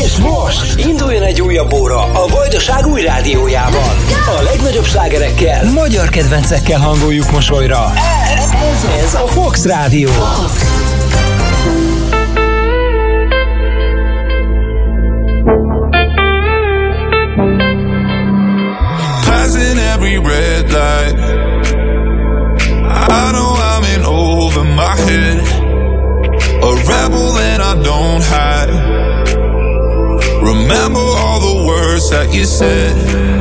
[SPEAKER 2] és most induljon egy újabb óra a Vajdaság új rádiójában. A legnagyobb slágerekkel, magyar kedvencekkel hangoljuk mosolyra. Ez, ez, ez a Fox Rádió.
[SPEAKER 49] Fox. Remember all the words that you said.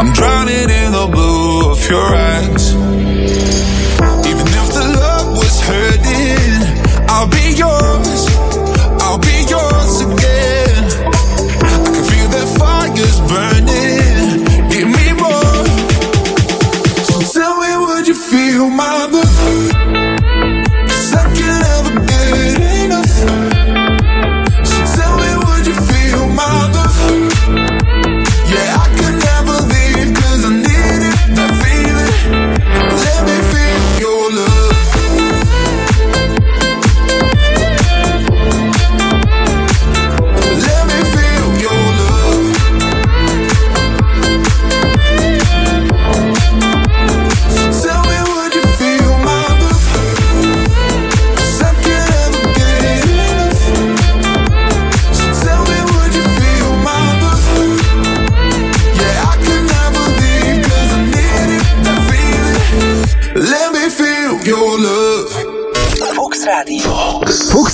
[SPEAKER 49] I'm drowning in the blue of your eyes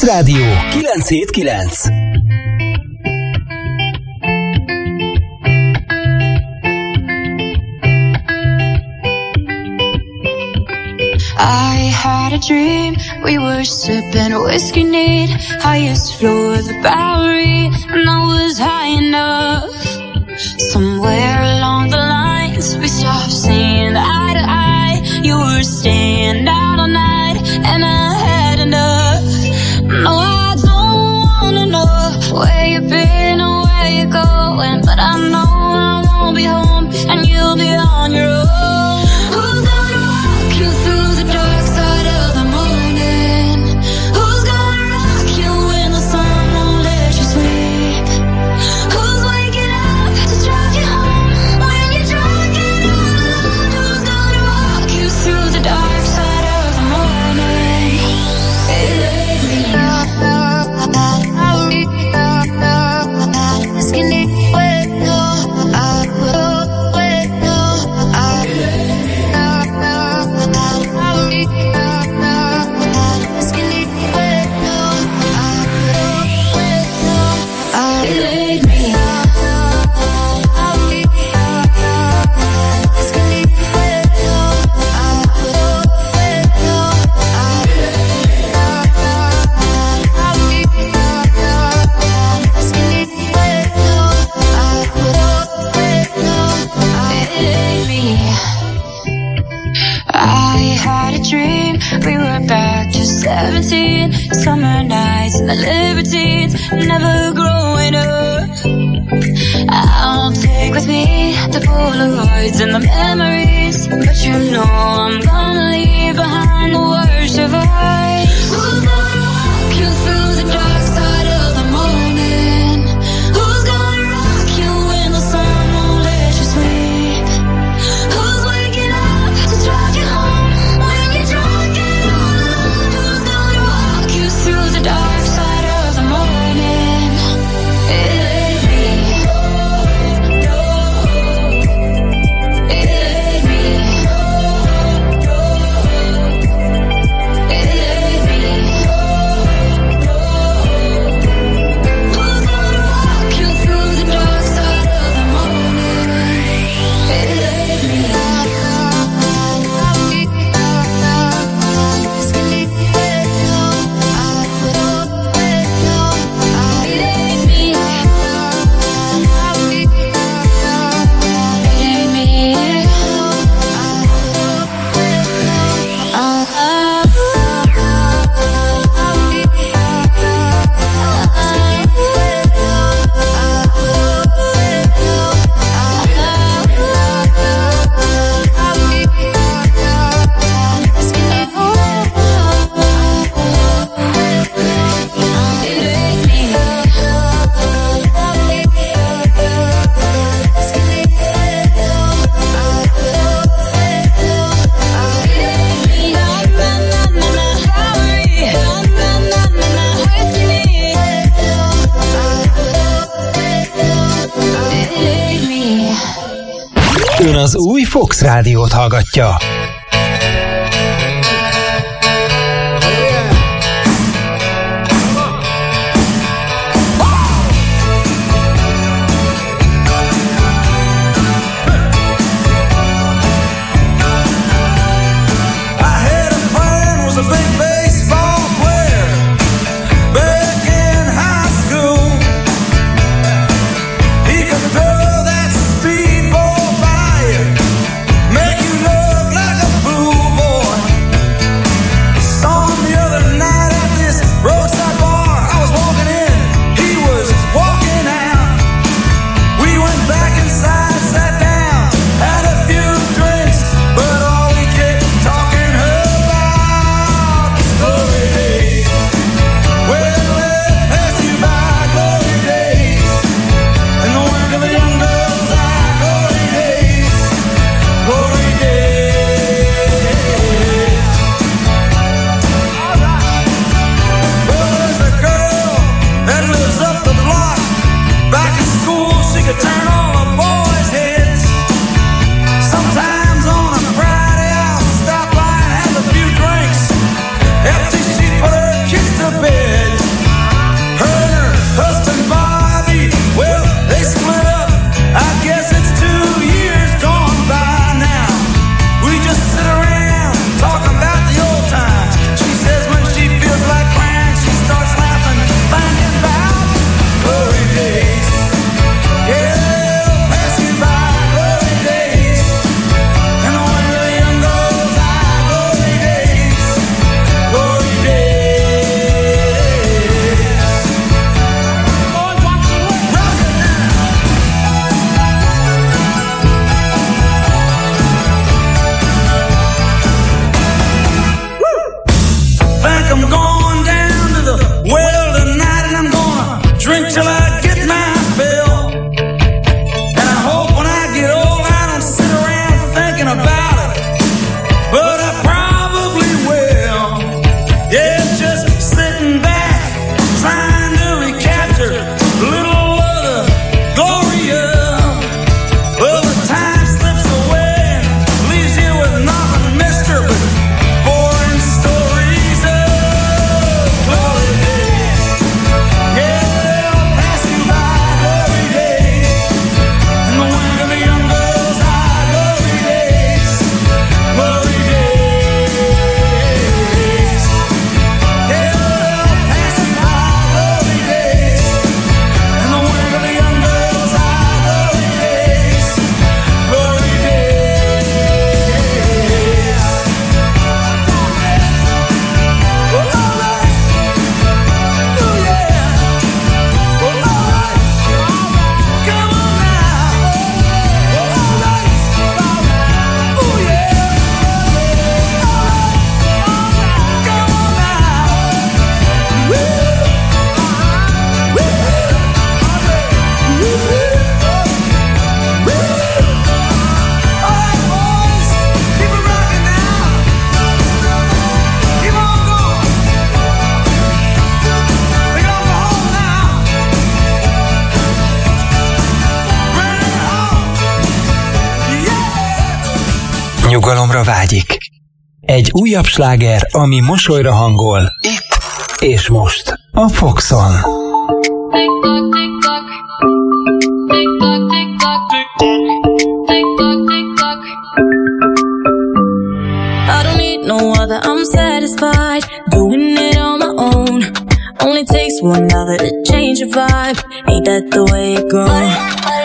[SPEAKER 2] Rádió 979.
[SPEAKER 14] I had a dream, we were sipping whiskey neat, highest floor of the Bowery, and I was high enough somewhere. the liberties, never growing up. I'll take with me the Polaroids and the memories, but you know I'm gonna leave behind the worst of us. ön
[SPEAKER 50] az új Fox rádiót hallgatja. újabb sláger, ami mosolyra hangol. Itt és most a Foxon.
[SPEAKER 51] One other to change a vibe. Ain't that the way it goes?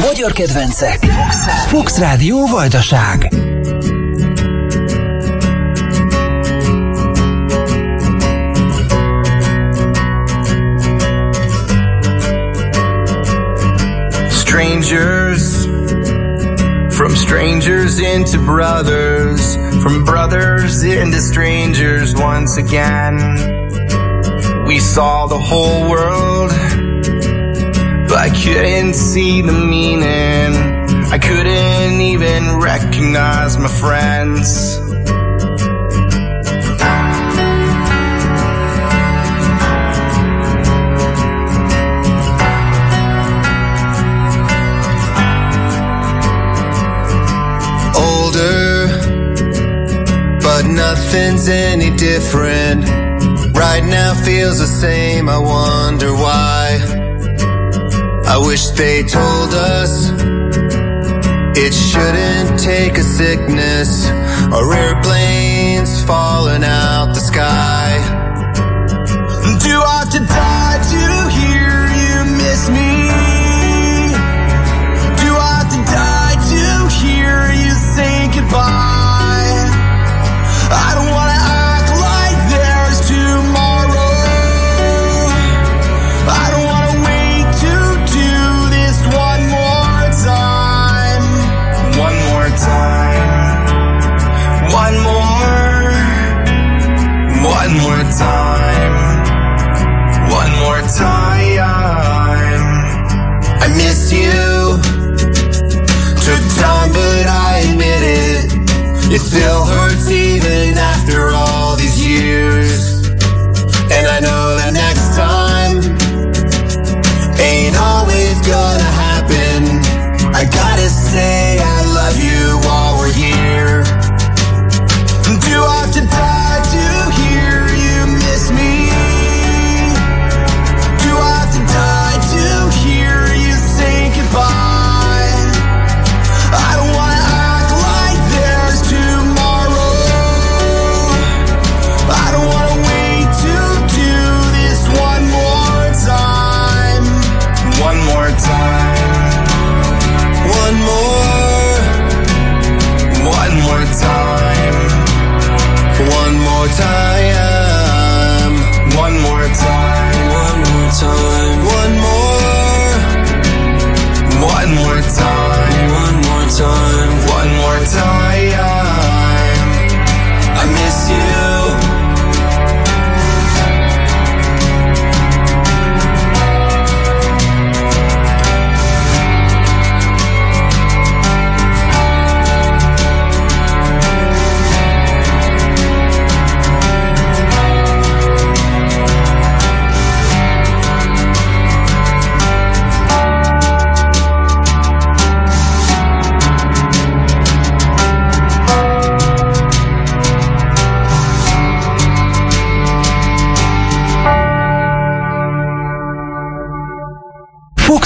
[SPEAKER 2] Magyar kedvencek. Fox Rádió Vajdaság.
[SPEAKER 52] Strangers From strangers into brothers From brothers into strangers once again We saw the whole world but I couldn't see the meaning. I couldn't even recognize my friends. nothing's any different. Right now feels the same, I wonder why. I wish they told us
[SPEAKER 19] it shouldn't take a sickness or airplanes falling out the sky.
[SPEAKER 52] Do I have to die?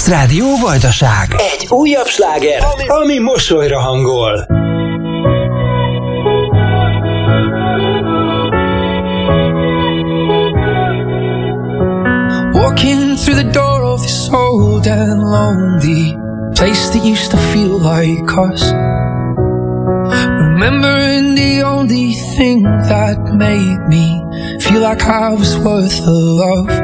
[SPEAKER 2] Rádió Vajdaság. Egy újabb sláger, ami, ami mosolyra hangol.
[SPEAKER 53] Walking through the door of this old and lonely place that used to feel like us. Remembering the only thing that made me feel like I was worth a love.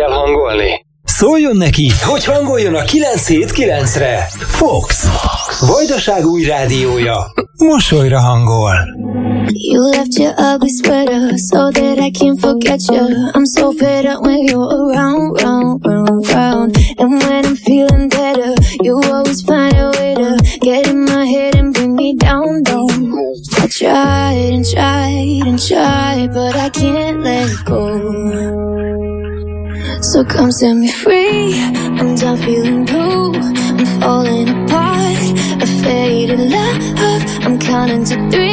[SPEAKER 2] kell hangolni? Szóljon neki, hogy hangoljon a 979-re! Fox! Vajdaság új rádiója. Mosolyra hangol.
[SPEAKER 54] You left your ugly sweater so that I can forget you. I'm so fed up when you're around, round, round. Come set me free, I'm done feeling blue. I'm falling apart, a faded love. I'm counting to three.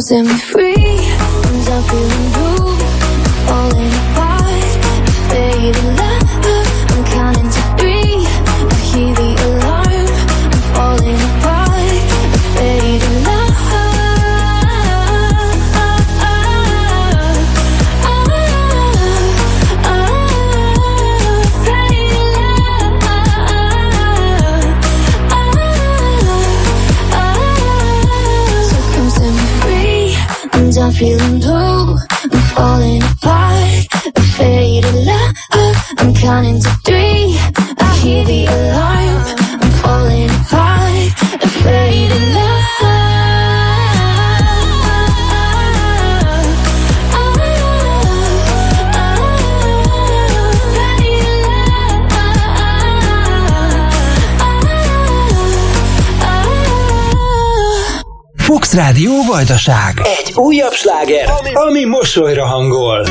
[SPEAKER 54] Set me free.
[SPEAKER 2] Kix Rádió Vajdaság. Egy újabb sláger, ami, ami mosolyra hangol.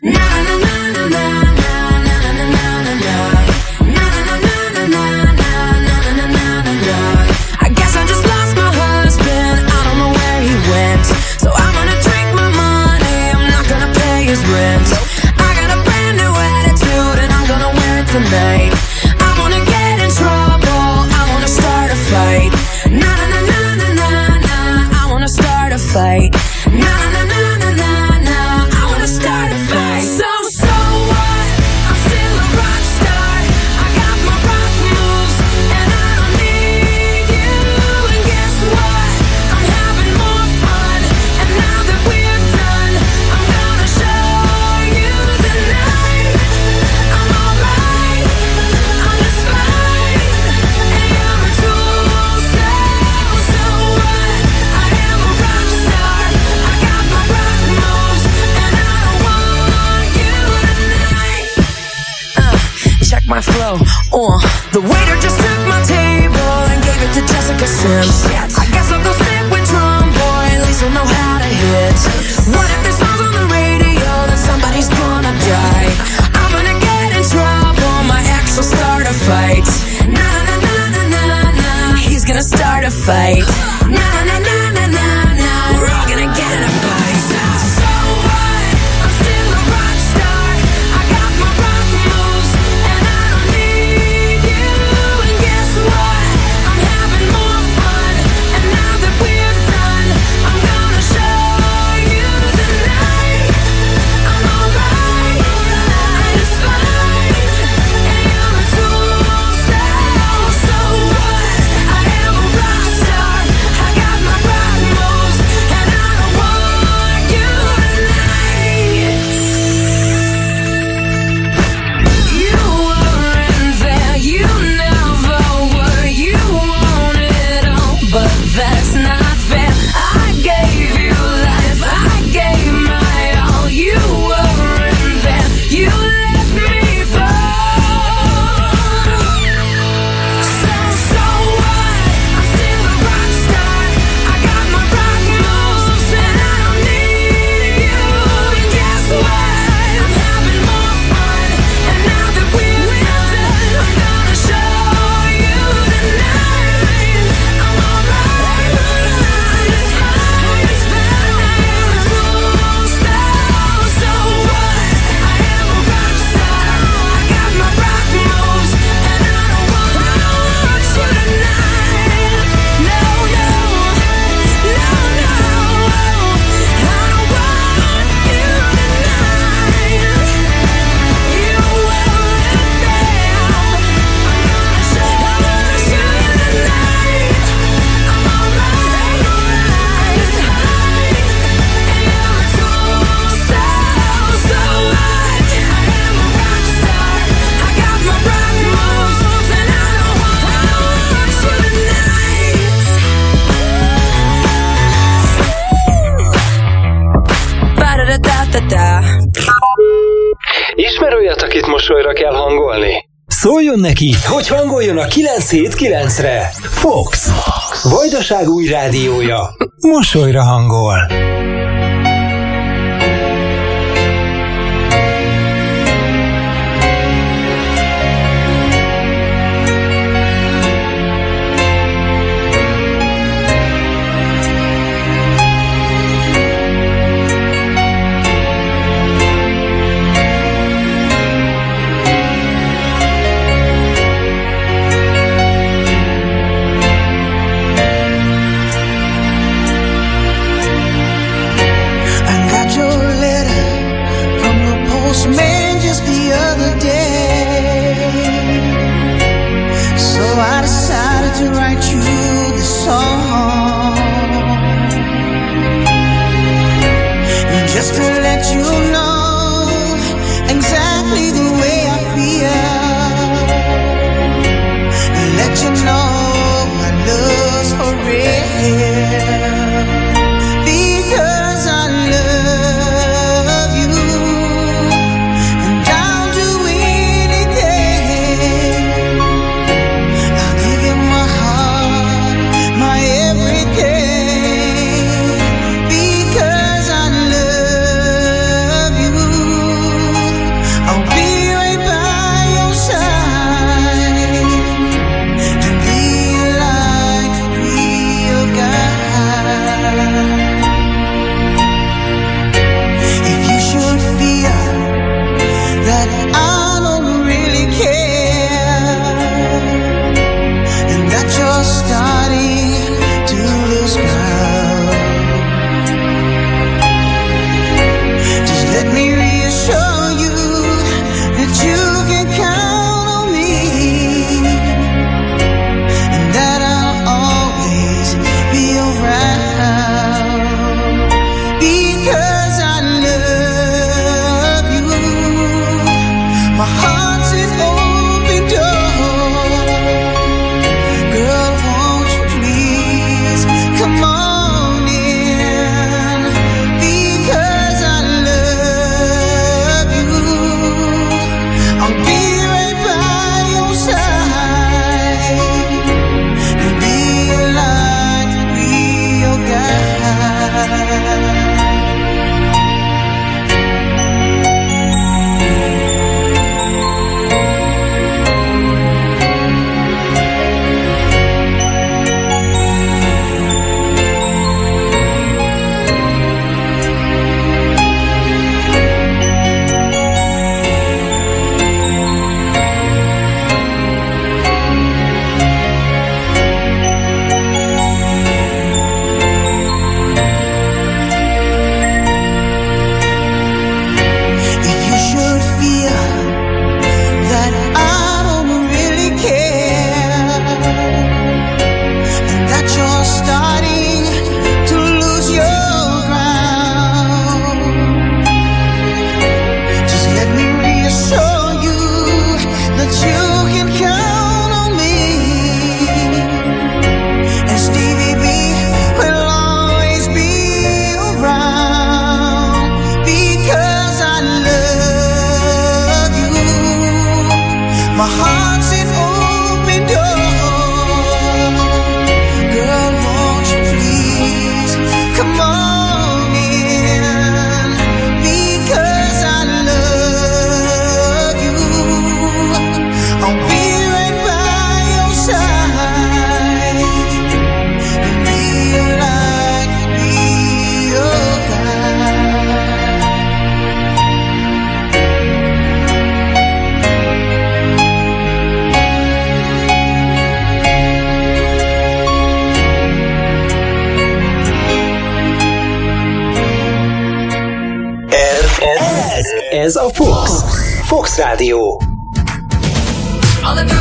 [SPEAKER 15] Na, fight.
[SPEAKER 2] hogy hangoljon a 979-re. Fox. Vajdaság új rádiója. Mosolyra hangol.
[SPEAKER 55] just to let you know exactly the way I feel. Let you know my love's for real.
[SPEAKER 2] Fox Rádió.
[SPEAKER 28] All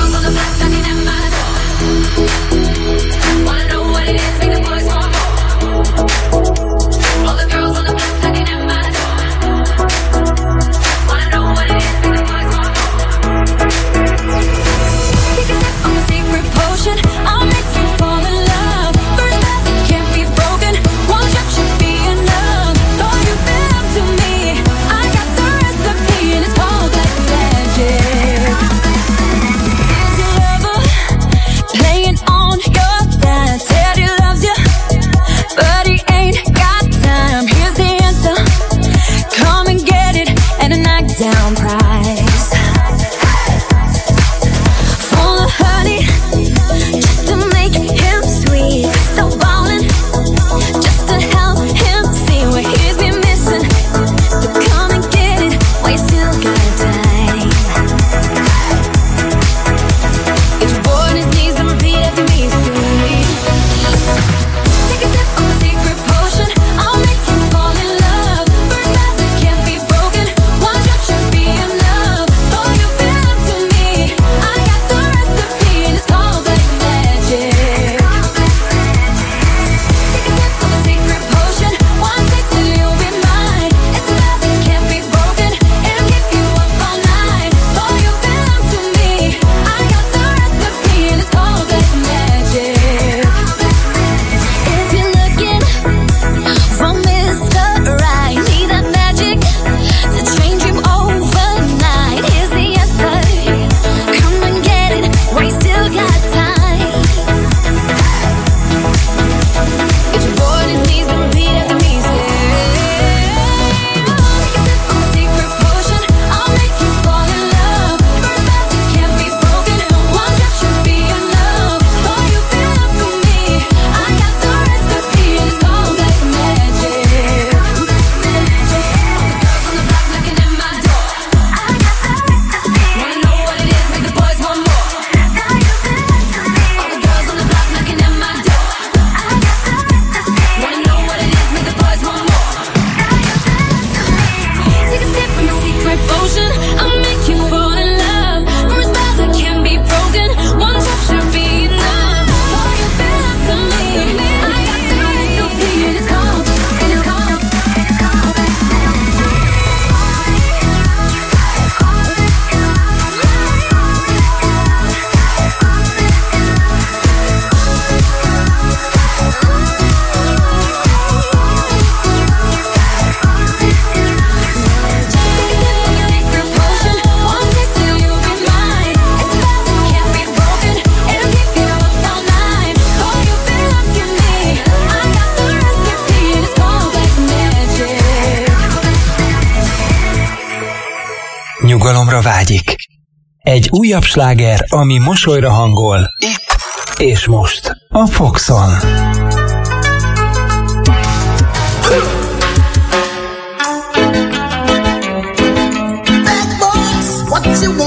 [SPEAKER 18] Egy újabb sláger, ami mosolyra hangol. Itt és most a Foxon.
[SPEAKER 5] Bad boys, what you want,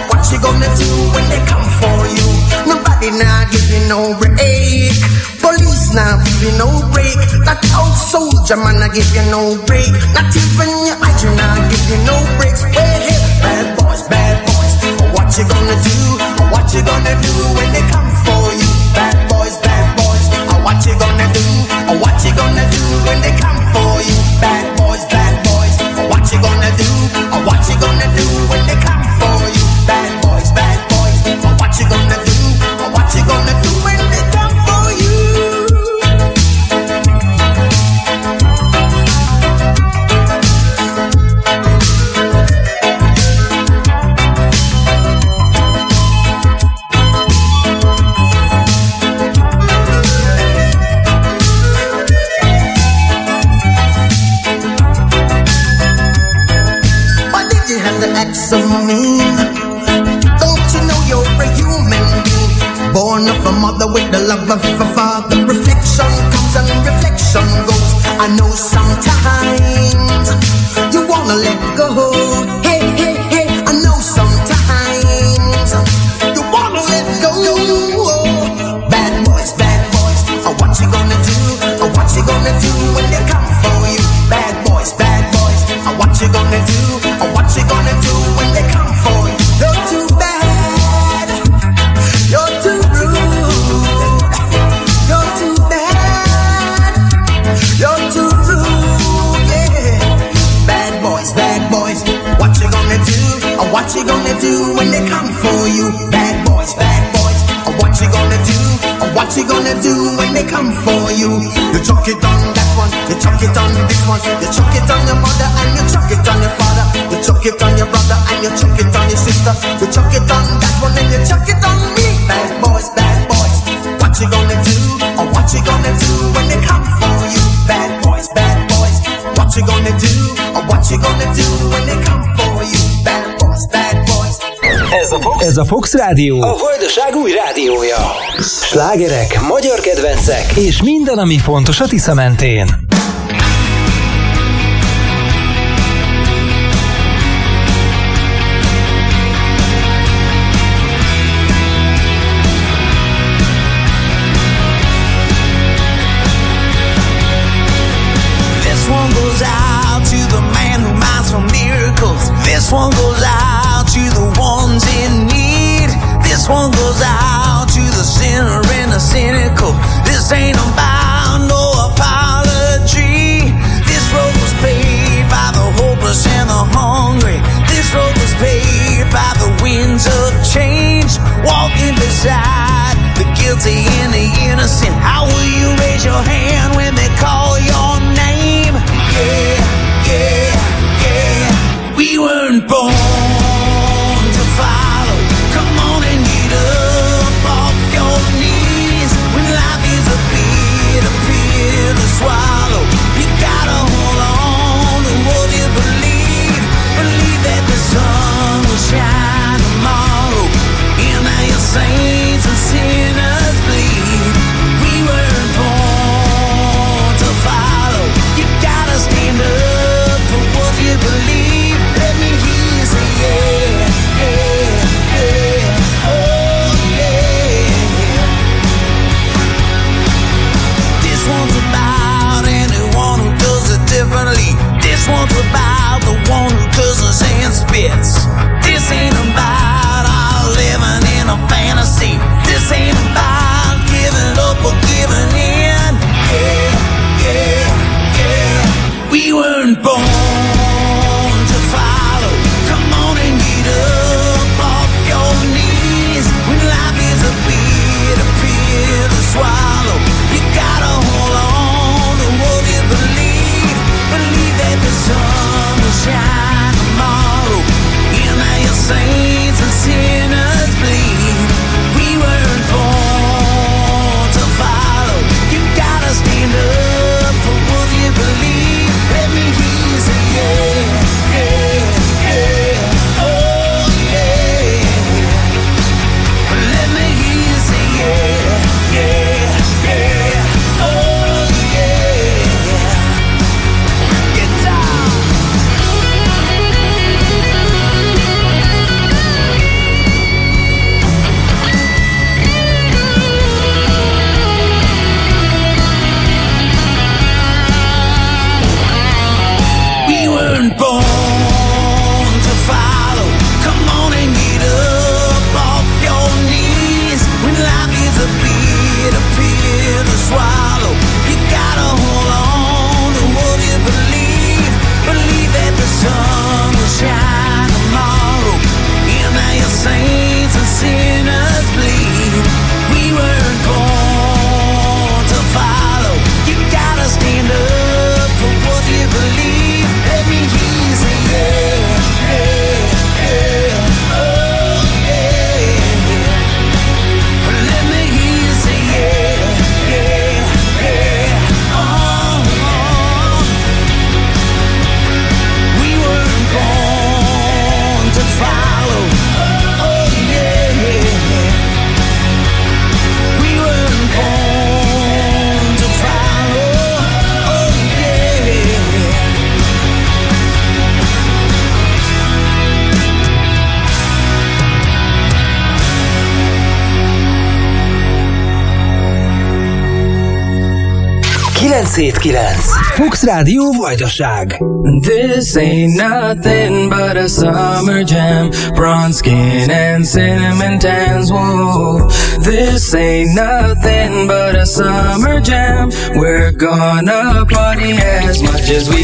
[SPEAKER 5] What you gonna do when they come for you? Nobody now give you no break. Police now give you no break. That old soldier man I give you no break. Not even your eyes now give you no breaks. Hey, bad boys, bad boys, what you gonna do? What you gonna do when they come for you? Bad boys, bad boys, what you gonna do? What you gonna do when they come for you? Bad love
[SPEAKER 18] Ez a Fox, Rádió, a Vajdaság új rádiója. Slágerek, magyar kedvencek és minden, ami fontos a Tisza mentén.
[SPEAKER 2] 979! Fox Rádió Vajdaság!
[SPEAKER 33] This ain't nothing but a summer jam Bronze skin and cinnamon tans This ain't nothing but a summer jam We're gonna party as much as we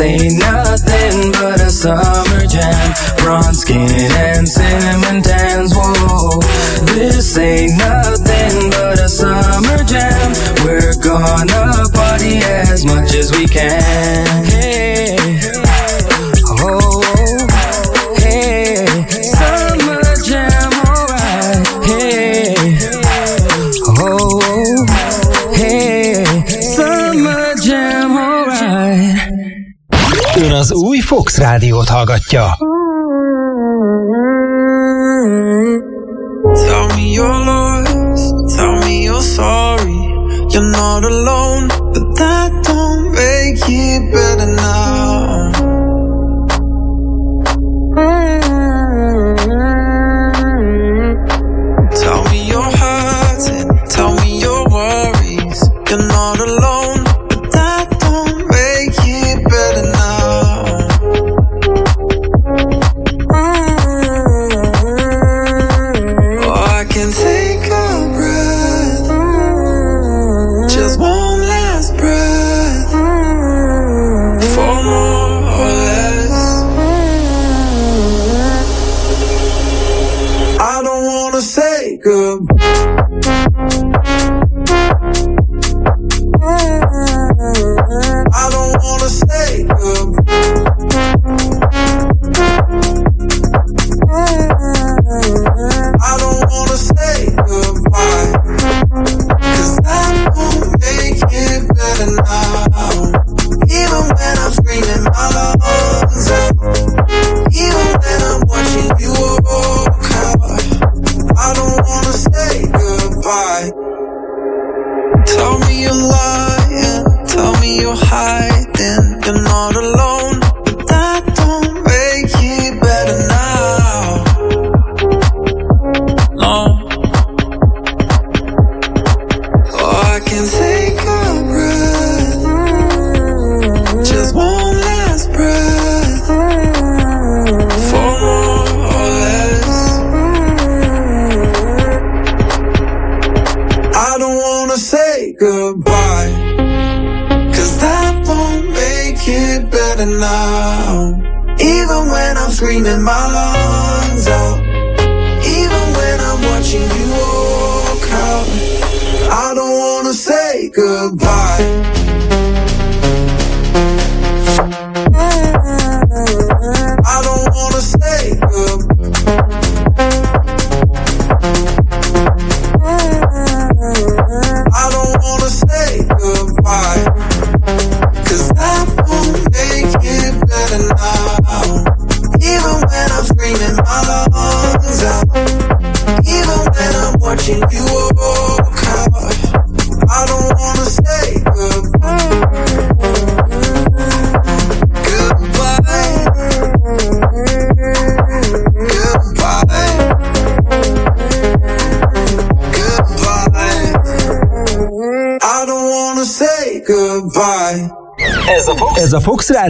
[SPEAKER 19] say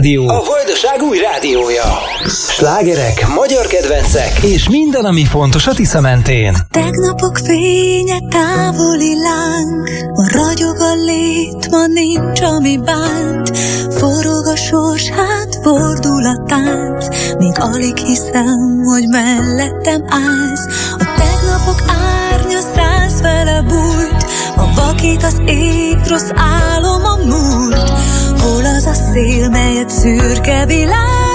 [SPEAKER 2] Rádió. A Vajdaság új rádiója. Slágerek, magyar kedvencek, és minden, ami fontos a Tisza mentén.
[SPEAKER 40] Tegnapok fénye távoli láng, a ragyog a lét, ma nincs, ami bánt. Forog a sors, hát fordul a tánc, még alig hiszem, hogy mellettem állsz. A tegnapok árnya száz fele bújt, ma vakít az ég, rossz álom a múlt szél, melyet szürke világ.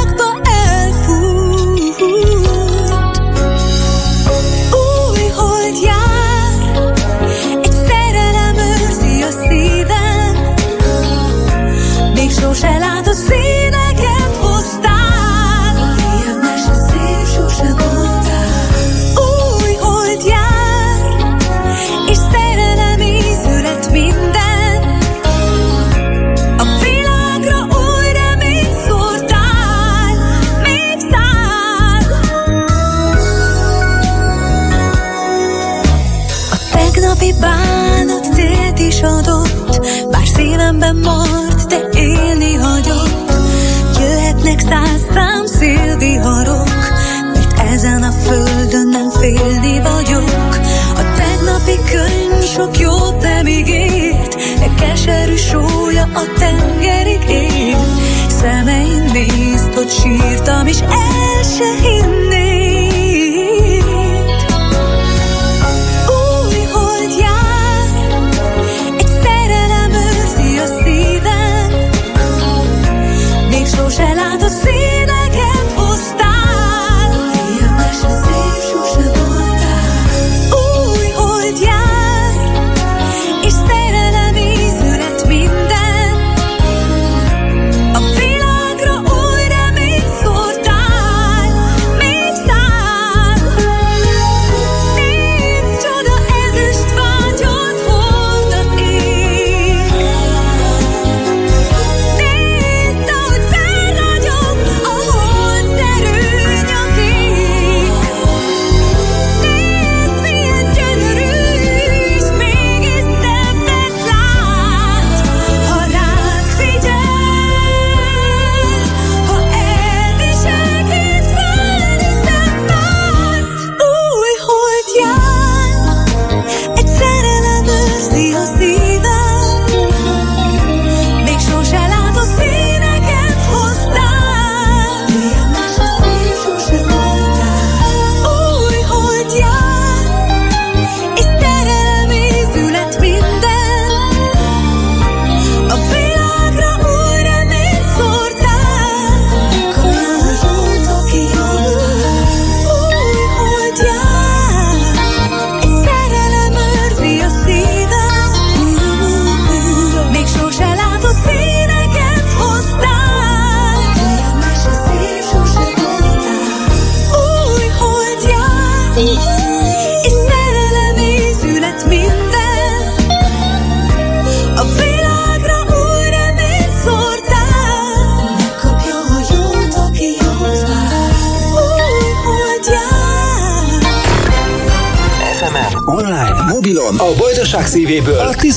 [SPEAKER 40] ezen a földön nem félni vagyok. A tegnapi könyv sok jót nem ígért, de keserű sója a tengerig ég. Szemeim nézd, hogy sírtam, és el se hinni.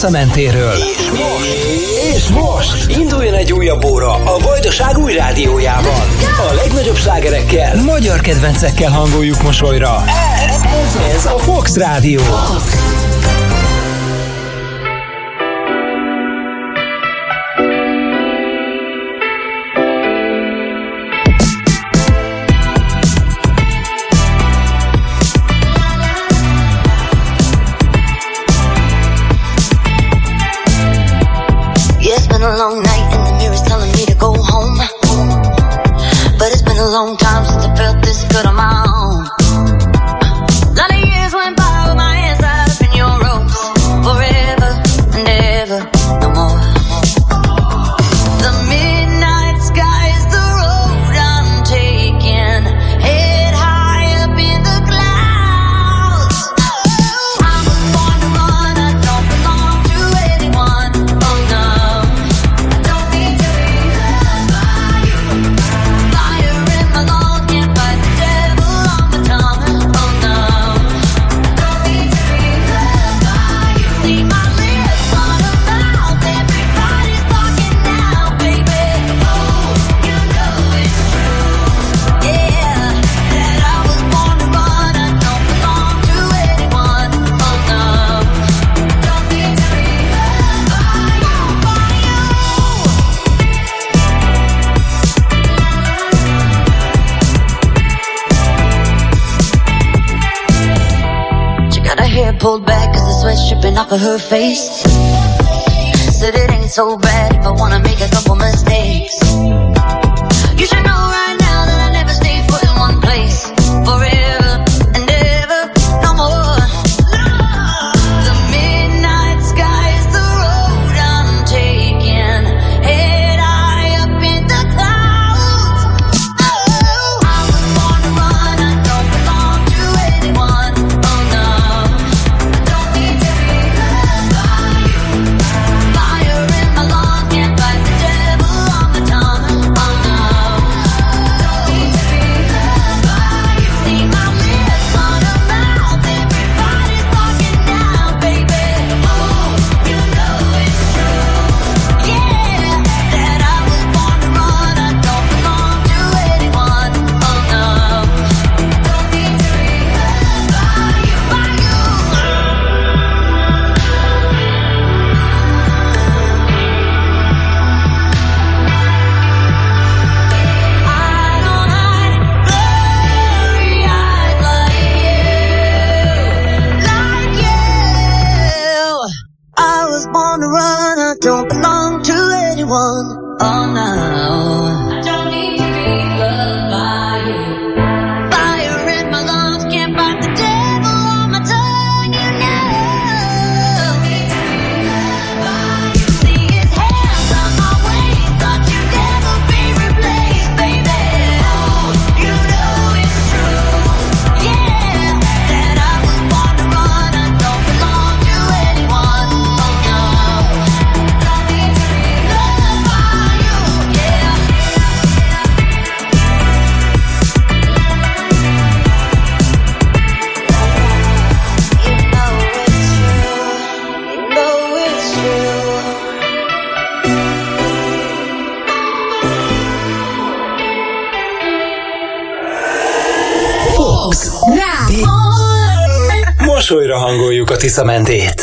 [SPEAKER 40] visszamentéről. És
[SPEAKER 2] most, és most induljon egy újabb óra a Vajdaság új rádiójában. A legnagyobb slágerekkel, magyar kedvencekkel hangoljuk mosolyra. Ez, ez, ez a Fox Rádió.
[SPEAKER 14] Fox. vocês. Hangoljuk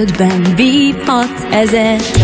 [SPEAKER 56] Kezedben vívhatsz ezer.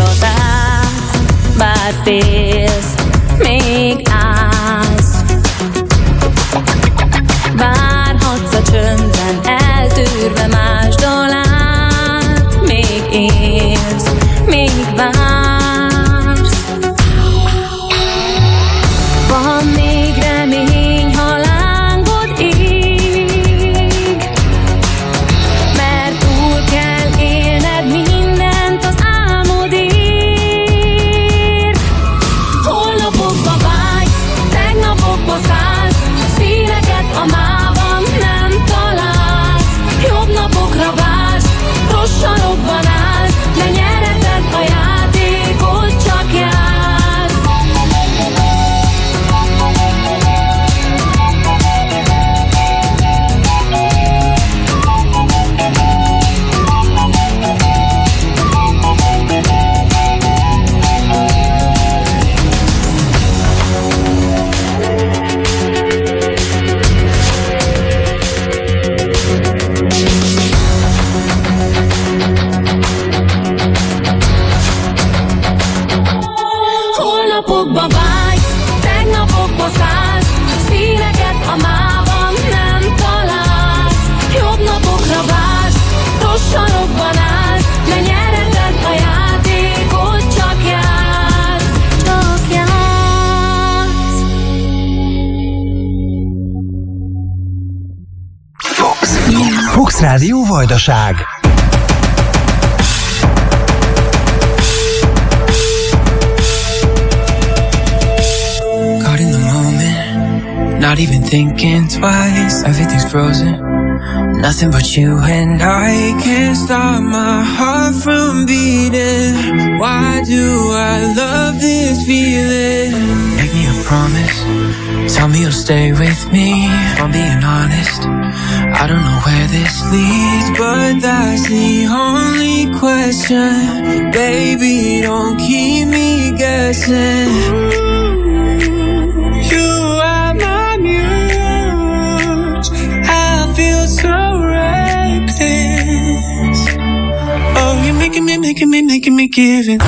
[SPEAKER 57] Me,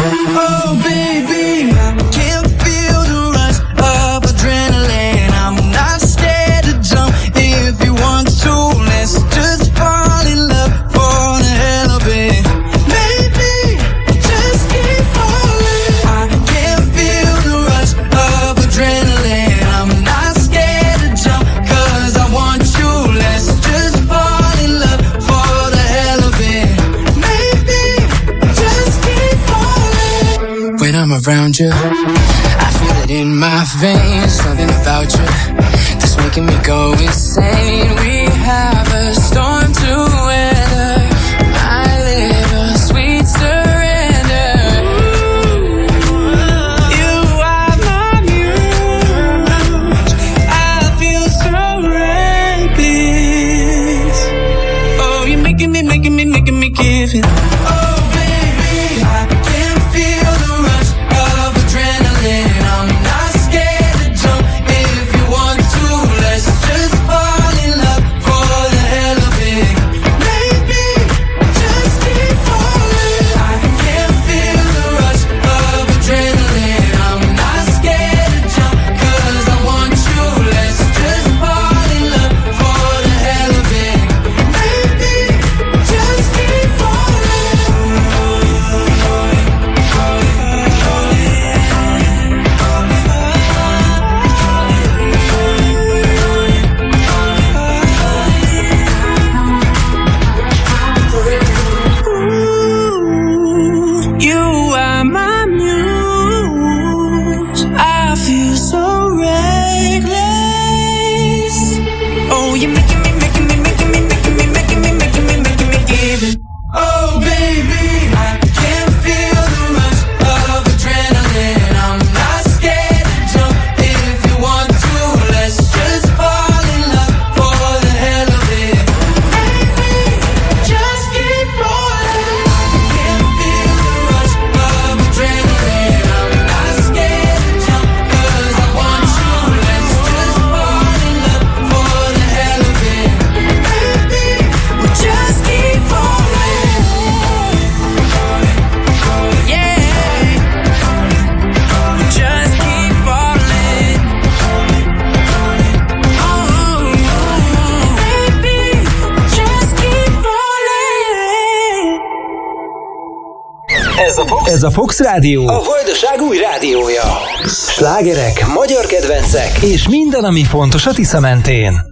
[SPEAKER 57] Rádió. A Vajdaság új rádiója. Slágerek, magyar kedvencek és minden, ami fontos a Tisza mentén.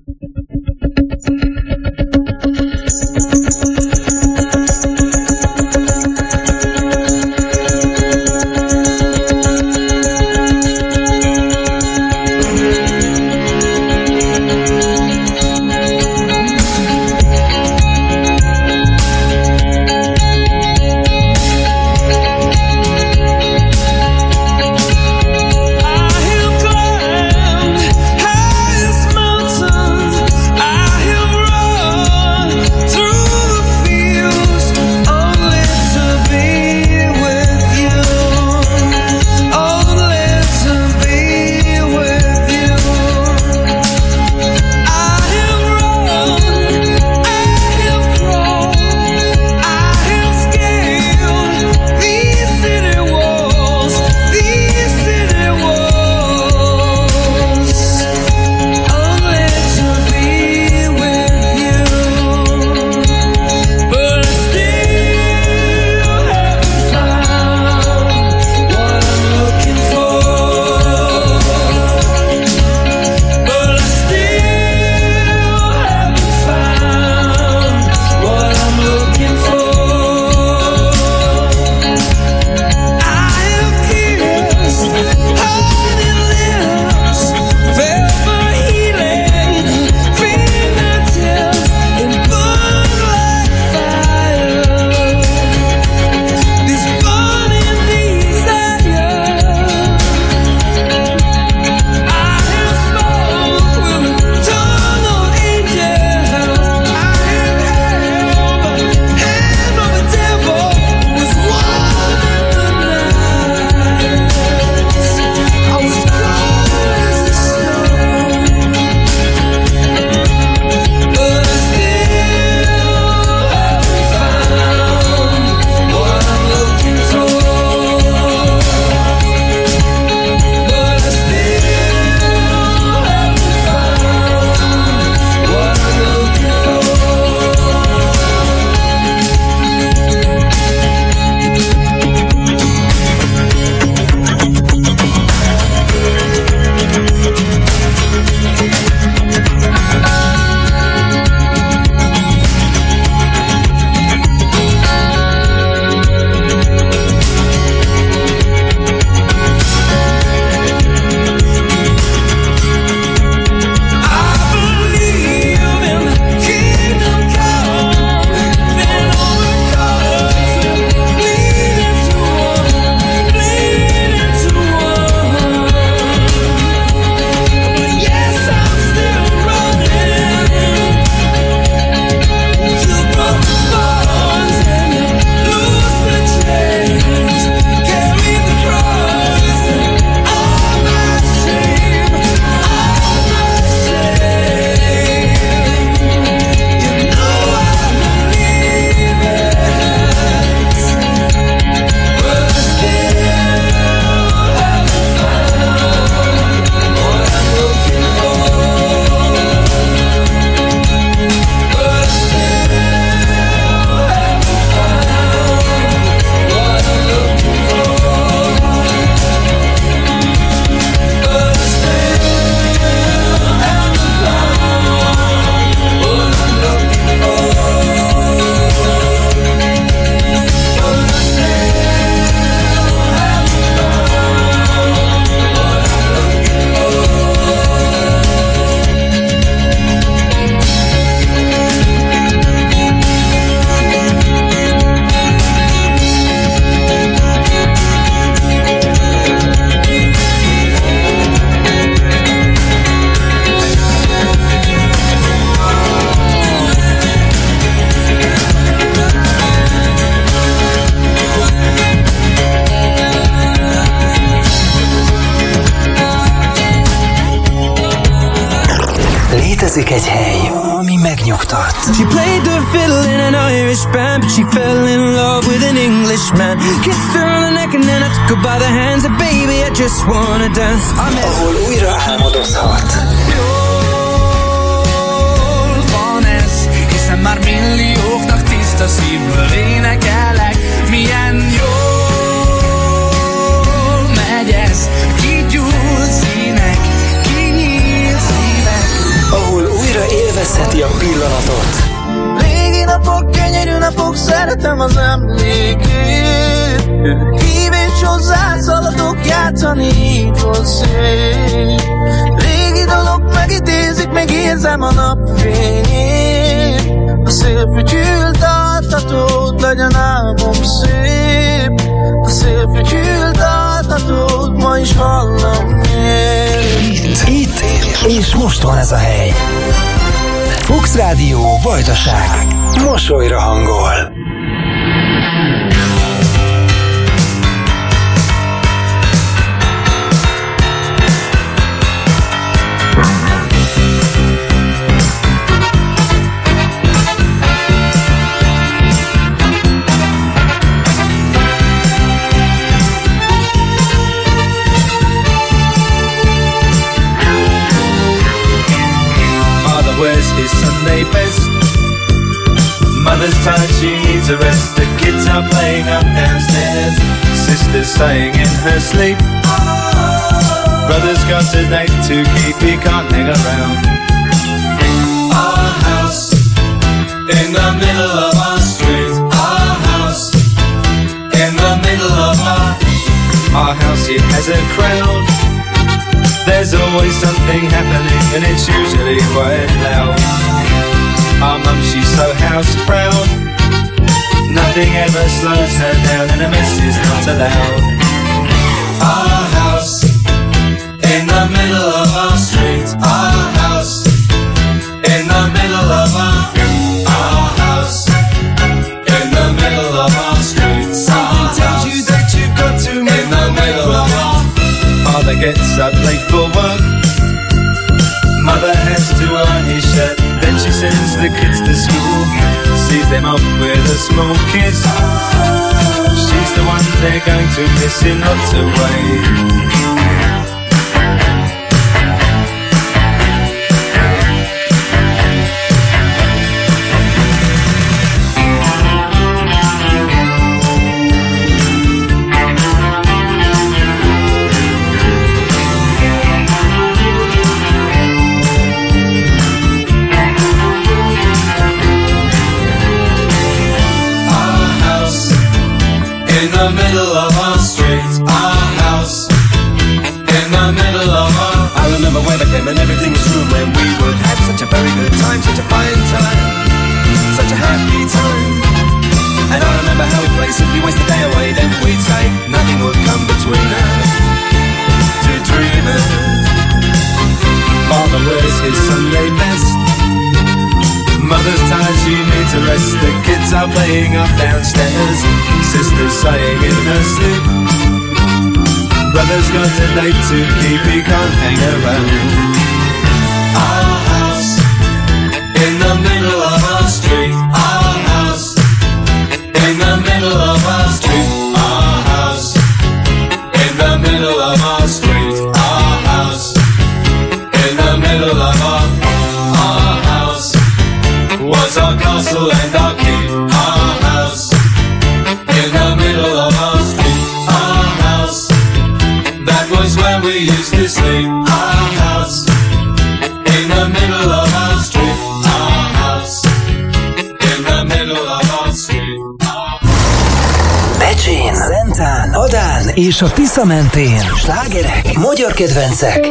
[SPEAKER 2] Slágerek, magyar kedvencek,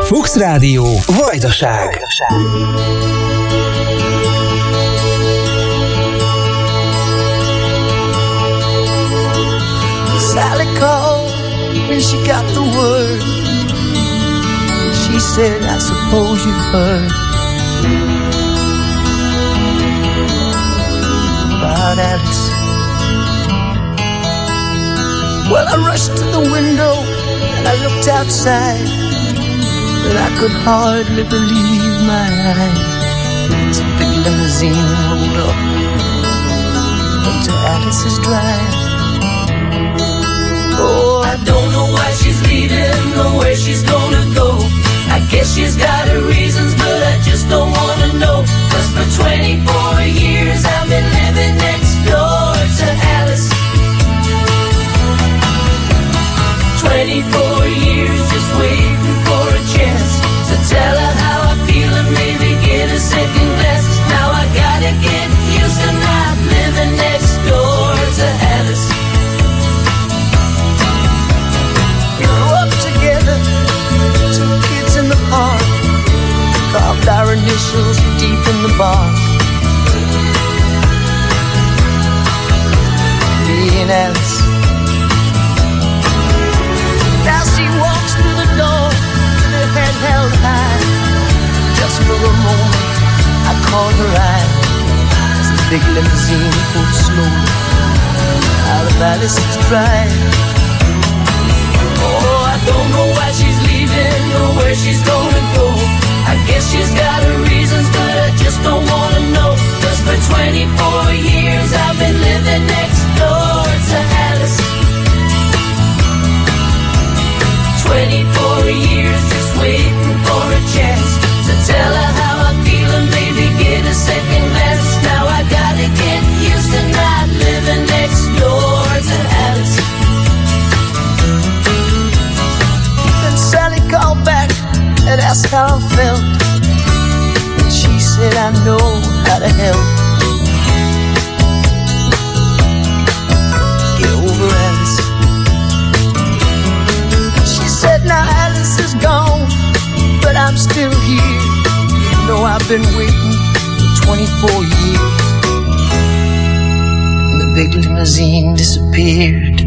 [SPEAKER 2] Fux Rádió, Vajdaság. Vajdaság.
[SPEAKER 29] Sally called and she got the word. She said, I suppose you've heard about Alice. Well, I rushed to the window I looked outside, but I could hardly believe my eyes. As a big limousine rolled up onto Alice's drive. Oh, I don't know why she's leaving or where she's gonna go. I guess she's got her reasons, but I just don't wanna know. Cause for 24 years I've been living next 24 years just waiting for a chance to tell her how I feel and maybe get a second glance. Now I gotta get used to not living next door to Alice. Grew up together, two kids in the park, carved our initials deep in the bark. Me and Alice Just for a moment, I caught her eye as the big limousine pulled slowly out of Alice's drive.
[SPEAKER 58] Oh, I don't know why she's leaving or where she's gonna go. I guess she's got her reasons, but I just don't wanna know. Cause for 24 years I've been living next door to Alice. 24 years just waiting for a chance tell her how I feel and maybe get a second. Now I gotta get used to not living next door to.
[SPEAKER 29] Then Sally called back and asked how I felt. And she said, I know how to help. Get over Alice. She said, Now Alice is gone, but I'm still here. Know I've been waiting for 24 years. And the big limousine disappeared.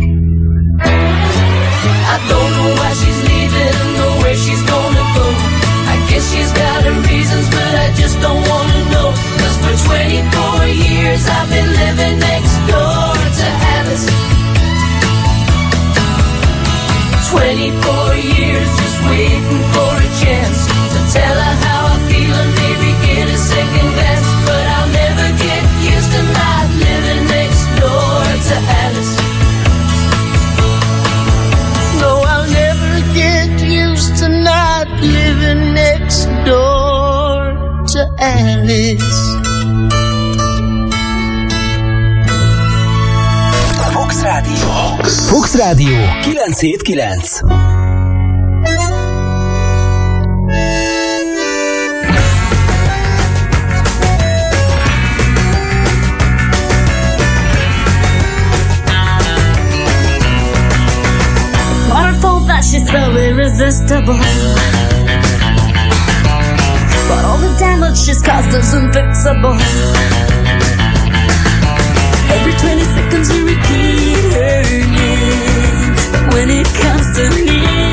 [SPEAKER 58] I don't know why she's leaving or where she's gonna go. I guess she's got her reasons, but I just don't wanna know. Cause for 24 years I've been living next door to Alice. 24 years just waiting Alice.
[SPEAKER 2] Fox Rádió. Fox Rádió 979.
[SPEAKER 8] Wonderful that she's so irresistible. She's caused is unfixable. Every 20 seconds you repeat her name. But when it comes to me,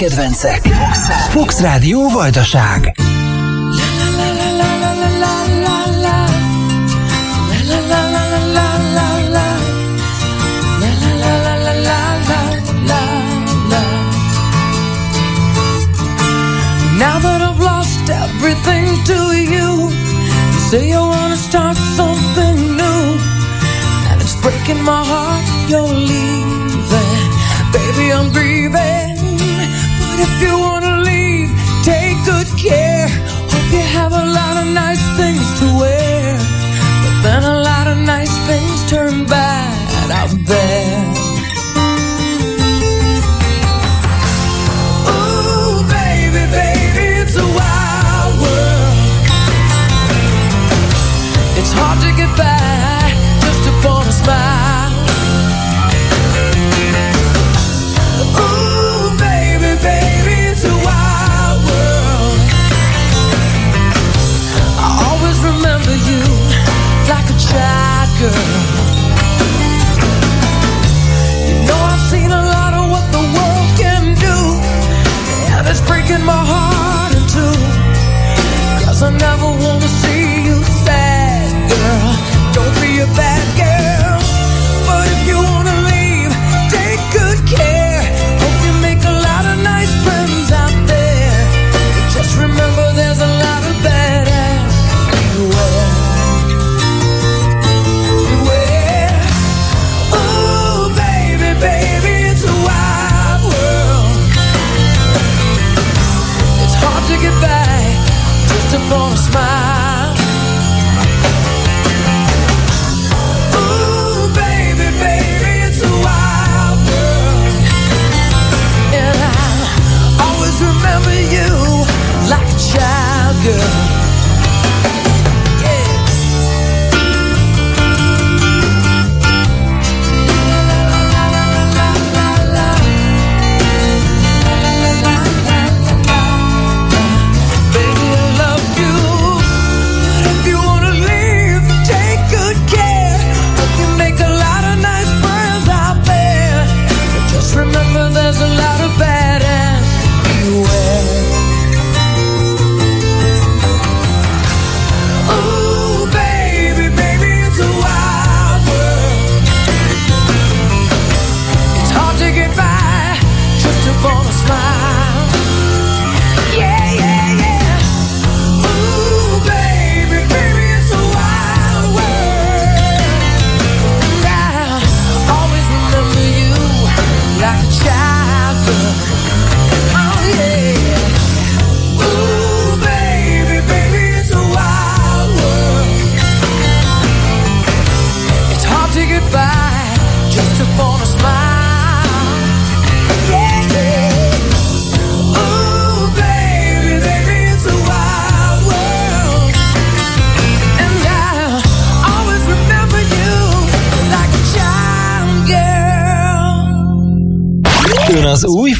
[SPEAKER 12] kedvencek. Fox, Rádió Vajdaság.
[SPEAKER 2] Now that I've lost everything to you, you say you wanna start something new, and it's breaking my heart. You're leaving. you wanna leave, take good care. Hope you have a lot of nice things to wear. But then a lot of nice things turn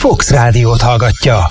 [SPEAKER 12] Fox Rádiót hallgatja.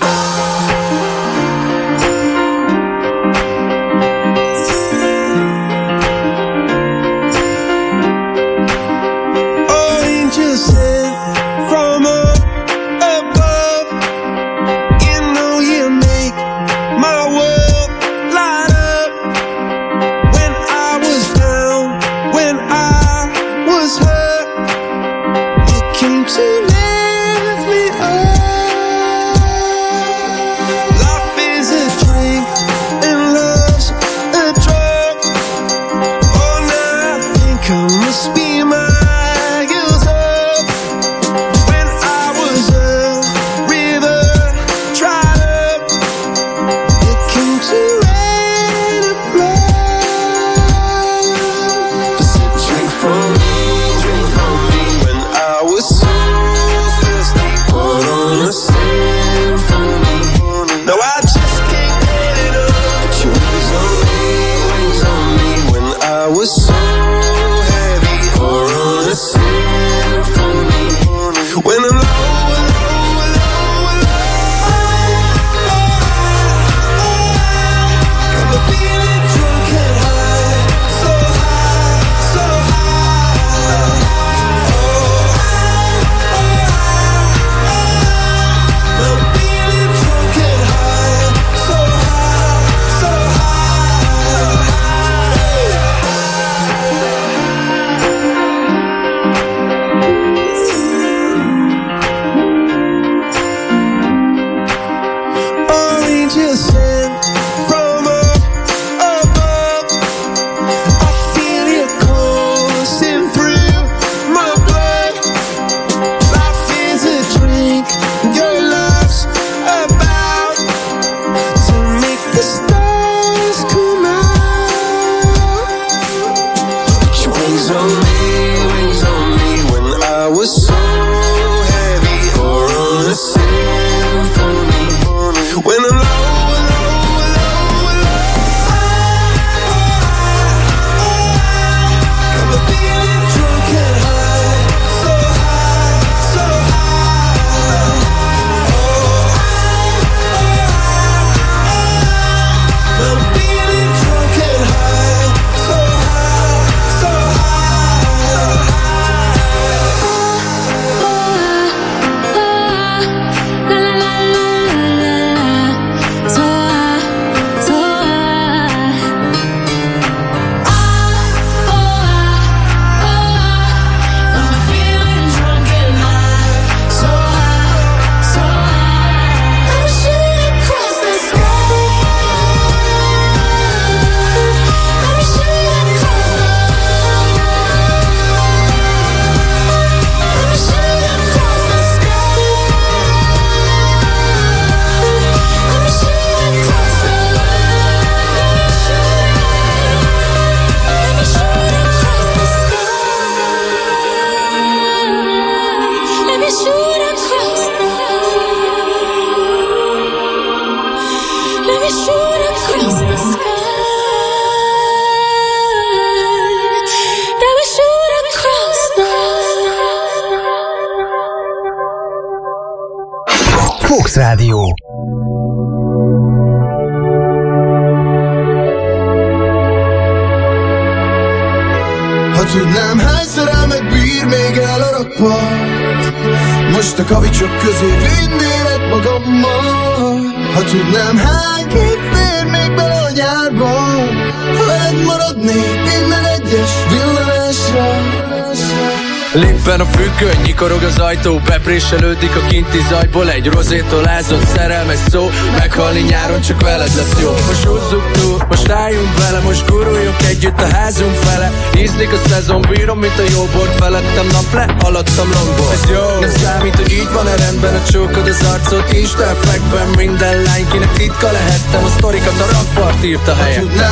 [SPEAKER 59] 있다하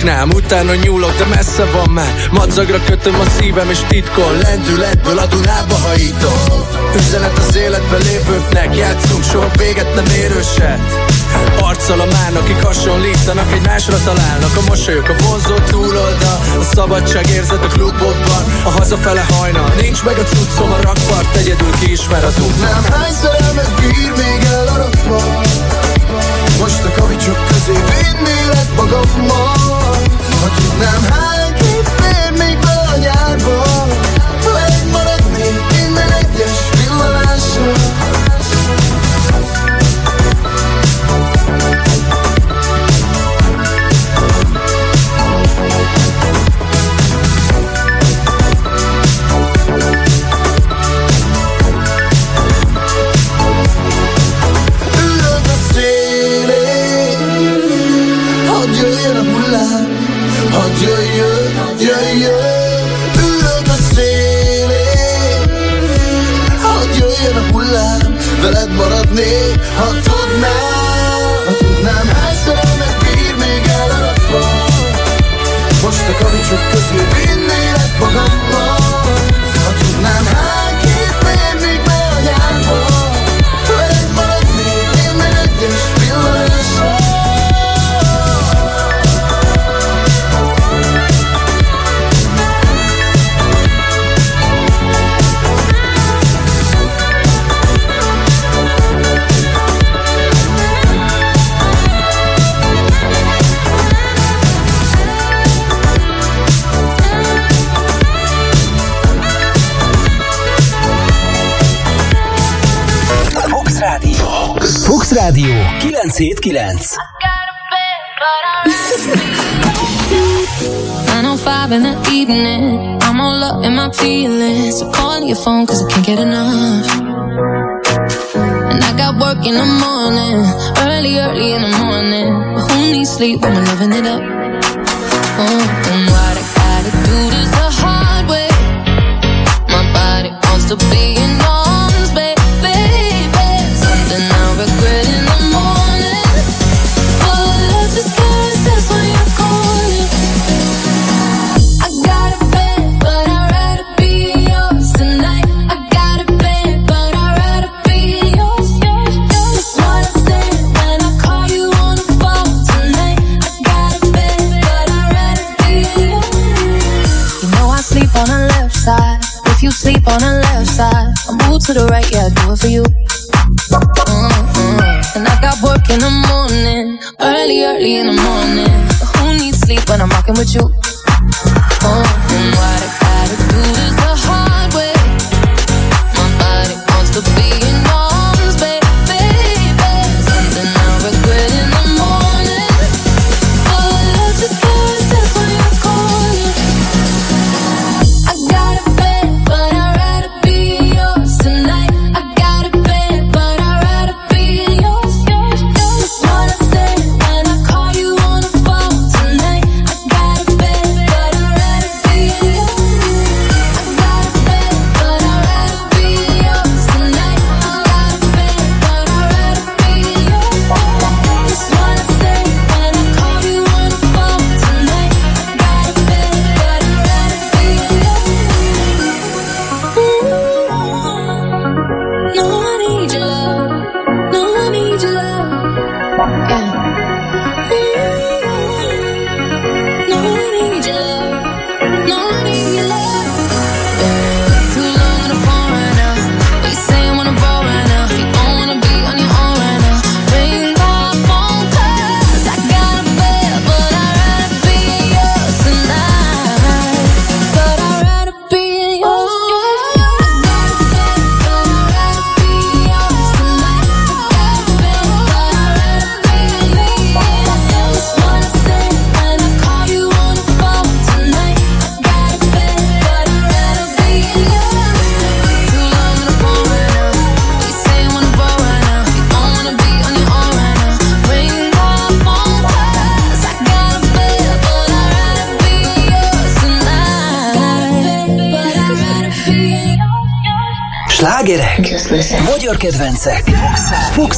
[SPEAKER 59] raknám Utána nyúlok, de messze van már. Madzagra kötöm a szívem és titkon Lendületből a Dunába hajítom. Üzenet az életben lévőknek Játszunk, soha véget nem érőset. Arccal a mán, akik hasonlítanak Egymásra találnak. A mosolyok a vonzó túloldal A szabadság érzet a klubokban. A hazafele hajnal Nincs meg a cuccom a rakpart Egyedül kiismer az út
[SPEAKER 12] Nem hány szerelmet bír még el a rakpart Most a kavicsok közé vinnélek magammal. Ha tudnám hány kép fér még a nyárba
[SPEAKER 2] Rádió 979.
[SPEAKER 60] 905 in the evening. I'm all up in my feelings. So calling your phone cause I can't get enough. And I got work in the morning. Early, early in the morning. But who needs sleep when we're living it up? Oh, and what I gotta do this the hard way. My body wants to be If on the left side, I move to the right, yeah, I do it for you. Mm-mm. And I got work in the morning, early, early in the morning. Who needs sleep when I'm rocking with you? Oh,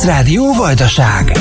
[SPEAKER 18] Fox Rádió Vajdaság.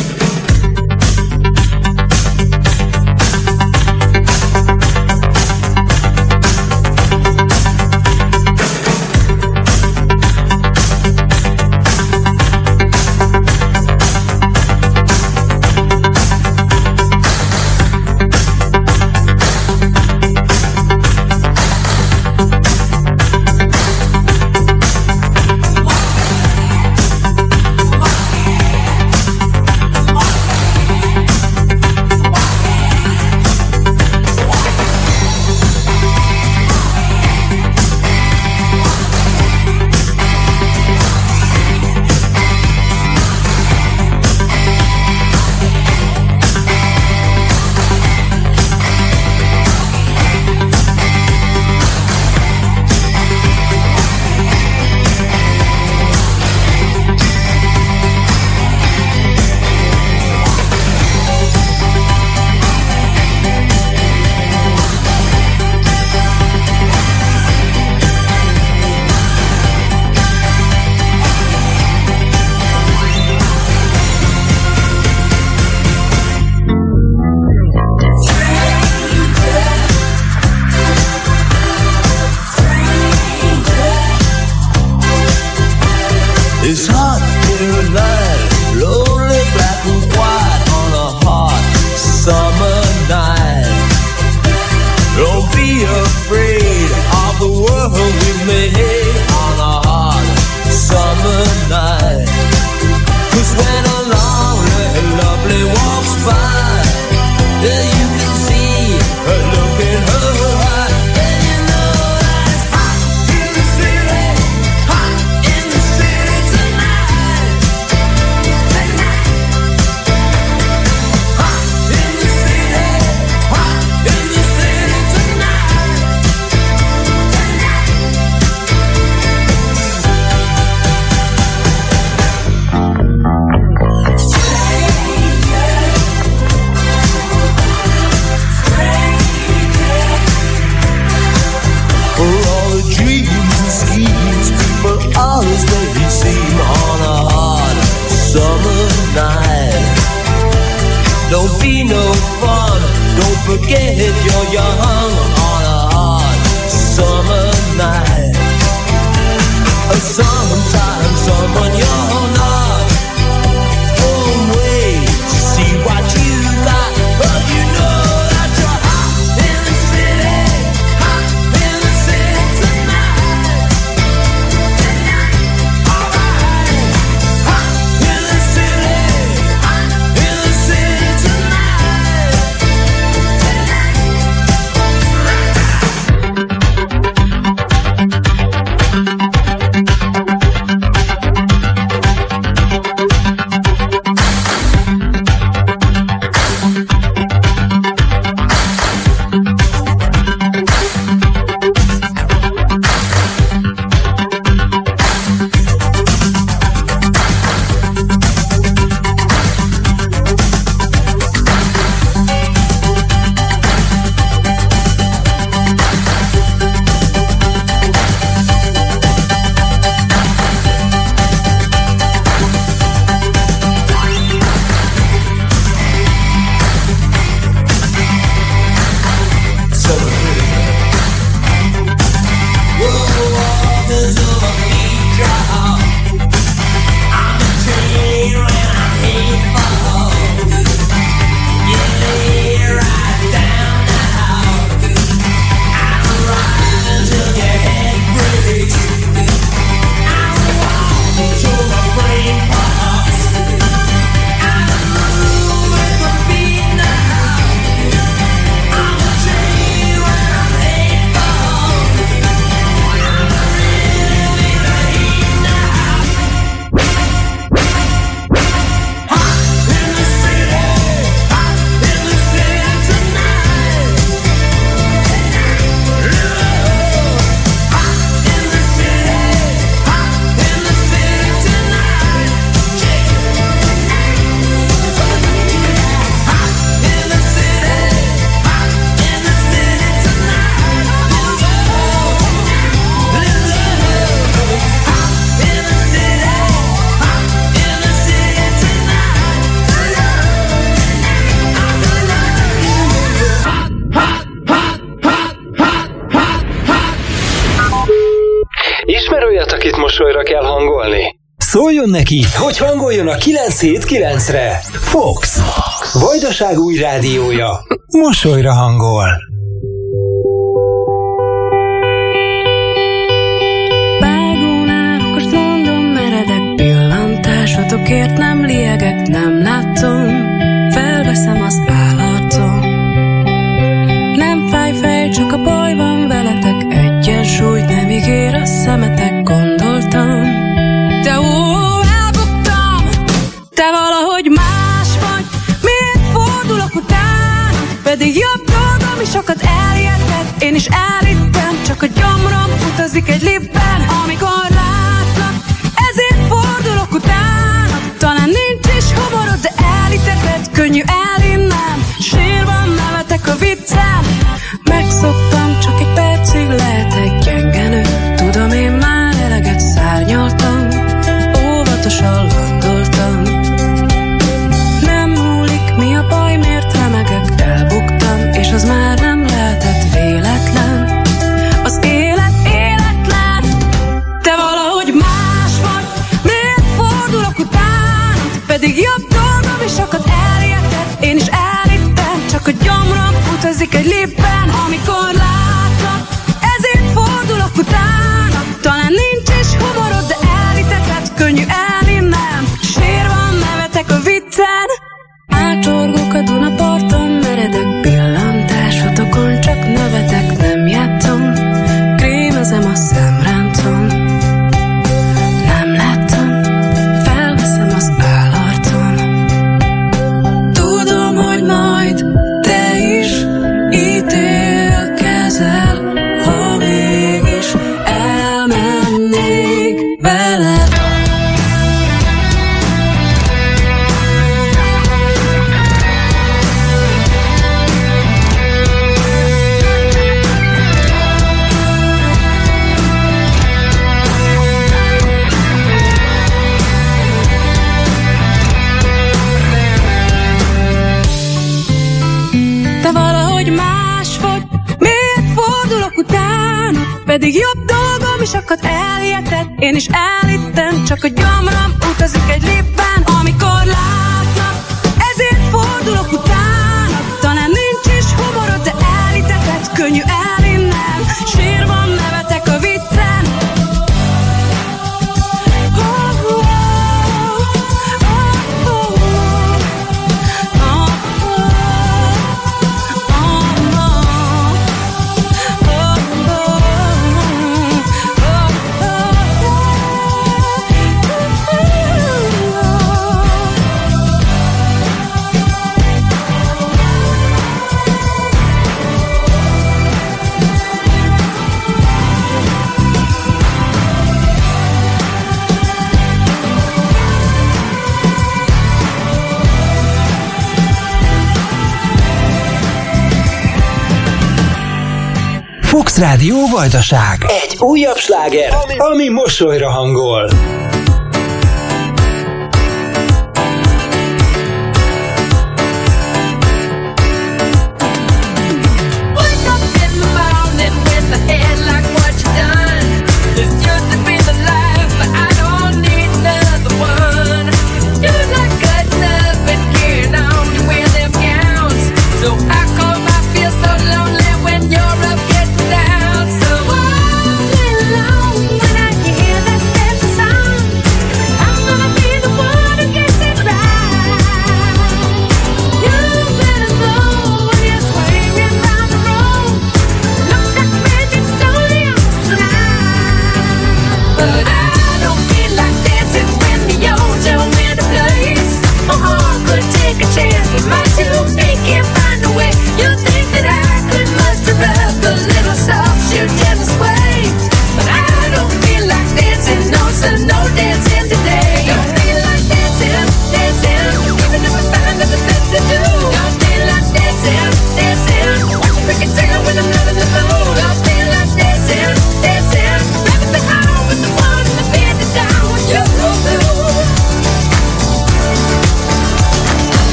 [SPEAKER 61] hogy hangoljon a 979-re. Fox. Vajdaság új rádiója. Mosolyra hangol.
[SPEAKER 2] Óvajdaság! Egy
[SPEAKER 61] újabb sláger, ami, ami mosolyra hangol.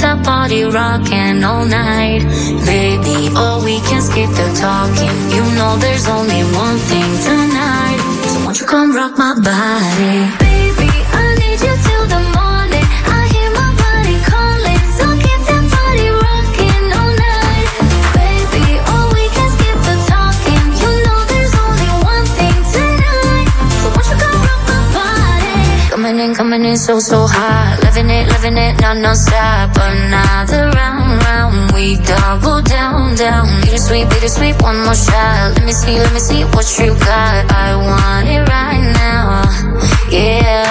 [SPEAKER 62] the
[SPEAKER 63] party rocking all night. Baby, oh, we can skip the talking. You know there's only bittersweet, bittersweet, one more shot. Let me see, let me see what you got. I want it right now, yeah.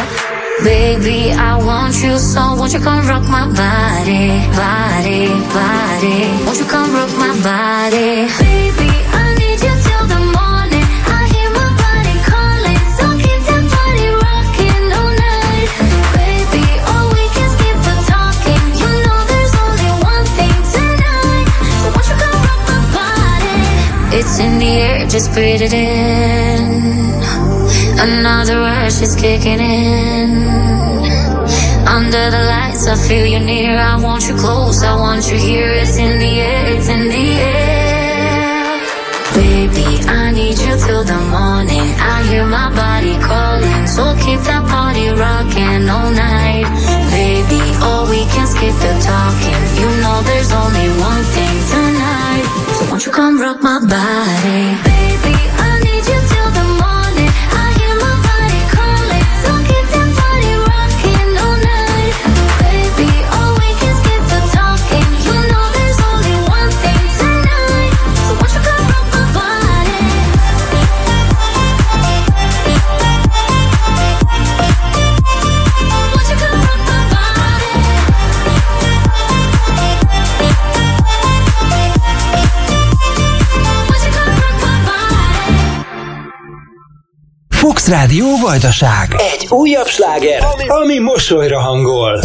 [SPEAKER 63] Baby, I want you so. Won't you come rock my body, body, body? Won't you come rock my body, baby? It's in the air, just breathe it in. Another rush is kicking in. Under the lights, I feel you near. I want you close, I want you here. It's in the air, it's in the air. I need you till the morning. I hear my body calling. So keep that party rocking all night. Baby, oh, we can skip the talking. You know there's only one thing tonight. So won't you come rock my body? Baby, I
[SPEAKER 2] Rádió Vajdaság. Egy újabb sláger, ami,
[SPEAKER 56] ami mosolyra hangol.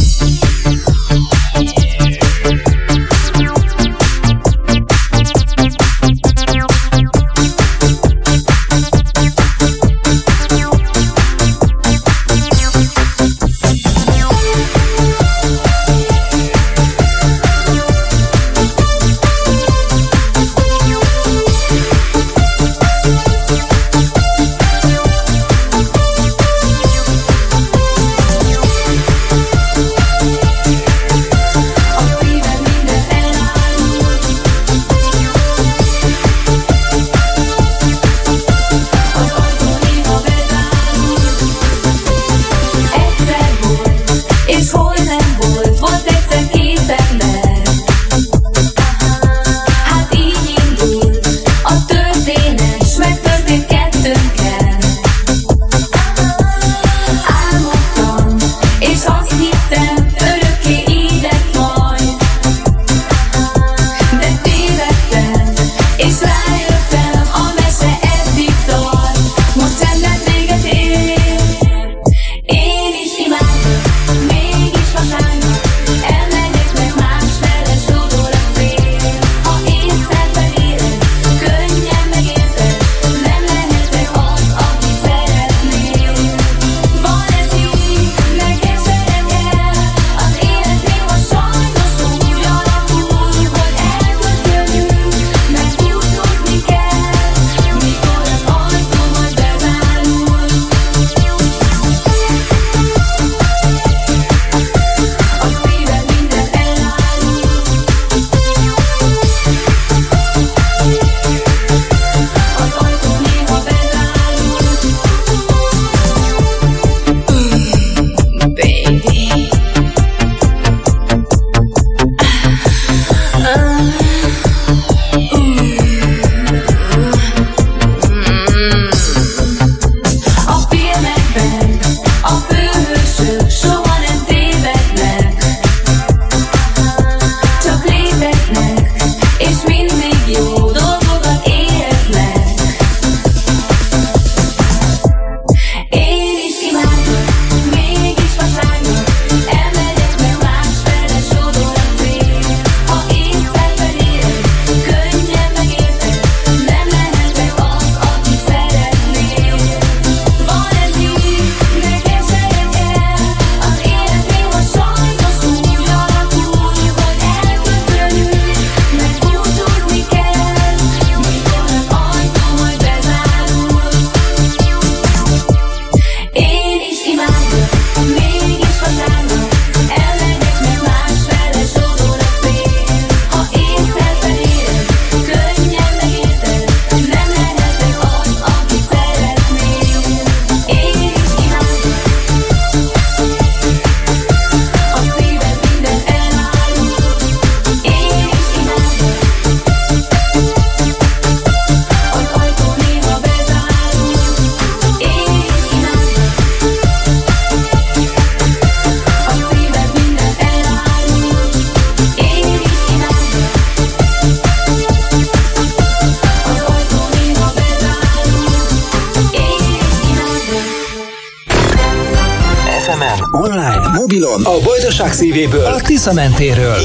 [SPEAKER 56] visszamentéről.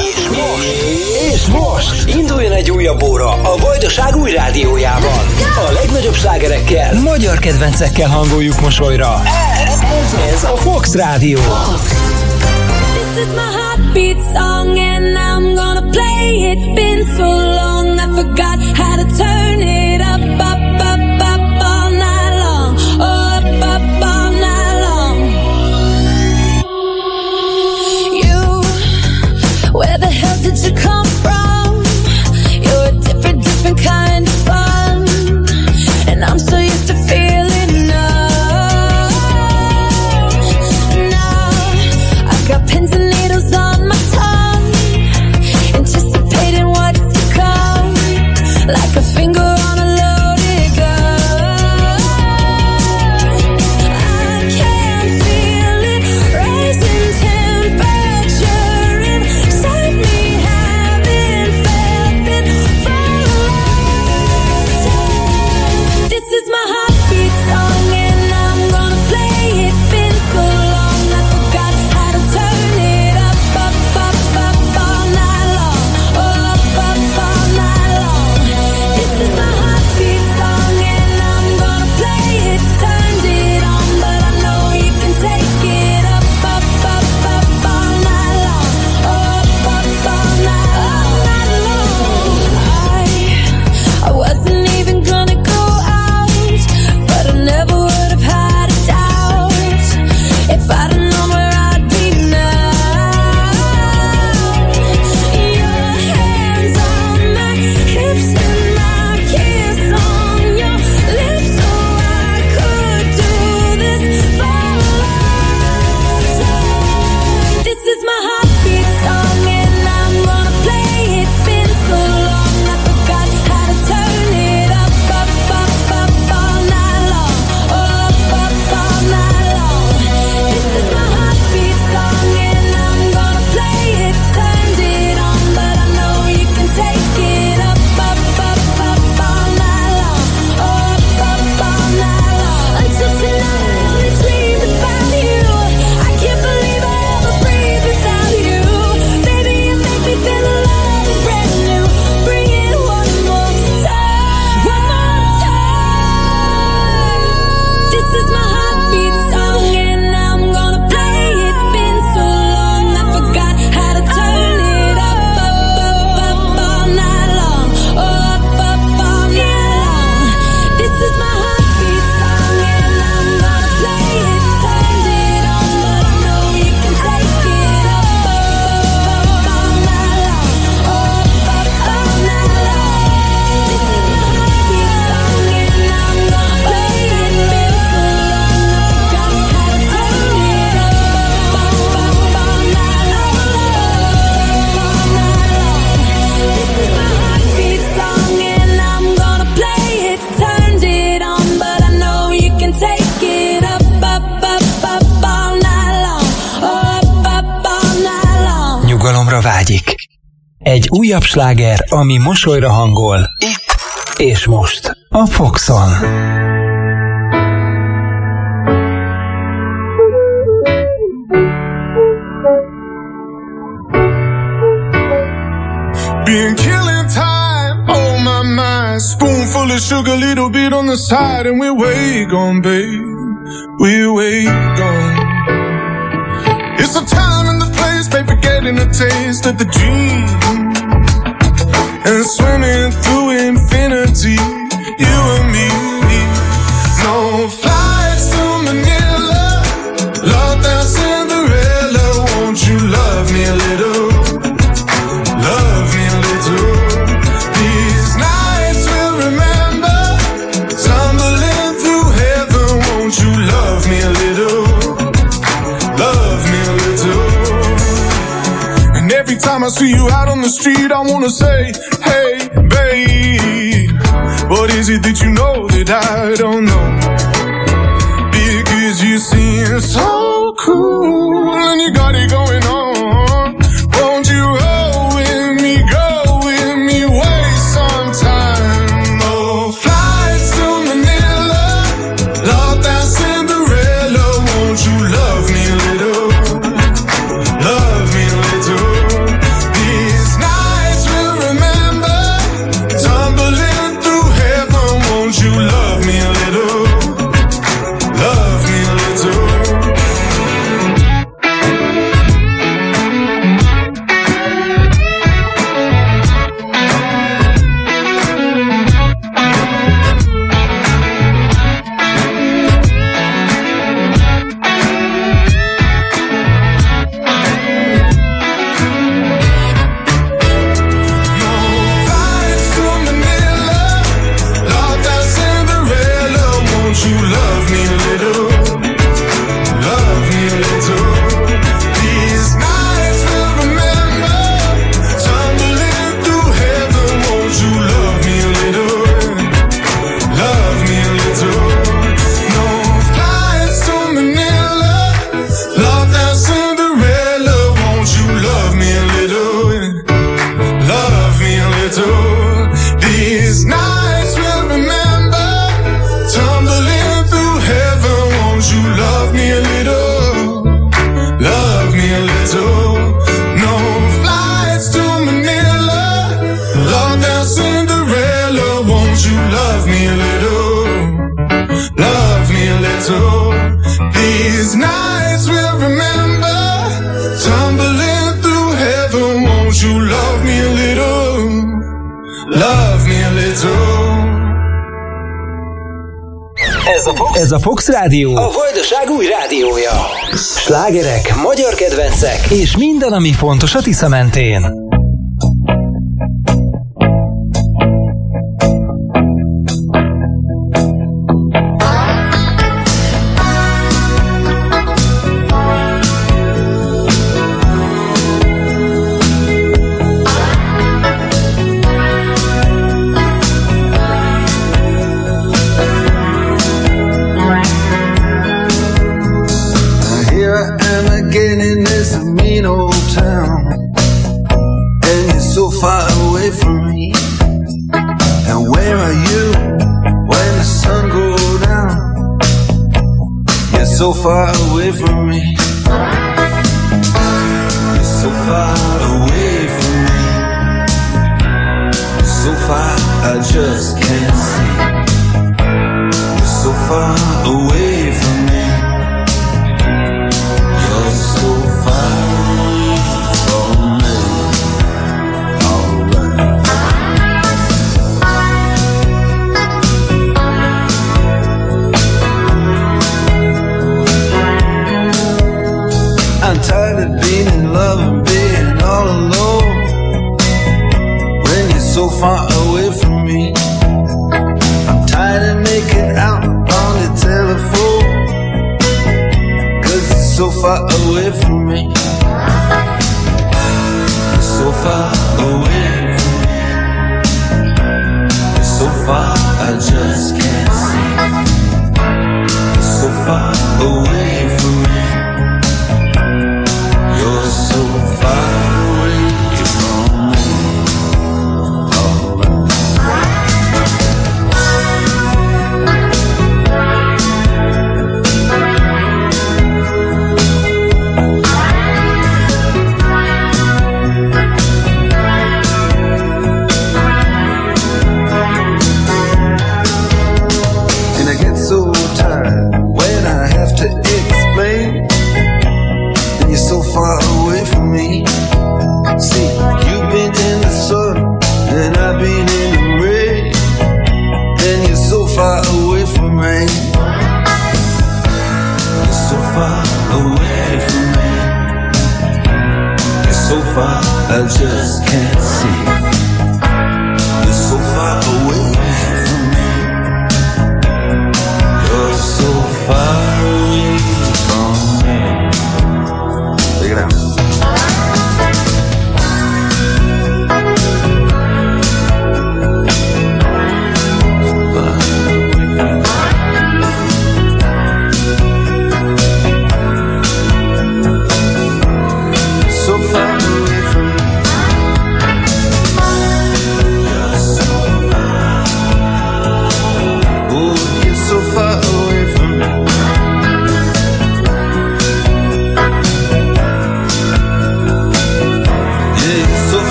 [SPEAKER 56] sláger, ami mosolyra hangol. Itt és most a Foxon.
[SPEAKER 64] Been killing time on my mind Spoonful of sugar, little bit on the side And we're way gone, babe
[SPEAKER 65] Rádió. A Vajdaság új rádiója. Slágerek, magyar kedvencek és minden, ami fontos a Tisza mentén.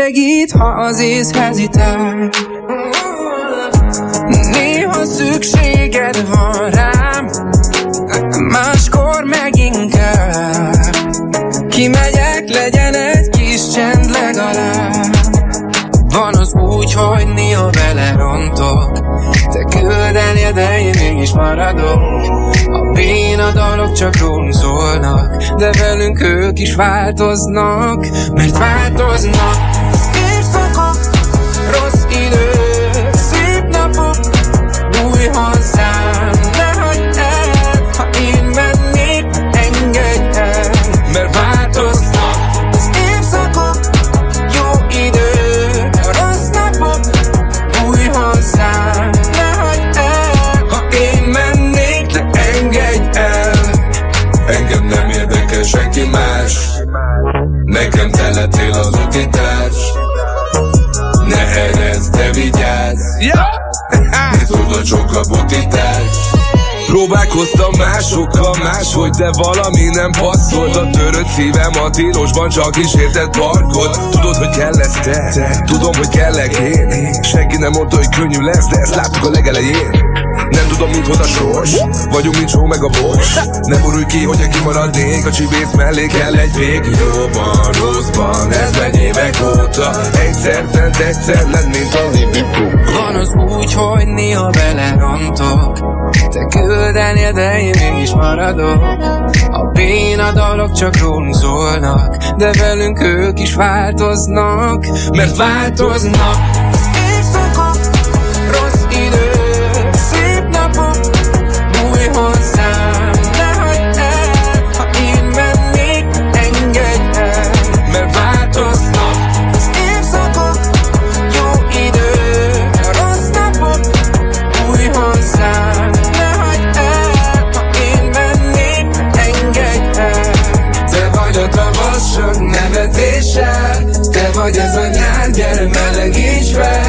[SPEAKER 53] segít, ha az ész hezitál Néha szükséged van rám Máskor meg inkább Kimegyek, legyen egy kis csend legalább. Van az úgy, hogy néha belerontok. Te küld de én mégis maradok. A béna dalok csak rólunk De velünk ők is változnak Mert változnak.
[SPEAKER 66] Próbálkoztam másokkal máshogy, de valami nem passzolt A törött szívem a tilosban csak is érted parkot Tudod, hogy kell lesz te, te. tudom, hogy kellek én. Senki nem mondta, hogy könnyű lesz, de ezt láttuk a legelején. Nem tudom, mit hoz a sors. Vagyunk, mint só meg a bors Nem borulj ki, hogyha kimaradnék A csibész mellé kell egy vég. Jóban, rosszban, ez megy évek óta. Egyszer fent, egyszer lent, mint a libikó
[SPEAKER 67] Van az úgy, hogy néha belerontok Te küldenél, de én mégis maradok. A béna dalok csak rólunk szólnak De velünk ők is változnak Mert változnak
[SPEAKER 53] melegíts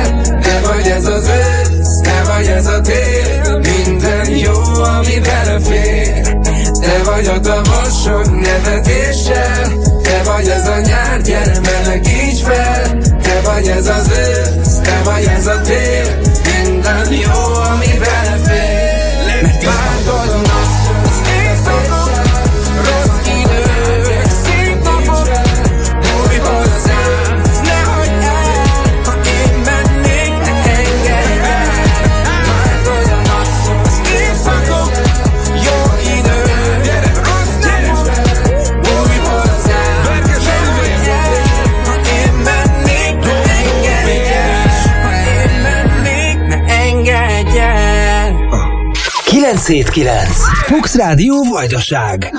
[SPEAKER 8] 9. Fox Rádió Vajdaság.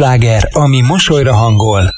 [SPEAKER 2] Sláger, ami mosolyra hangol.